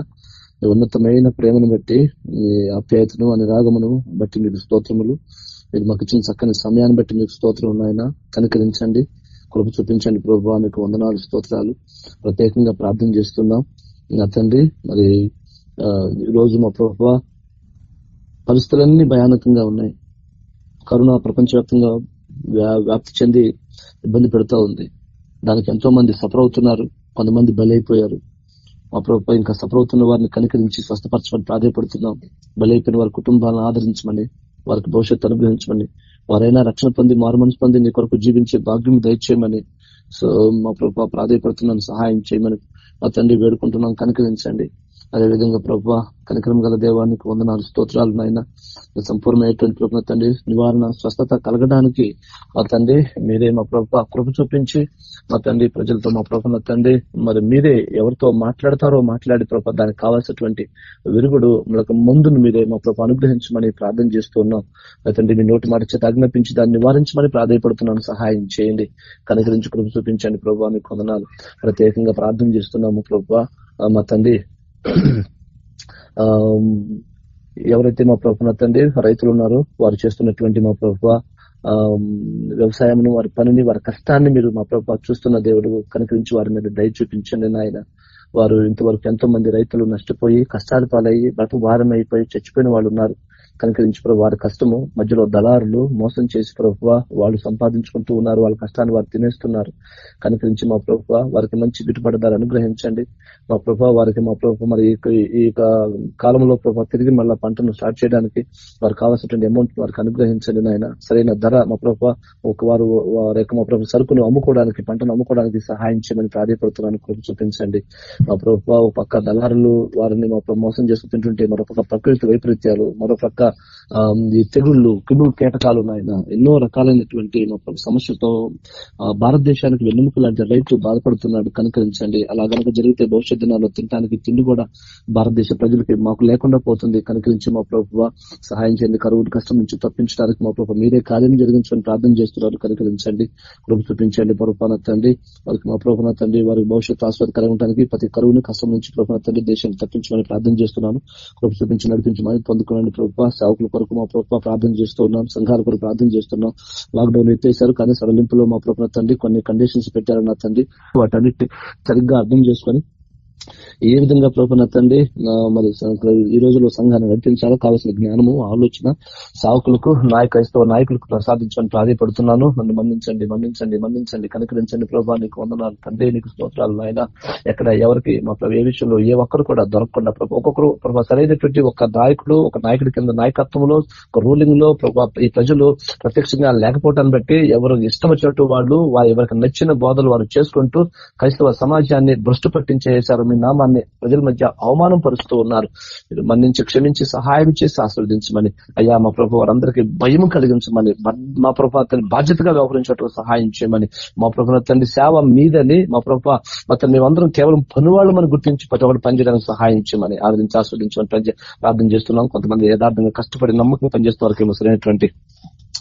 నీ ఉన్నతమైన ప్రేమను బట్టి నీ ఆప్యాయతను అనురాగమును బట్టి మీకు స్తోత్రములు. మీరు మాకు ఇచ్చిన చక్కని సమయాన్ని బట్టి మీకు స్తోత్రం నాయన. కనికరించండి కృప చూపించండి ప్రభు మీకు వందనాలు స్తోత్రాలు. ప్రత్యేకంగా ప్రార్థన చేస్తున్నాం. నా తండ్రి మరి ఈ రోజు మా ప్రభావ పరిస్థితులన్నీ భయానకంగా ఉన్నాయి. కరోనా ప్రపంచవ్యాప్తంగా వ్యా- వ్యాప్తి చెంది ఇబ్బంది పెడతా ఉంది. దానికి ఎంతో మంది సఫర్ అవుతున్నారు కొంతమంది బలైపోయారు. మా ప్రభుత్వం ఇంకా సఫర్ అవుతున్న వారిని కనికరించి స్వస్థపరచమని ప్రాధాయపడుతున్నాం. బలైపోయిన వారి కుటుంబాలను ఆదరించమని వారికి భవిష్యత్తు అనుగ్రహించమని వారైనా రక్షణ పొంది మారు పొంది నీ కొరకు జీవించే భాగ్యం దయచేయమని సో మా ప్రభావ ప్రాధాయపడుతున్నాను సహాయం చేయమని మా తండ్రి వేడుకుంటున్నాం కనికరించండి. అదేవిధంగా ప్రభావ కనికరం గల దేవానికి వందనాలు స్తోత్రాలు నాయన. సంపూర్ణమైనటువంటి ప్రభు తండ్రి నివారణ స్వస్థత కలగడానికి మా తండ్రి మీరే మా ప్రభు కృప చూపించి మా తండ్రి ప్రజలతో మా ప్రభుత్వ తండ్రి మరి మీరే ఎవరితో మాట్లాడతారో మాట్లాడి ప్రభు దానికి కావాల్సినటువంటి విరుగుడు మనకు ముందును మీరే మా ప్రభు అనుగ్రహించమని ప్రార్థన చేస్తున్నాం మా తండ్రి మీ నోటి మాట చేత ఆజ్ఞాపించి దాన్ని నివారించమని ప్రాధాయపడుతున్నాను. సహాయం చేయండి. కనికరించి కృప చూపించండి ప్రభు మీకు వందనాలు. ప్రత్యేకంగా ప్రార్థన చేస్తున్నాము ప్రభు మా తండ్రి ఎవరైతే మా ప్రభుత్వ తండ్రి రైతులు ఉన్నారో వారు చేస్తున్నటువంటి మా ప్రభుత్వ వ్యవసాయం వారి పనిని వారి కష్టాన్ని మీరు మా ప్రభావ చూస్తున్న దేవుడు కనుకరించి వారి మీద దయ చూపించండి నాయన. వారు ఇంతవరకు ఎంతో మంది రైతులు నష్టపోయి కష్టాలు పాలయ్యి బతుకు భారం అయిపోయి చచ్చిపోయిన వాళ్ళు ఉన్నారు కనుకరించి ప్రభు వారి కష్టము మధ్యలో దళారులు మోసం చేసి ప్రభు వాళ్ళు సంపాదించుకుంటూ ఉన్నారు వాళ్ళ కష్టాన్ని వారు తినేస్తున్నారు. కనుకరించి మా ప్రభు వారికి మంచి గిట్టుబడదారు అనుగ్రహించండి. మా ప్రభు వారికి మా ప్రభు మరి ఈ- కాలంలో ప్రభు తిరిగి మళ్ళీ పంటను స్టార్ట్ చేయడానికి వారికి కావాల్సినటువంటి అమౌంట్ వారికి అనుగ్రహించండి నాయన. సరైన ధర మా ప్రభు ఒక వారు వారి యొక్క మా ప్రభు సరుకును అమ్ముకోవడానికి పంటను అమ్ముకోవడానికి సహాయం చేయమని ప్రాధాన్యపడుతున్నాను కృప చూపించండి. మా ప్రభు ఒక పక్క దళారులు వారిని మా మోసం మోసం చేసుకుంటుంటే మరొక ప్రకృతి వైపరీత్యాలు మరో పక్క ఈ తెగుళ్ళు క్రిములు కీటకాలు నాయన ఎన్నో రకాలైనటువంటి సమస్యతో ఆ, భారతదేశానికి వెన్నుముక లాంటి రైతు బాధపడుతున్నాడు కనుకరించండి. అలా కనుక జరిగితే భవిష్యత్ దినాల్లో తినడానికి తిండి కూడా భారతదేశ ప్రజలకి మాకు లేకుండా పోతుంది. కనుకరించి మా ప్రభుత్వ సహాయం చేయండి. కరువు కష్టం నుంచి తప్పించడానికి మా ప్రభుత్వ మీరే కార్యం జరిగించమని ప్రార్థన చేస్తున్నారు. కనుకరించండి. కృప చూపించండి. పొరపాన తండ్రి వారికి మా ప్రభున తండ్రి వారి భవిష్యత్తు ఆస్వాదకరంగా ఉండడానికి ప్రతి కరువుని కష్టం నుంచి ప్రభున తండ్రి దేశాన్ని తప్పించమని ప్రార్థన చేస్తున్నాను. కృప చూపించి నడిపించమని పొందుకోండి ప్రభుత్వ సేవకుల కొరకు మా ప్రభు ప్రార్థన చేస్తూ ఉన్నాం సంఘాల కొరకు ప్రార్థన చేస్తున్నాం. లాక్డౌన్ ఎత్తేసారు కానీ సడలింపులో మా ప్రభుత్వ తండ్రి కొన్ని కండిషన్స్ పెట్టారు నా తండ్రి. వాటన్నిటి సరిగ్గా అర్థం చేసుకొని ఏ విధంగా ప్రభుత్వ తండ్రి మరి ఈ రోజుల్లో సంఘాన్ని నడిపించాలో? కావాల్సిన జ్ఞానము ఆలోచన సావకులకు నాయక క్రైస్తవ నాయకులకు ప్రసాదించమని ప్రాధాయపడుతున్నాను. నన్ను మన్నించండి మన్నించండి మన్నించండి కనుకరించండి ప్రభా. నీకు వందనాలు తండ్రి నీకు స్తోత్రాలు నాయన. ఎక్కడ ఎవరికి మా ఏ విషయంలో ఏ ఒక్కరు కూడా దొరకకుండా ప్రభు ఒక్కొక్కరు ప్రభావ సరైనటువంటి ఒక నాయకుడు ఒక నాయకుడి కింద నాయకత్వంలో ఒక రూలింగ్లో ఈ ప్రజలు ప్రత్యక్షంగా లేకపోవటాన్ని బట్టి ఎవరు ఇష్టం వచ్చినట్టు వాళ్ళు వారి ఎవరికి నచ్చిన బోధలు వారు చేసుకుంటూ క్రైస్తవ సమాజాన్ని భ్రష్టు పట్టించేశారు. మీ నామాన్ని ప్రజల మధ్య అవమానం పరుస్తూ ఉన్నారు. మీరు మన్నించి క్షమించి సహాయం చేసి ఆస్వాదించమని అయ్యా మా ప్రభు వారందరికీ భయం కలిగించమని. మా ప్రభు అతని బాధ్యతగా వ్యవహరించడం సహాయం చేయమని. మా ప్రభు తండ్రి సేవ మీదని మా ప్రభు అతను మేమందరం కేవలం పనివాళ్ళమని గుర్తించి ప్రతి ఒక్కటి పనిచేయడానికి సహాయం చేయమని ఆదరించి ఆస్వాదించమని ప్రార్థన చేస్తున్నాం. కొంతమంది యథార్థంగా కష్టపడి నమ్మకం పనిచేస్తున్న వారికి సరైనటువంటి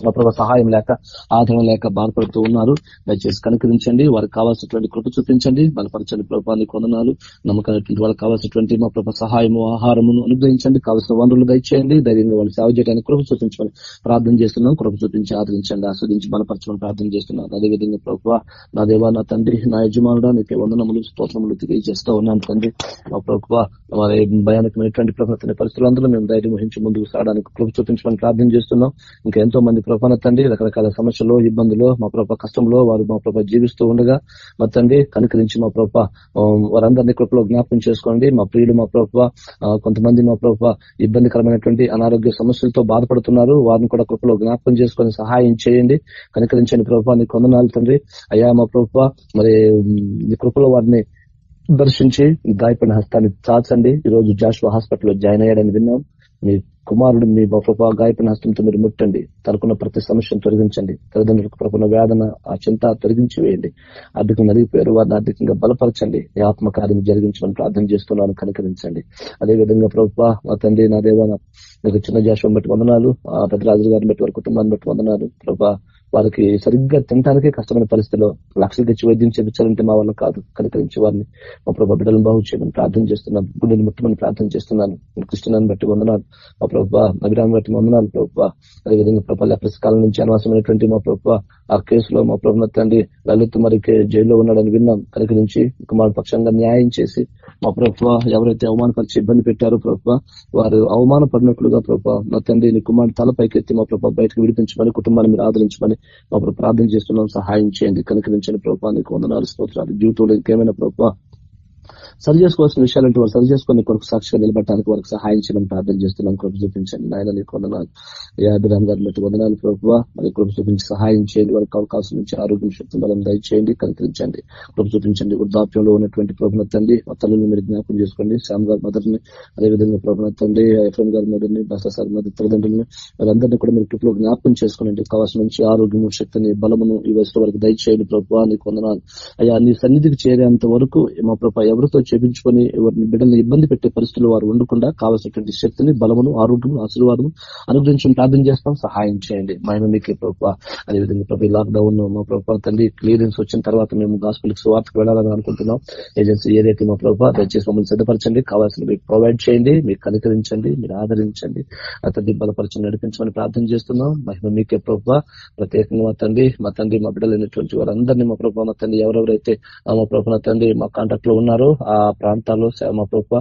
మా సహాయం లేక ఆదరణ లేక బాధపడుతూ ఉన్నారు. దయచేసి కనుకరించండి. వారికి కావాల్సినటువంటి కృప చూపించండి. బలపరచండి ప్రభావాన్ని కొందనాలు. నమ్మకమైనటువంటి వాళ్ళకి కావాల్సినటువంటి మా ప్రభావ సహాయము ఆహారమును అనుగ్రహించండి. కావాల్సిన వనరులు దయచేయండి. ధైర్యంగా వాళ్ళు సేవ చేయడానికి కృప చూపించమని ప్రార్థన చేస్తున్నాం. కృప చూపించి ఆదరించండి. ఆస్వాదించి బలపరచమని ప్రార్థన చేస్తున్నాం. అదేవిధంగా ప్రభావ నా దేవా నా తండ్రి నా యజమానుడా నీకే వందనములు స్తోత్రములు తెలియజేస్తూ ఉన్నాను తండ్రి. మా ప్రభుత్వ మరి భయానకమైనటువంటి ప్రభుత్వ పరిస్థితులందరూ మేము ధైర్యం వహించి ముందుకు సాగడానికి కృప చూపించమని ప్రార్థన చేస్తున్నాం. ఇంకా ఎంతో మంది ప్రభాన తండ్రి రకరకాల సమస్యలు ఇబ్బందులు మా ప్రభా కష్టంలో వారు మా ప్రభా జీవిస్తూ ఉండగా మా తండ్రి కనుకరించి మా ప్రభా వారందరినీ కృపలో జ్ఞాపకం చేసుకోండి. మా ప్రియులు మా ప్రభా కొంతమంది మా ప్రభా ఇబ్బందికరమైనటువంటి అనారోగ్య సమస్యలతో బాధపడుతున్నారు. వారిని కూడా కృపలో జ్ఞాపకం చేసుకొని సహాయం చేయండి. కనుకరించండి ప్రభా నీ కొందనాలు తండ్రి. అయ్యా మా ప్రభా మరి నీ కృపలో వారిని దర్శించి గాయపడిన హస్తాన్ని చాచండి. ఈ రోజు జాషువా హాస్పిటల్లో జాయిన్ అయ్యాడని విన్నాం. మీ కుమారుడు మీ ప్రభా గాయపడిన హస్తంతో మీరు ముట్టండి. తనకున్న ప్రతి సమస్యను తొలగించండి. తల్లిదండ్రులకు ప్రభుత్వ వేదన ఆ చింత తొలగించి వేయండి. ఆర్థికంగా నలిగిపోయారు వారిని ఆర్థికంగా బలపరచండి. ఈ ఆత్మకార్యం జరిగించమని ప్రార్థన చేస్తున్నాను కనుకరించండి. అదేవిధంగా ప్రభుత్వ మా తండ్రి నా దేవాన మీకు చిన్న జాషం బట్టి వందనాలు. ఆ పెద్ద రాజు గారిని బట్టి వారి కుటుంబాన్ని బట్టి వందనాలు. ప్రభా వారికి సరిగ్గా తినడానికి కష్టమైన పరిస్థితిలో లక్షలు తెచ్చి వైద్యం చేపించాలంటే మా వల్ల కాదు. కనుకరించి వారిని మా ప్రభా బిడ్డలను బాగు చేయమని ప్రార్థన చేస్తున్నాను. గుండెని ముట్టమని ప్రార్థన చేస్తున్నాను. కృష్ణాన్ని బట్టి వందనాలు. మా ప్రభా అభిరాన్ని బట్టి వందనాలు ప్రభా. అదేవిధంగా ప్రభా పుస్తకాల నుంచి అనవసరమైనటువంటి మా ప్రభుత్వ ఆ కేసులో మా ప్రభు తండ్రి లలిత్ మరి జైల్లో ఉన్నాడని విన్నాం. కనుకరించి కుమార్ పక్షంగా న్యాయం చేసి మా ప్రభుత్వ ఎవరైతే అవమానపరిచి ఇబ్బంది పెట్టారో ప్రభుత్వ వారు అవమానపడినట్లుగా ప్రభావ మా తండ్రి కుమార్ కుమారుడు తల పైకెత్తి మా ప్రభావ బయటకు విడిపించమని కుటుంబాన్ని మీరు ఆదరించమని మా ప్రార్థన చేస్తున్నాం సహాయం చేయండి కనుకరించండి ప్రభావ నీకు వందనాలు స్తోత్రాలు. జీవితంలో ఇంకేమైనా ప్రభావ సరి చేసుకోవాల్సిన విషయాలంటే వాళ్ళు సరి చేసుకునే కొరకు సాక్షిగా నిలబడటానికి వారికి సహాయం చేయమని ప్రార్థన చేస్తున్నాం. కృప చూపించండి. నాయన నీకు వందనాలు అభిరామ్ గారు బట్టి వందనాలు ప్రభు మరి కృప చూపించి సహాయం చేయండి. వారికి అవకాశం నుంచి ఆరోగ్యం శక్తి బలం దయచేయండి. కనికరించండి. కృప చూపించండి. వృద్ధాప్యంలో ఉన్నటువంటి ప్రభుత్వ తండ్రి తల్లిని మీరు జ్ఞాపకం చేసుకోండి. శ్యామ్ గారి మదర్ని అదేవిధంగా ప్రభుత్వ తండ్రి ఎఫ్ఎం గారి మదర్ని బస్తా సార్ మదర్ తల్లిదండ్రులని వారందరినీ కూడా మీరు కృపలో జ్ఞాపకం చేసుకోండి కావాల్సిన నుంచి ఆరోగ్యము శక్తిని బలమును ఈ వయసులో వరకు దయచేయండి ప్రభు నీకు వందనాలు అయ్యా నీ సన్నిధికి చేరేంత వరకు మా ప్రభావ ఎవరితో చేపించుకొని ఎవరిని బిడ్డల్ని ఇబ్బంది పెట్టే పరిస్థితులు వారు ఉండకుండా కావాల్సినటువంటి శక్తిని బలమును ఆరోగ్యము ఆశీర్వాదము అనుగ్రహించడం ప్రార్థన చేస్తాం. సహాయం చేయండి. మహిమ మీకు ప్రభావ అదేవిధంగా ప్రభు లాక్డౌన్ మా ప్రభావ తండ్రి క్లియరెన్స్ వచ్చిన తర్వాత మేము హాస్పిటల్ స్వార్థకు వెళ్ళాలని అనుకుంటున్నాం. ఏజెన్సీ ఏదైతే మా ప్రభావ దయచేసి మమ్మల్ని సిద్ధపరచండి కావాల్సిన మీకు ప్రొవైడ్ చేయండి మీరు కనికరించండి మీరు ఆదరించండి. అతన్ని బలపరచండి నడిపించమని ప్రార్థన చేస్తున్నాం. మహిమ మీకే ప్రభావ ప్రత్యేకంగా మా తండ్రి మా తండ్రి మా బిడ్డలైనటువంటి వారందరినీ మా ప్రభావ మా తండ్రి ఎవరెవరైతే మా ప్రభావ తండ్రి మా కాంటాక్ట్లో ఉన్నారు ఆ ప్రాంతాల్లో మా ప్రభావ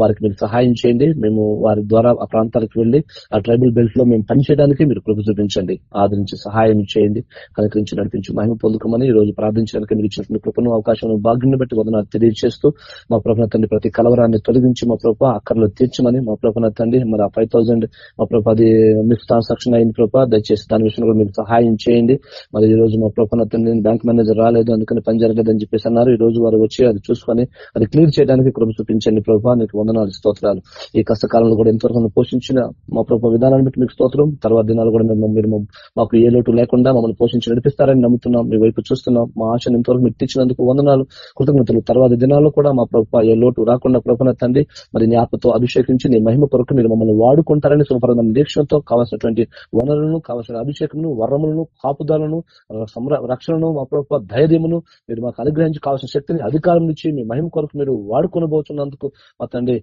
వారికి మీరు సహాయం చేయండి. మేము వారి ద్వారా ఆ ప్రాంతాలకు వెళ్ళి ఆ ట్రైబల్ బెల్ట్లో మేము పనిచేయడానికి మీరు కృప చూపించండి. ఆదరించి సహాయం చేయండి. కనుకరించి నడిపించి మహిమ పొందుకోమని ఈ రోజు ప్రార్థించడానికి మీరు ఇచ్చిన కృపను అవకాశం భాగ్యం బట్టి వందనాలు తెలియజేస్తూ మా ప్రభుత్వ తండ్రి ప్రతి కలవరాన్ని తొలగించి మా ప్రభావ అక్కర్లో తీర్చమని మా ప్రభుత్వ తండ్రి మరి ఆ ఫైవ్ థౌసండ్ మా ప్రభావ అది మిస్ ట్రాన్సాక్షన్ అయిన ప్రభావ దయచేసి దాని విషయంలో కూడా మీరు సహాయం చేయండి. మరి ఈ రోజు మా ప్రభుత్వ తండ్రి బ్యాంక్ మేనేజర్ రాలేదు. అందుకని పని జరగలేదు అని చెప్పేసి అన్నారు. ఈ రోజు వారు వచ్చి అది తీసుకొని అది క్లియర్ చేయడానికి కృప చూపించండి. ప్రభావ నీకు వందనాలు స్తోత్రాలు. ఈ కష్టకాలంలో కూడా ఎంతవరకు పోషించిన మా ప్రభావ విధానాన్ని బట్టి మీకు స్తోత్రం. తర్వాత దినాలు కూడా మేము మీరు మాకు ఏ లోటు లేకుండా మమ్మల్ని పోషించి నడిపిస్తారని నమ్ముతున్నాం. మీ వైపు చూస్తున్నాం. మా ఆశను ఎంతవరకు మీరు తెచ్చినందుకు వందనాలు కృతజ్ఞతలు. తర్వాత దినాల్లో కూడా మా ప్రభావ ఏ లోటు రాకుండా ప్రభుత్వ తండ్రి మరి నీ ఆత్మతో అభిషేకించి నీ మహిమ కొరకు మీరు మమ్మల్ని వాడుకుంటారని శుభప్రదమైన దీక్షతో కావాల్సినటువంటి వనరులను కావాల్సిన అభిషేకమును వరములను కాపుదాలను సంర- రక్షణను మా ప్రభుత్వ ధైర్యమును మీరు మాకు అనుగ్రహించి కావాల్సిన శక్తిని అధికారం ఇచ్చి మీ మహిమ కొరకు మీరు వాడుకొనబోతున్నందుకు మా తండ్రి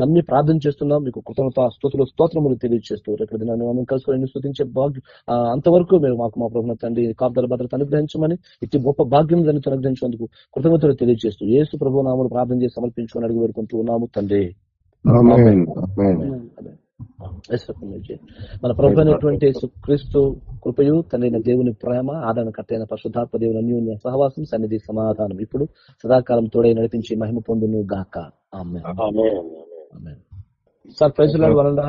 నమ్మి ప్రార్థన చేస్తున్నాం. మీకు కృతజ్ఞత స్తోత్రులు స్తోత్రములు తెలియజేస్తూ రేపు దినాన్ని మనం కలుసుకొని స్థుతించే భాగ్యం అంతవరకు మీరు మాకు మా ప్రభుత్వ తండ్రి కాపుదల భద్రత అనుగ్రహించమని ఇట్టి గొప్ప భాగ్యం దాన్ని అనుగ్రహించినందుకు కృతజ్ఞతలు తెలియజేస్తూ యేసు ప్రభు నామను ప్రార్థన చేసి సమర్పించుకొని అడుగు పెడుకుంటూ ఉన్నాము తండ్రి. మన ప్రభు అయినటువంటి క్రీస్తు కృపయు తండ్రి దేవుని ప్రేమ ఆదరణ కట్టైన పరిశుద్ధాత్మ దేవుని అన్యోన్య సహవాసం సన్నిధి సమాధానం. ఇప్పుడు సదాకాలం తోడై నడిపించి మహిమ పొందును గాక. ఆమె సార్ ప్రైజ్ లాడ్ వరండా